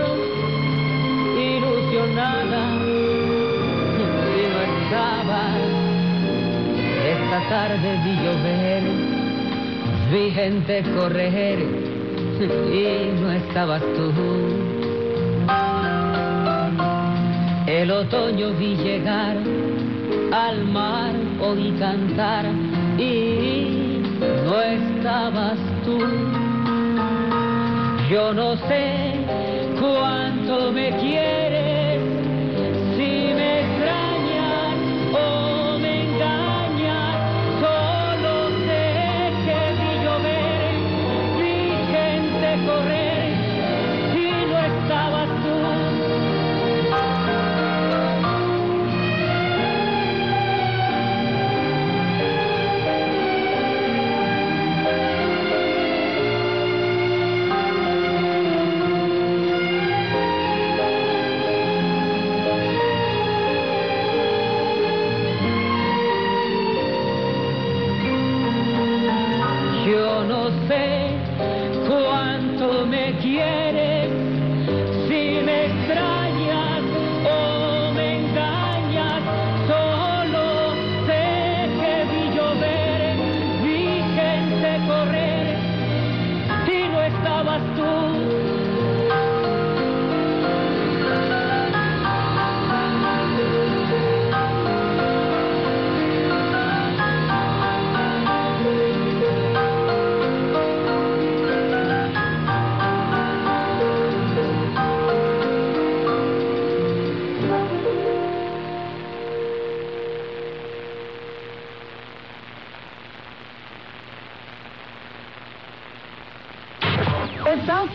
ilusionada y no estaba esta tarde vi llover vi gente correr y no estabas tú. El otoño vi llegar al mar oí cantar y no estabas Yo no sé cuánto me quieres,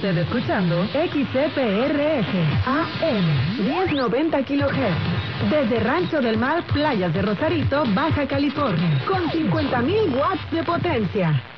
usted escuchando XCPRS AM 1090 kHz desde Rancho del Mar, Playas de Rosarito, Baja California, con 50.000 watts de potencia.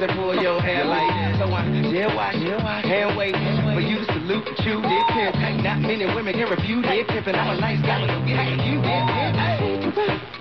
and pull your hair like So I dare watch, hand wait for you to salute and chew their pimp. Not many women can refuse their pimp, and I'm a nice guy, so get you.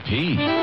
VIP.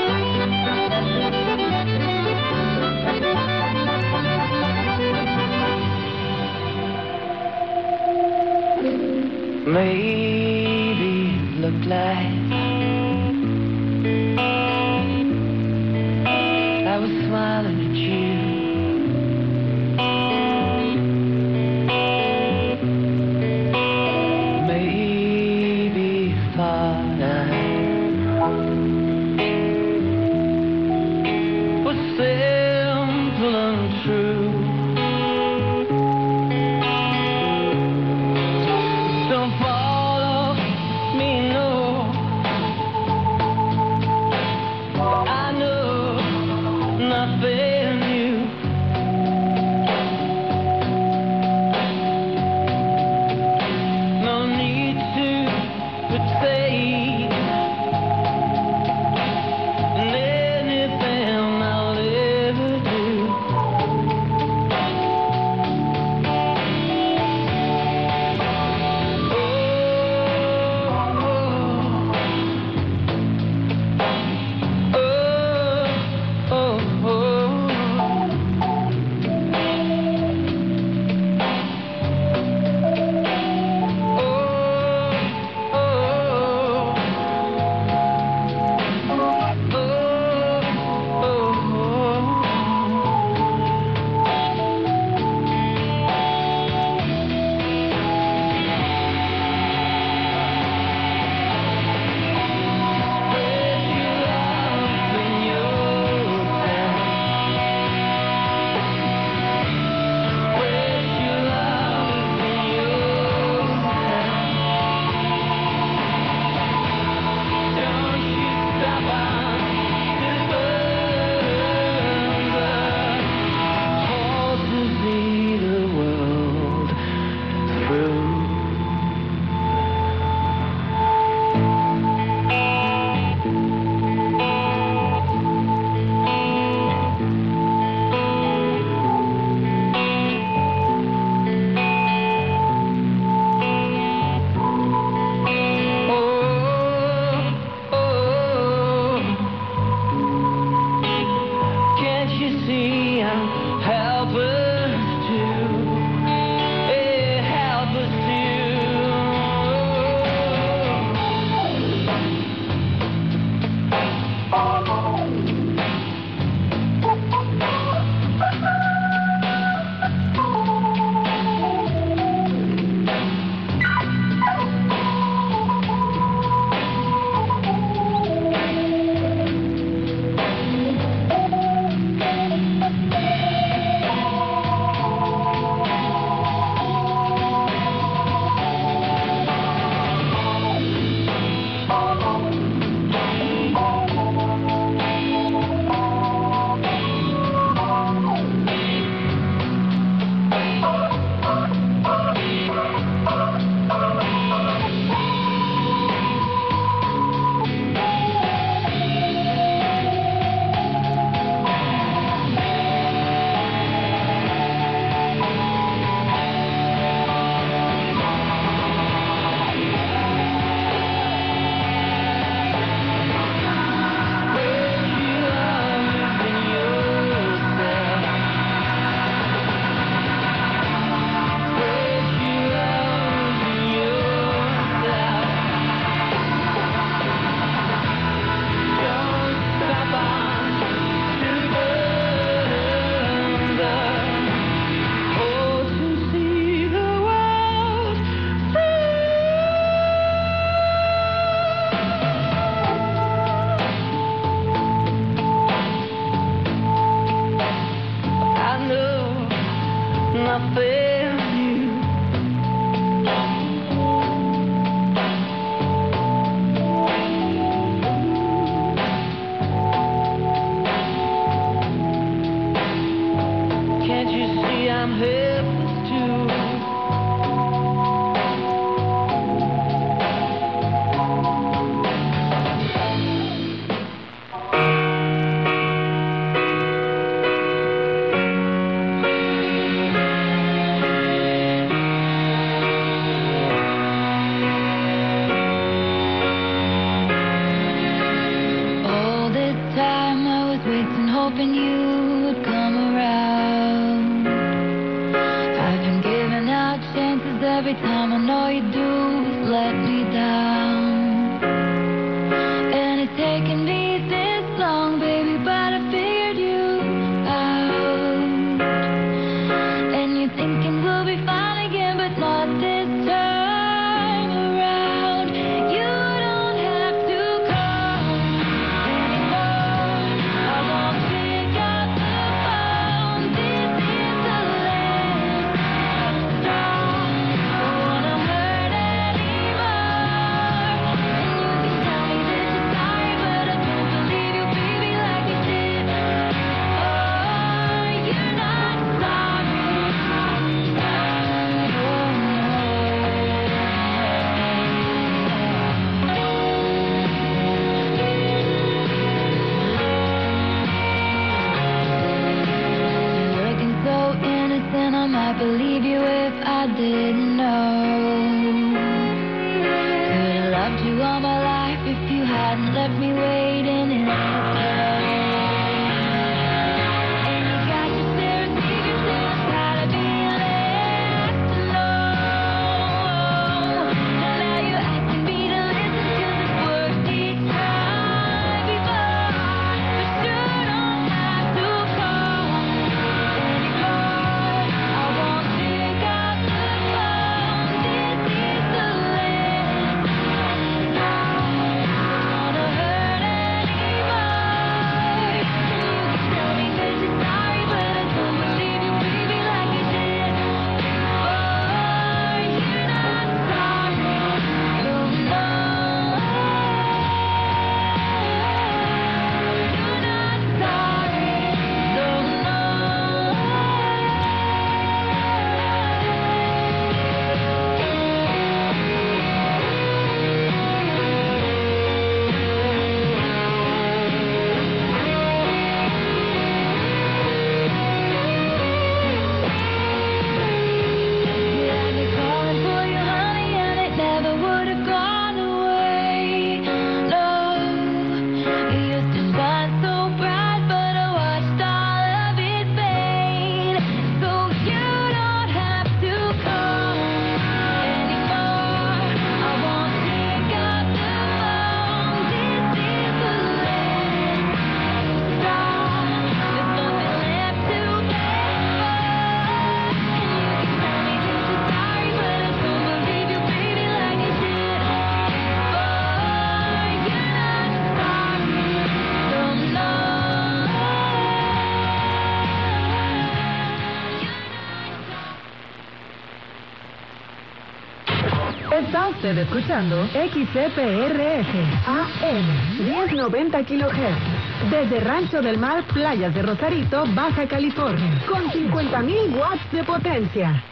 Usted escuchando XCPRS AM 1090 kHz desde Rancho del Mar, Playas de Rosarito, Baja California, con 50.000 watts de potencia.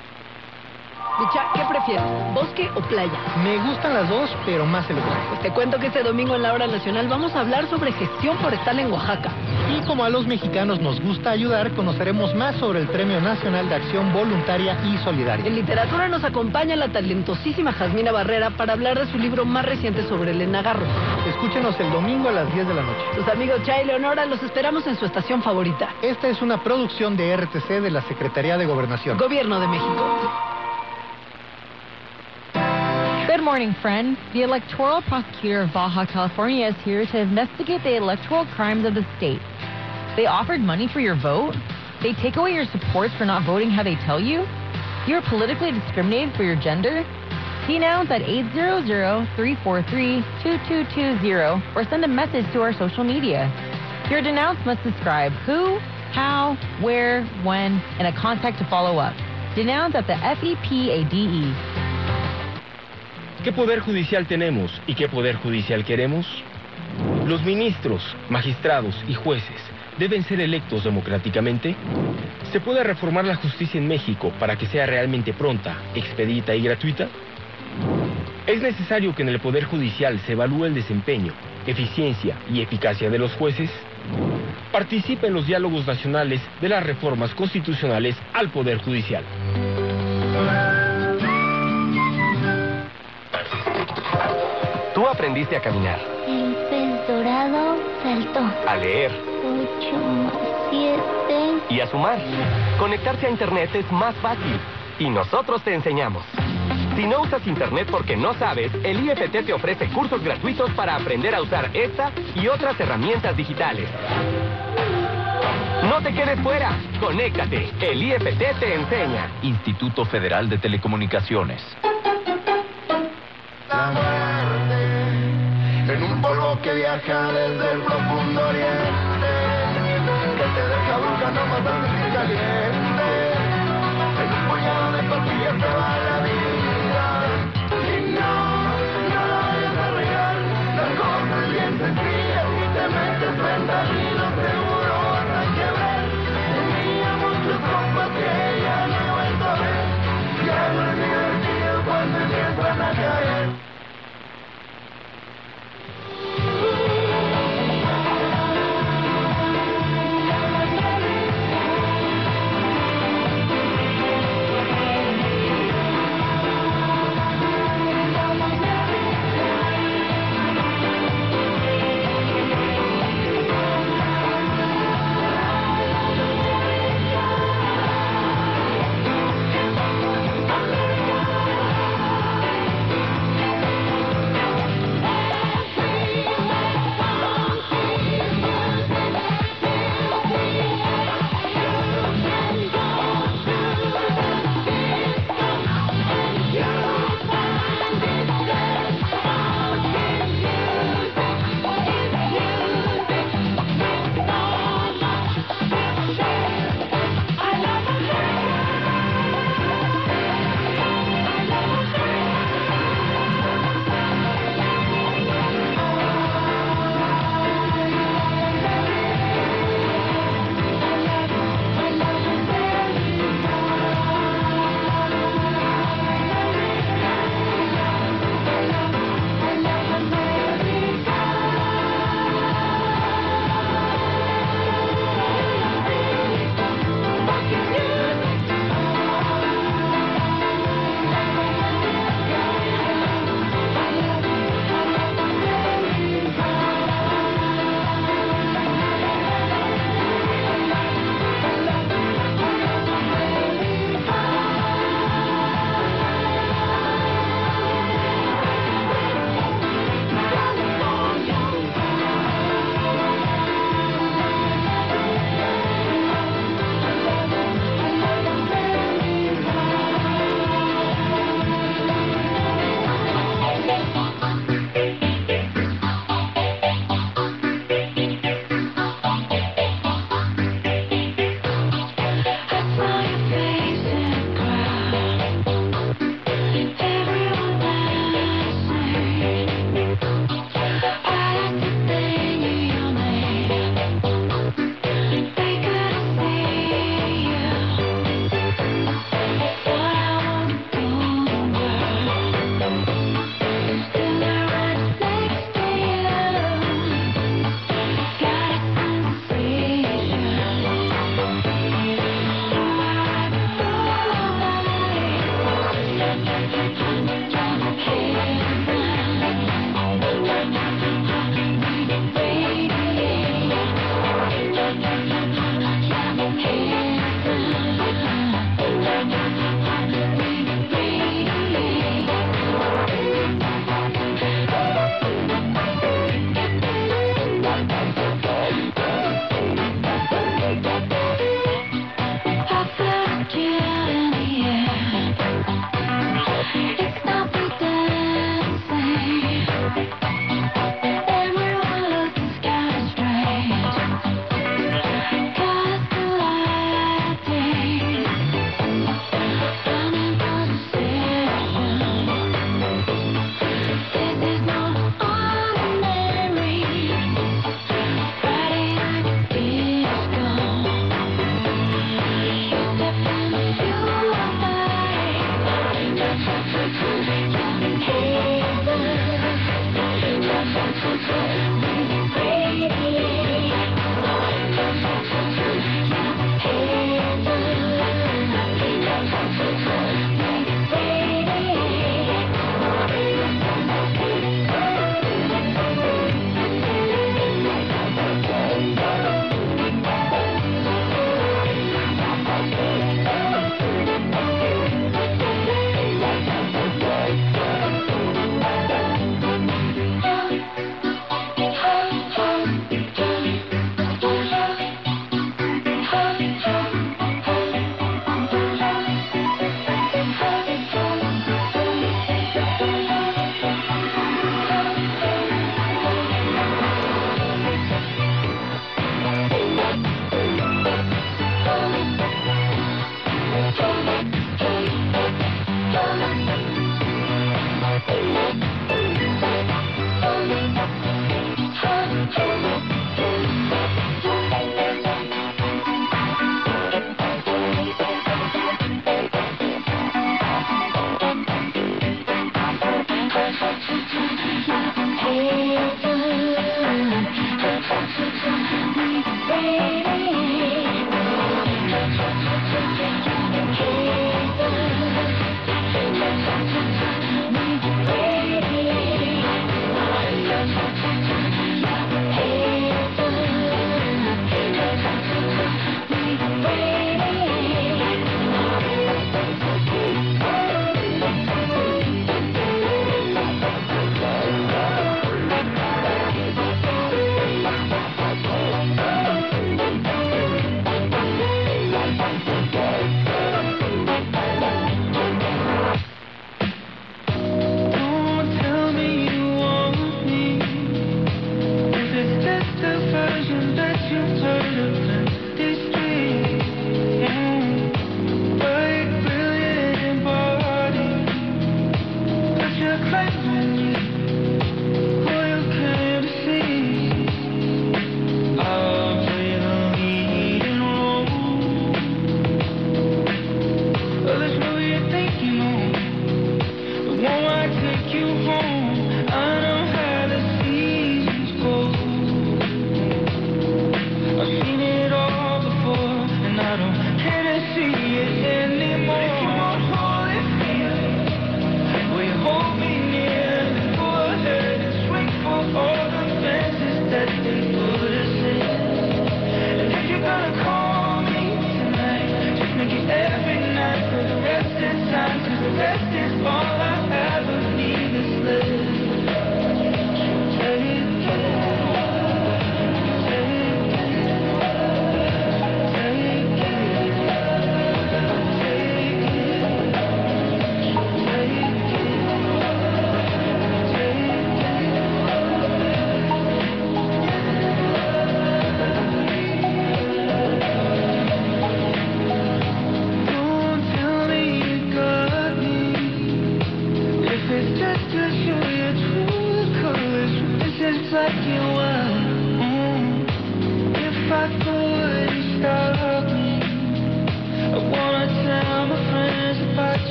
Micha, ¿qué prefieres? ¿Bosque o playa? Me gustan las dos, pero más el bosque. Pues te cuento que este domingo en la hora nacional vamos a hablar sobre gestión forestal en Oaxaca. Y como a los mexicanos nos gusta ayudar, conoceremos más sobre el Premio Nacional de Acción Voluntaria y Solidaria. En literatura nos acompaña la talentosísima Jasmina Barrera para hablar de su libro más reciente sobre Elena Garro. Escúchenos el domingo a las 10 de la noche. Sus amigos Chay y Leonora los esperamos en su estación favorita. Esta es una producción de RTC de la Secretaría de Gobernación. Gobierno de México. Good morning, friend. The electoral prosecutor of Baja California is here to investigate the electoral crimes of the state. They offered money for your vote? They take away your supports for not voting how they tell you? You're politically discriminated for your gender? Denounce at 800-343-2220 or send a message to our social media. Your denounce must describe who, how, where, when, and a contact to follow up. Denounce at the FEPADE. ¿Qué poder judicial tenemos y qué poder judicial queremos? ¿Los ministros, magistrados y jueces deben ser electos democráticamente? ¿Se puede reformar la justicia en México para que sea realmente pronta, expedita y gratuita? ¿Es necesario que en el Poder Judicial se evalúe el desempeño, eficiencia y eficacia de los jueces? Participa en los diálogos nacionales de las reformas constitucionales al Poder Judicial. Tú aprendiste a caminar, El pez dorado saltó. a leer, ocho más siete. Y a sumar. Conectarse a Internet es más fácil. Y nosotros te enseñamos. Si no usas Internet porque no sabes, el IFT te ofrece cursos gratuitos para aprender a usar esta y otras herramientas digitales. No te quedes fuera. Conéctate. El IFT te enseña. Instituto Federal de Telecomunicaciones. En un polvo que viaja desde el profundo oriente, que te deja no más y caliente. En un puñado de pastillas te va la vida. Y no, no la vayas a regar. La cosa es bien sencilla y te metes fentanilo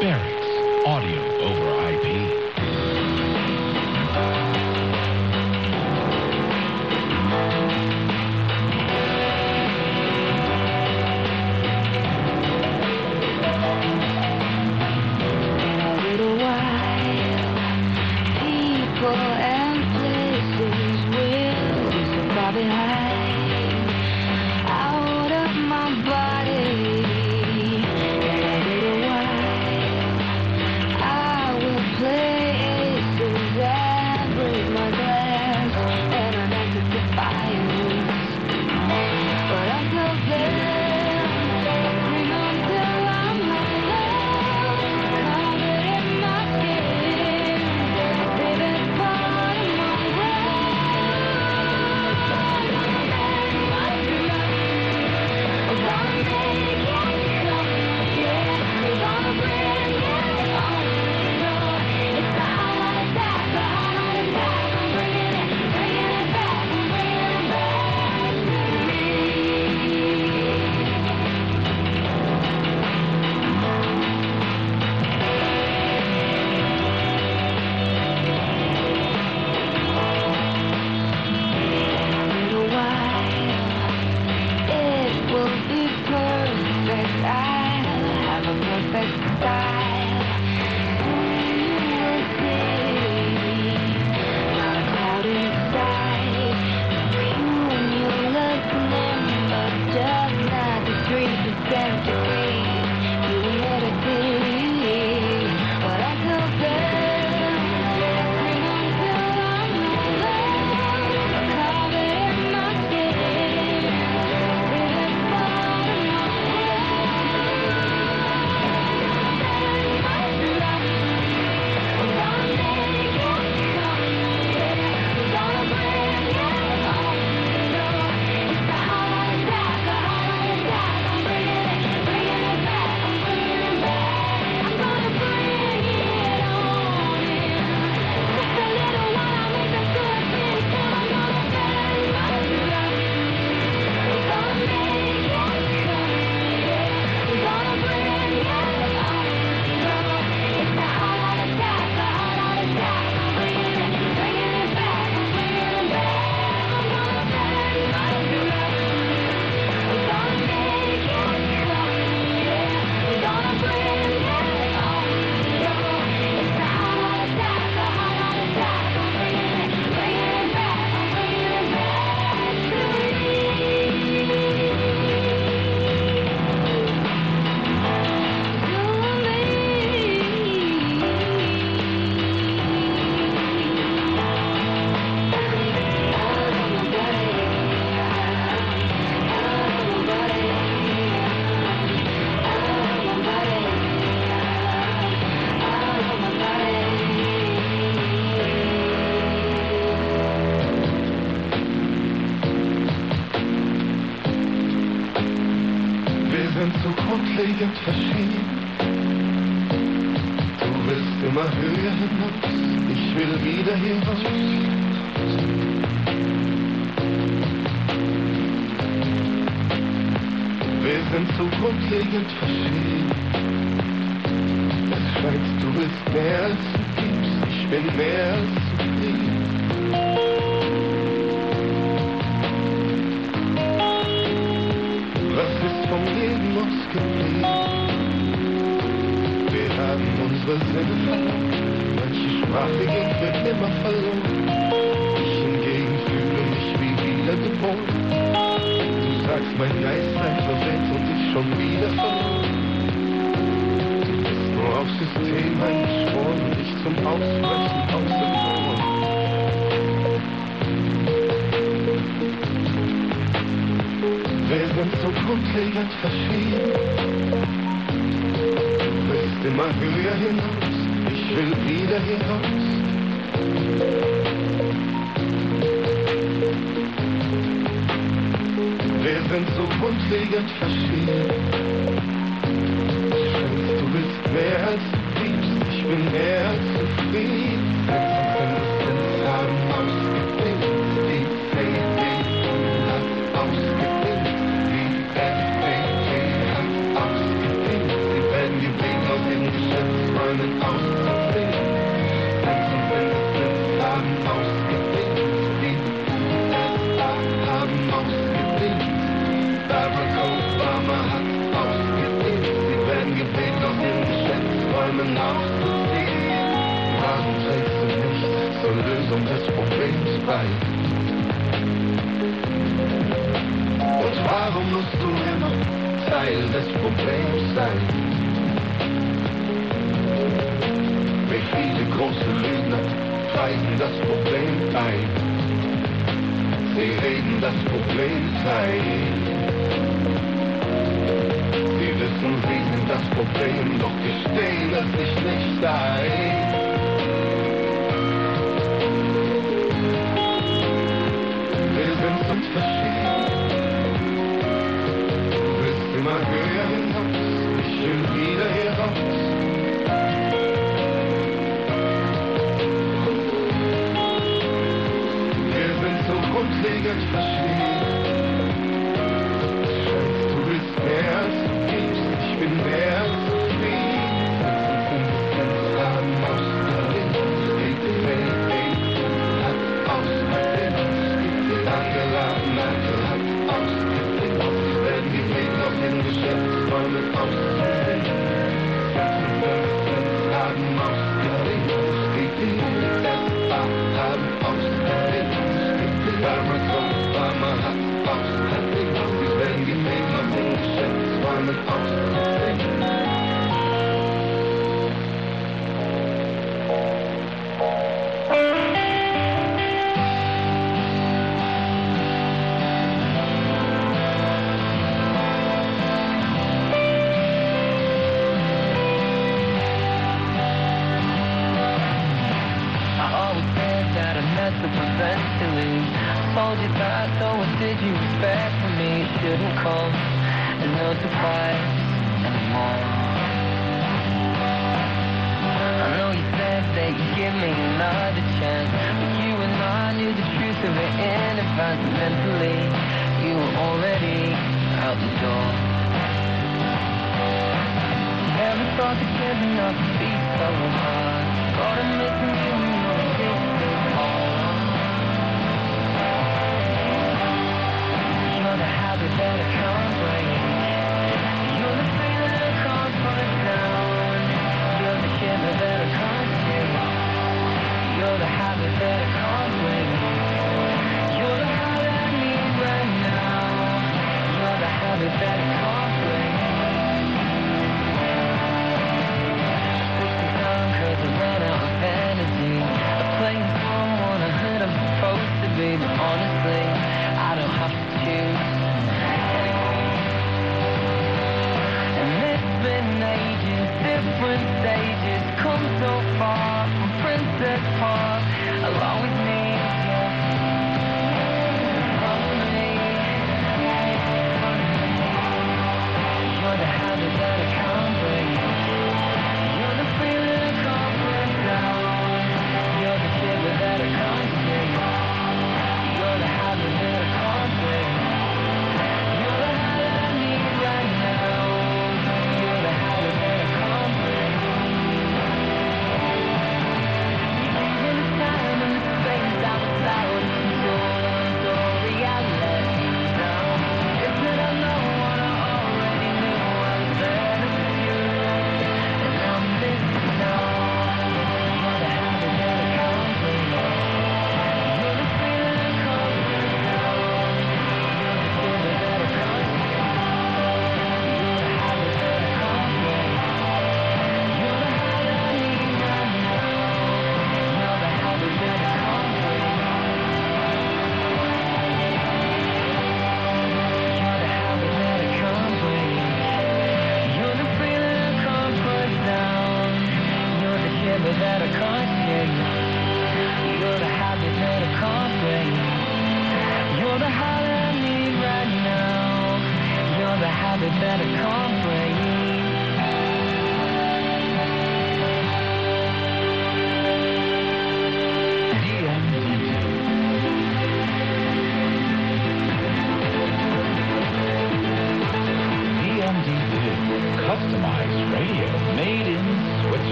Barracks Audio over IP.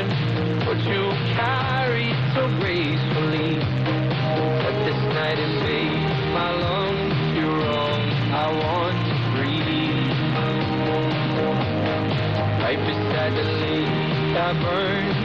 ocean, but you carried so gracefully. But this night invades my lungs, you're wrong, I want to breathe. Right beside the lake, I burn.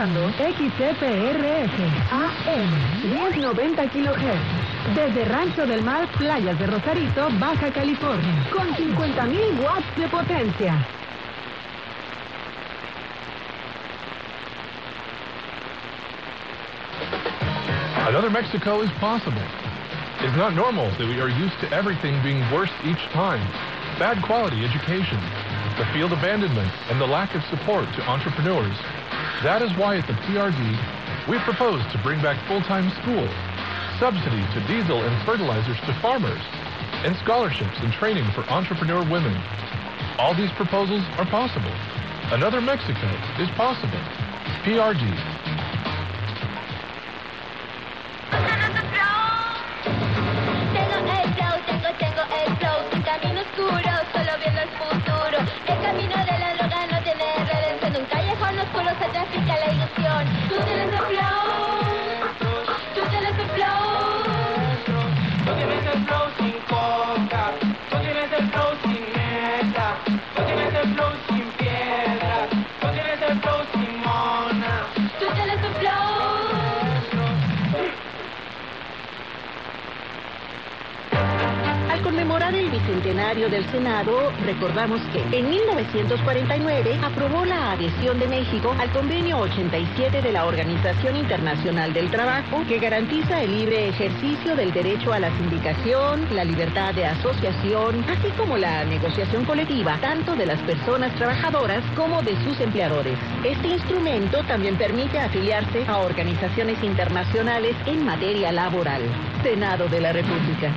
Escuchando AM 1090 kHz. Desde Rancho del Mar, Playas de Rosarito, Baja California. Con 50.000 watts de potencia. Another Mexico is possible. It's not normal that we are used to everything being worse each time. Bad quality education, the field abandonment, and the lack of support to entrepreneurs. That is why at the PRD, we propose to bring back full-time school, subsidy to diesel and fertilizers to farmers, and scholarships and training for entrepreneur women. All these proposals are possible. Another Mexico is possible. PRD, trafica la Conmemorar el bicentenario del Senado, recordamos que en 1949 aprobó la adhesión de México al Convenio 87 de la Organización Internacional del Trabajo, que garantiza el libre ejercicio del derecho a la sindicación, la libertad de asociación, así como la negociación colectiva, tanto de las personas trabajadoras como de sus empleadores. Este instrumento también permite afiliarse a organizaciones internacionales en materia laboral. Senado de la República.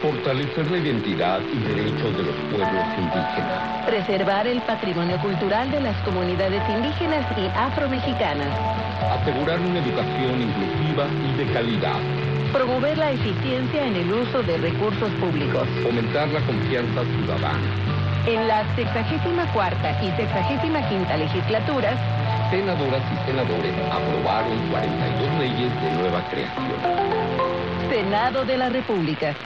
Fortalecer la identidad y derechos de los pueblos indígenas. Preservar el patrimonio cultural de las comunidades indígenas y afromexicanas. Asegurar una educación inclusiva y de calidad. Promover la eficiencia en el uso de recursos públicos. Fomentar la confianza ciudadana. En las 64 y 65 legislaturas, Senadoras y senadores aprobaron 42 leyes de nueva creación. Senado de la República.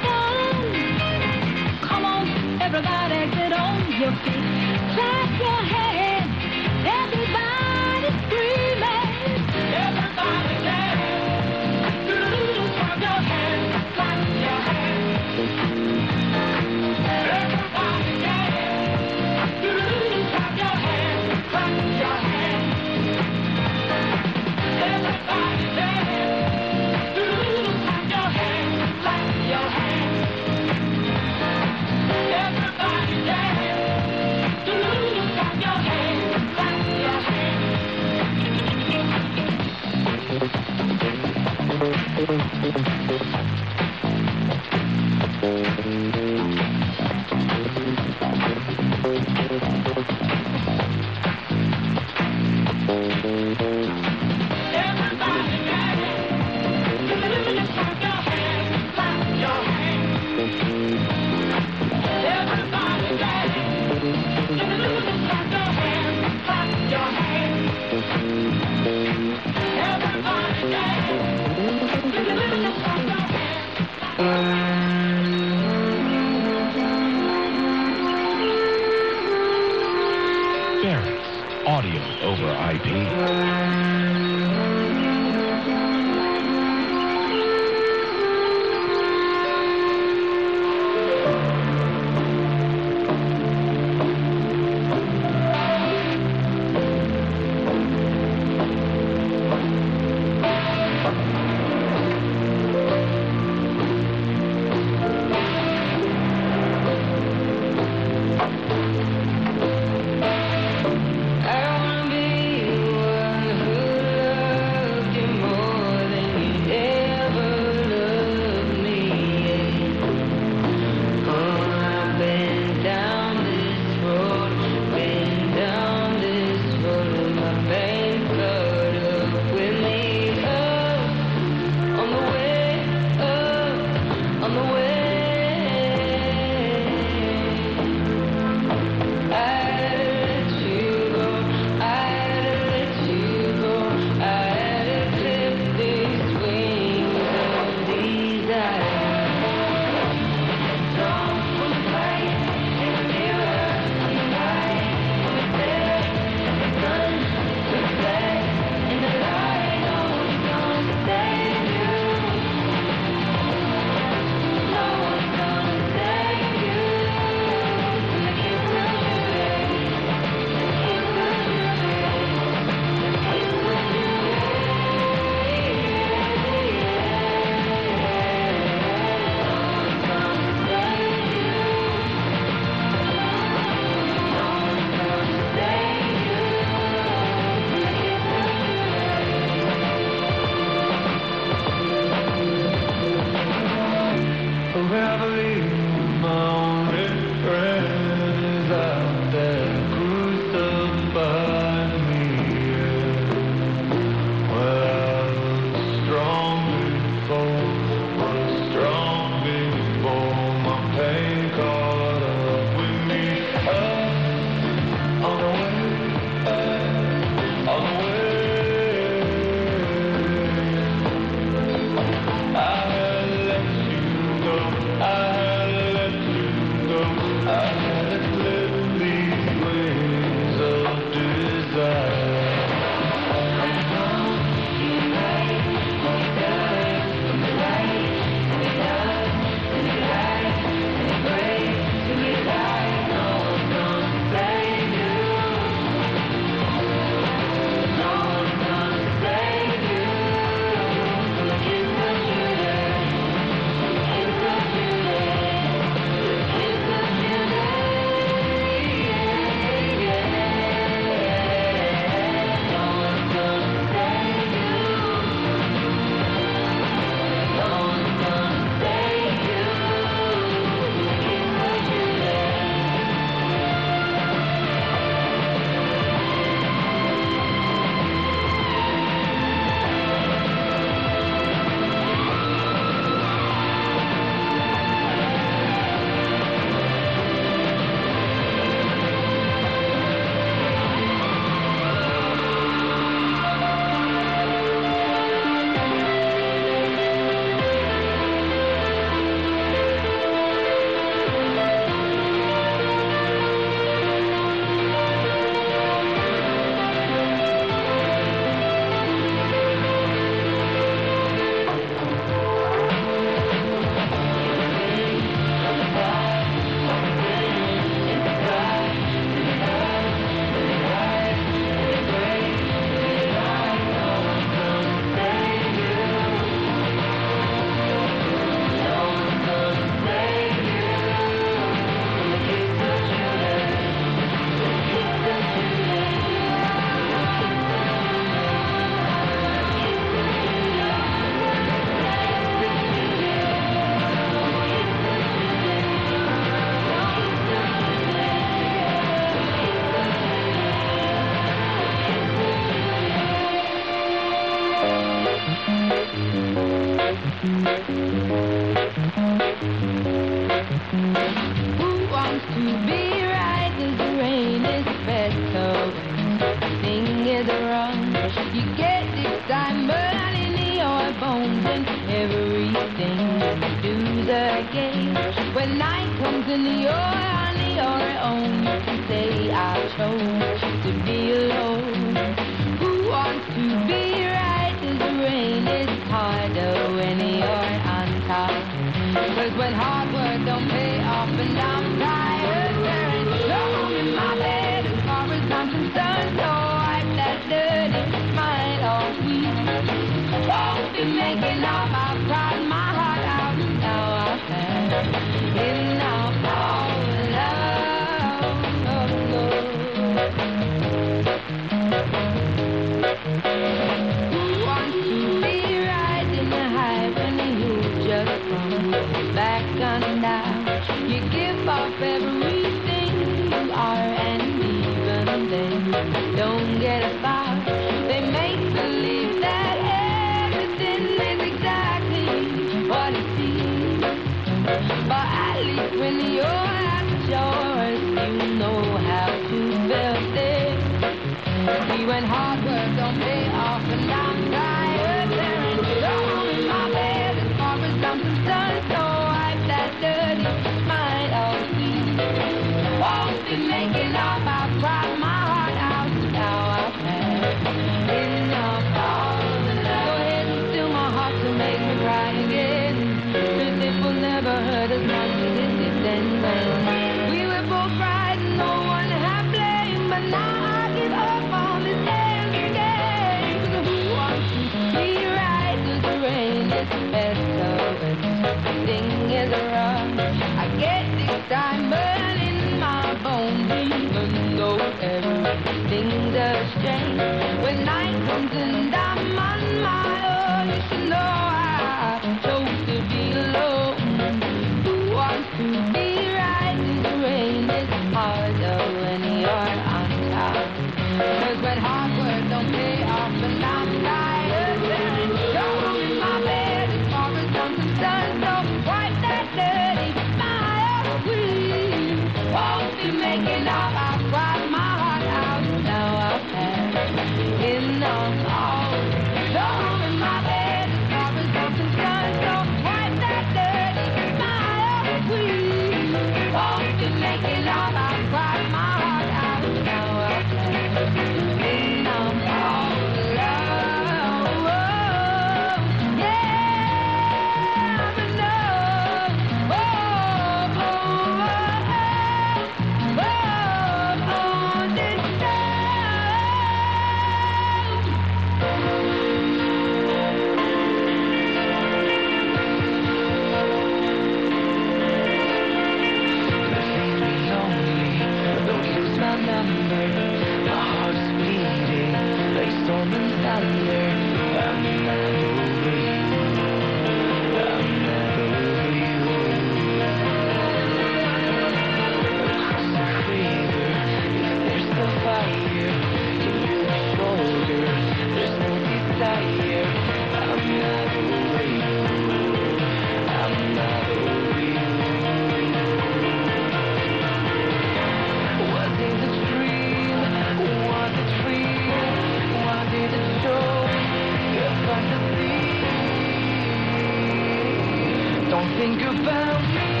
Think about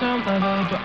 like a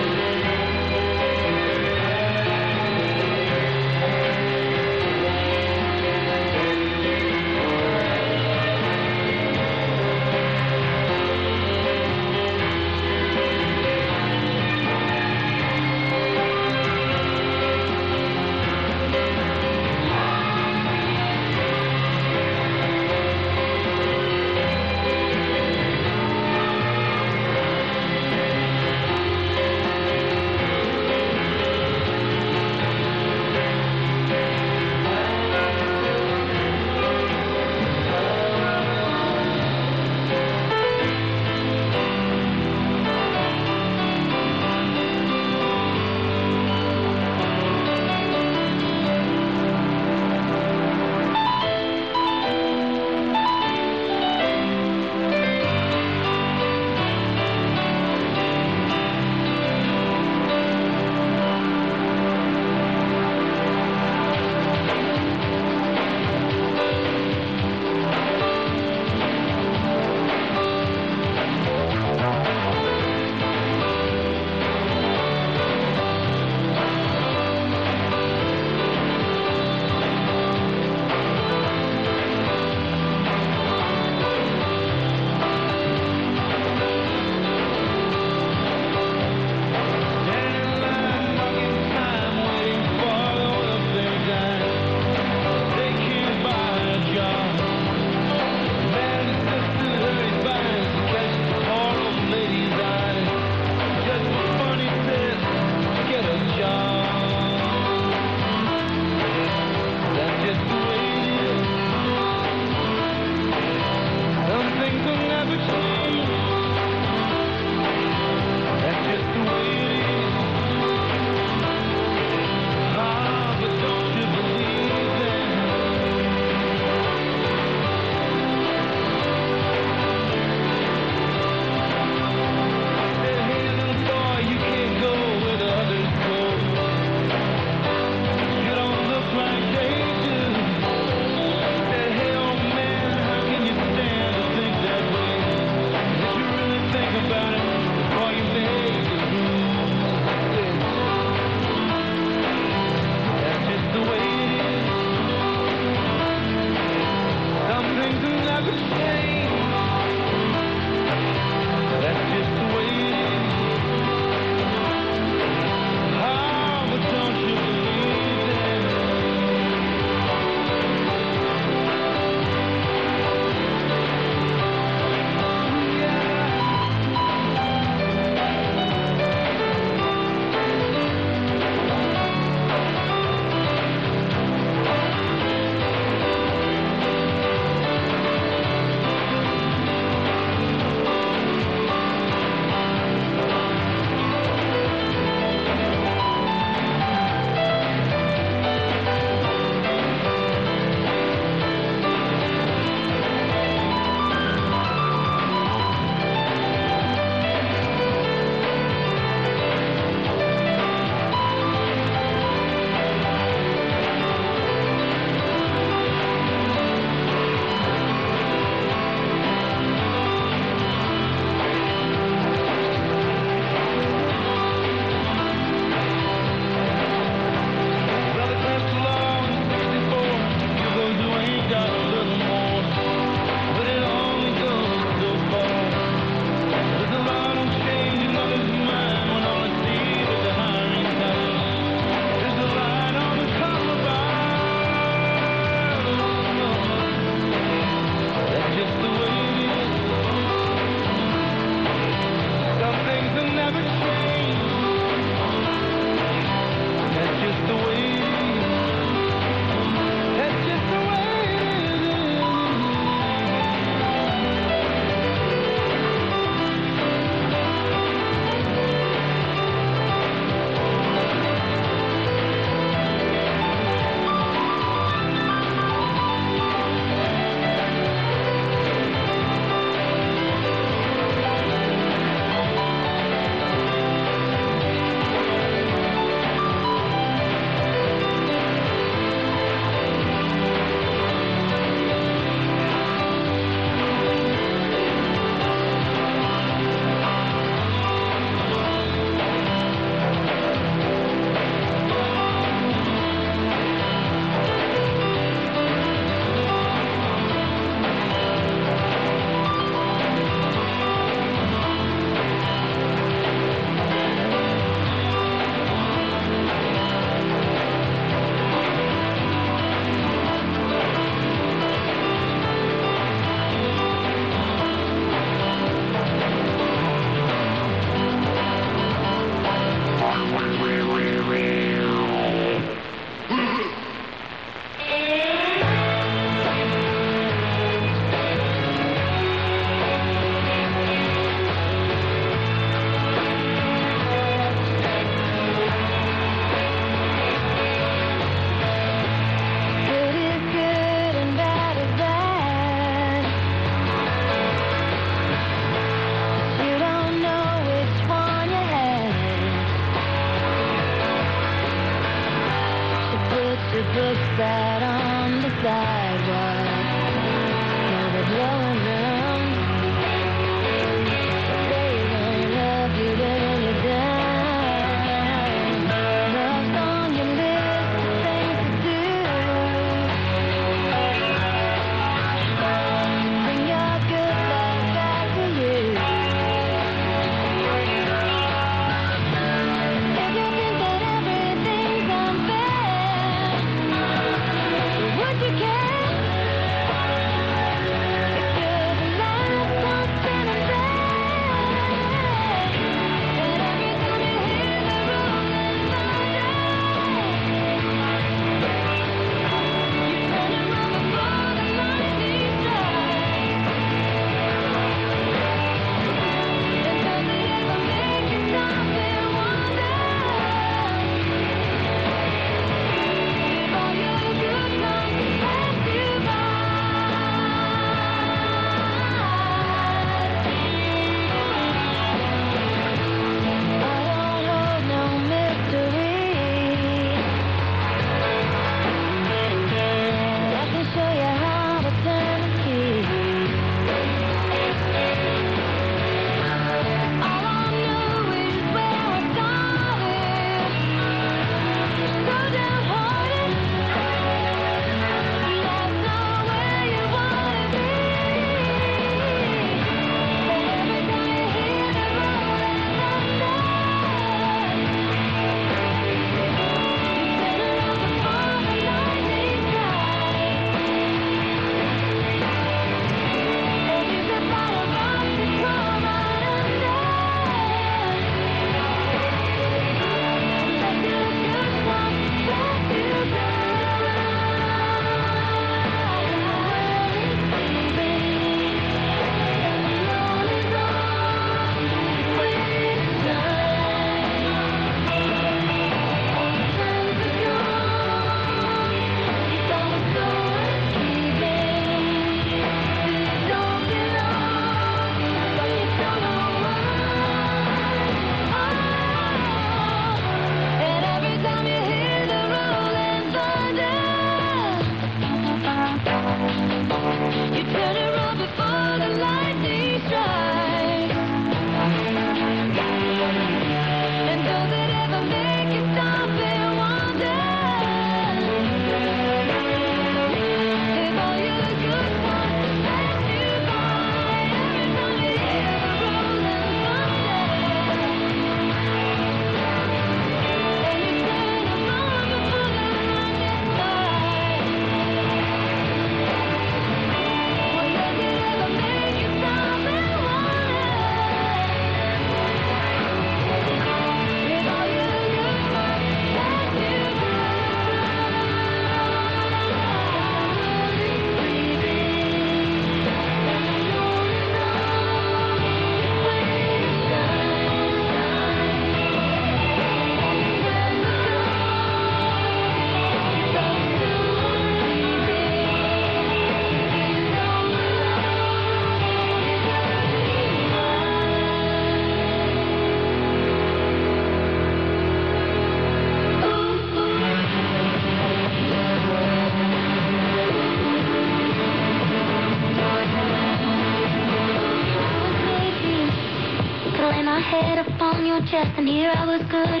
your chest, and here I was good.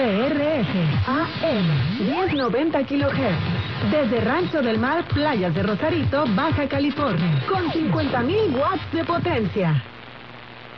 PRS AM 1090 kHz. Desde Rancho del Mar, Playas de Rosarito, Baja California. Con 50.000 watts de potencia.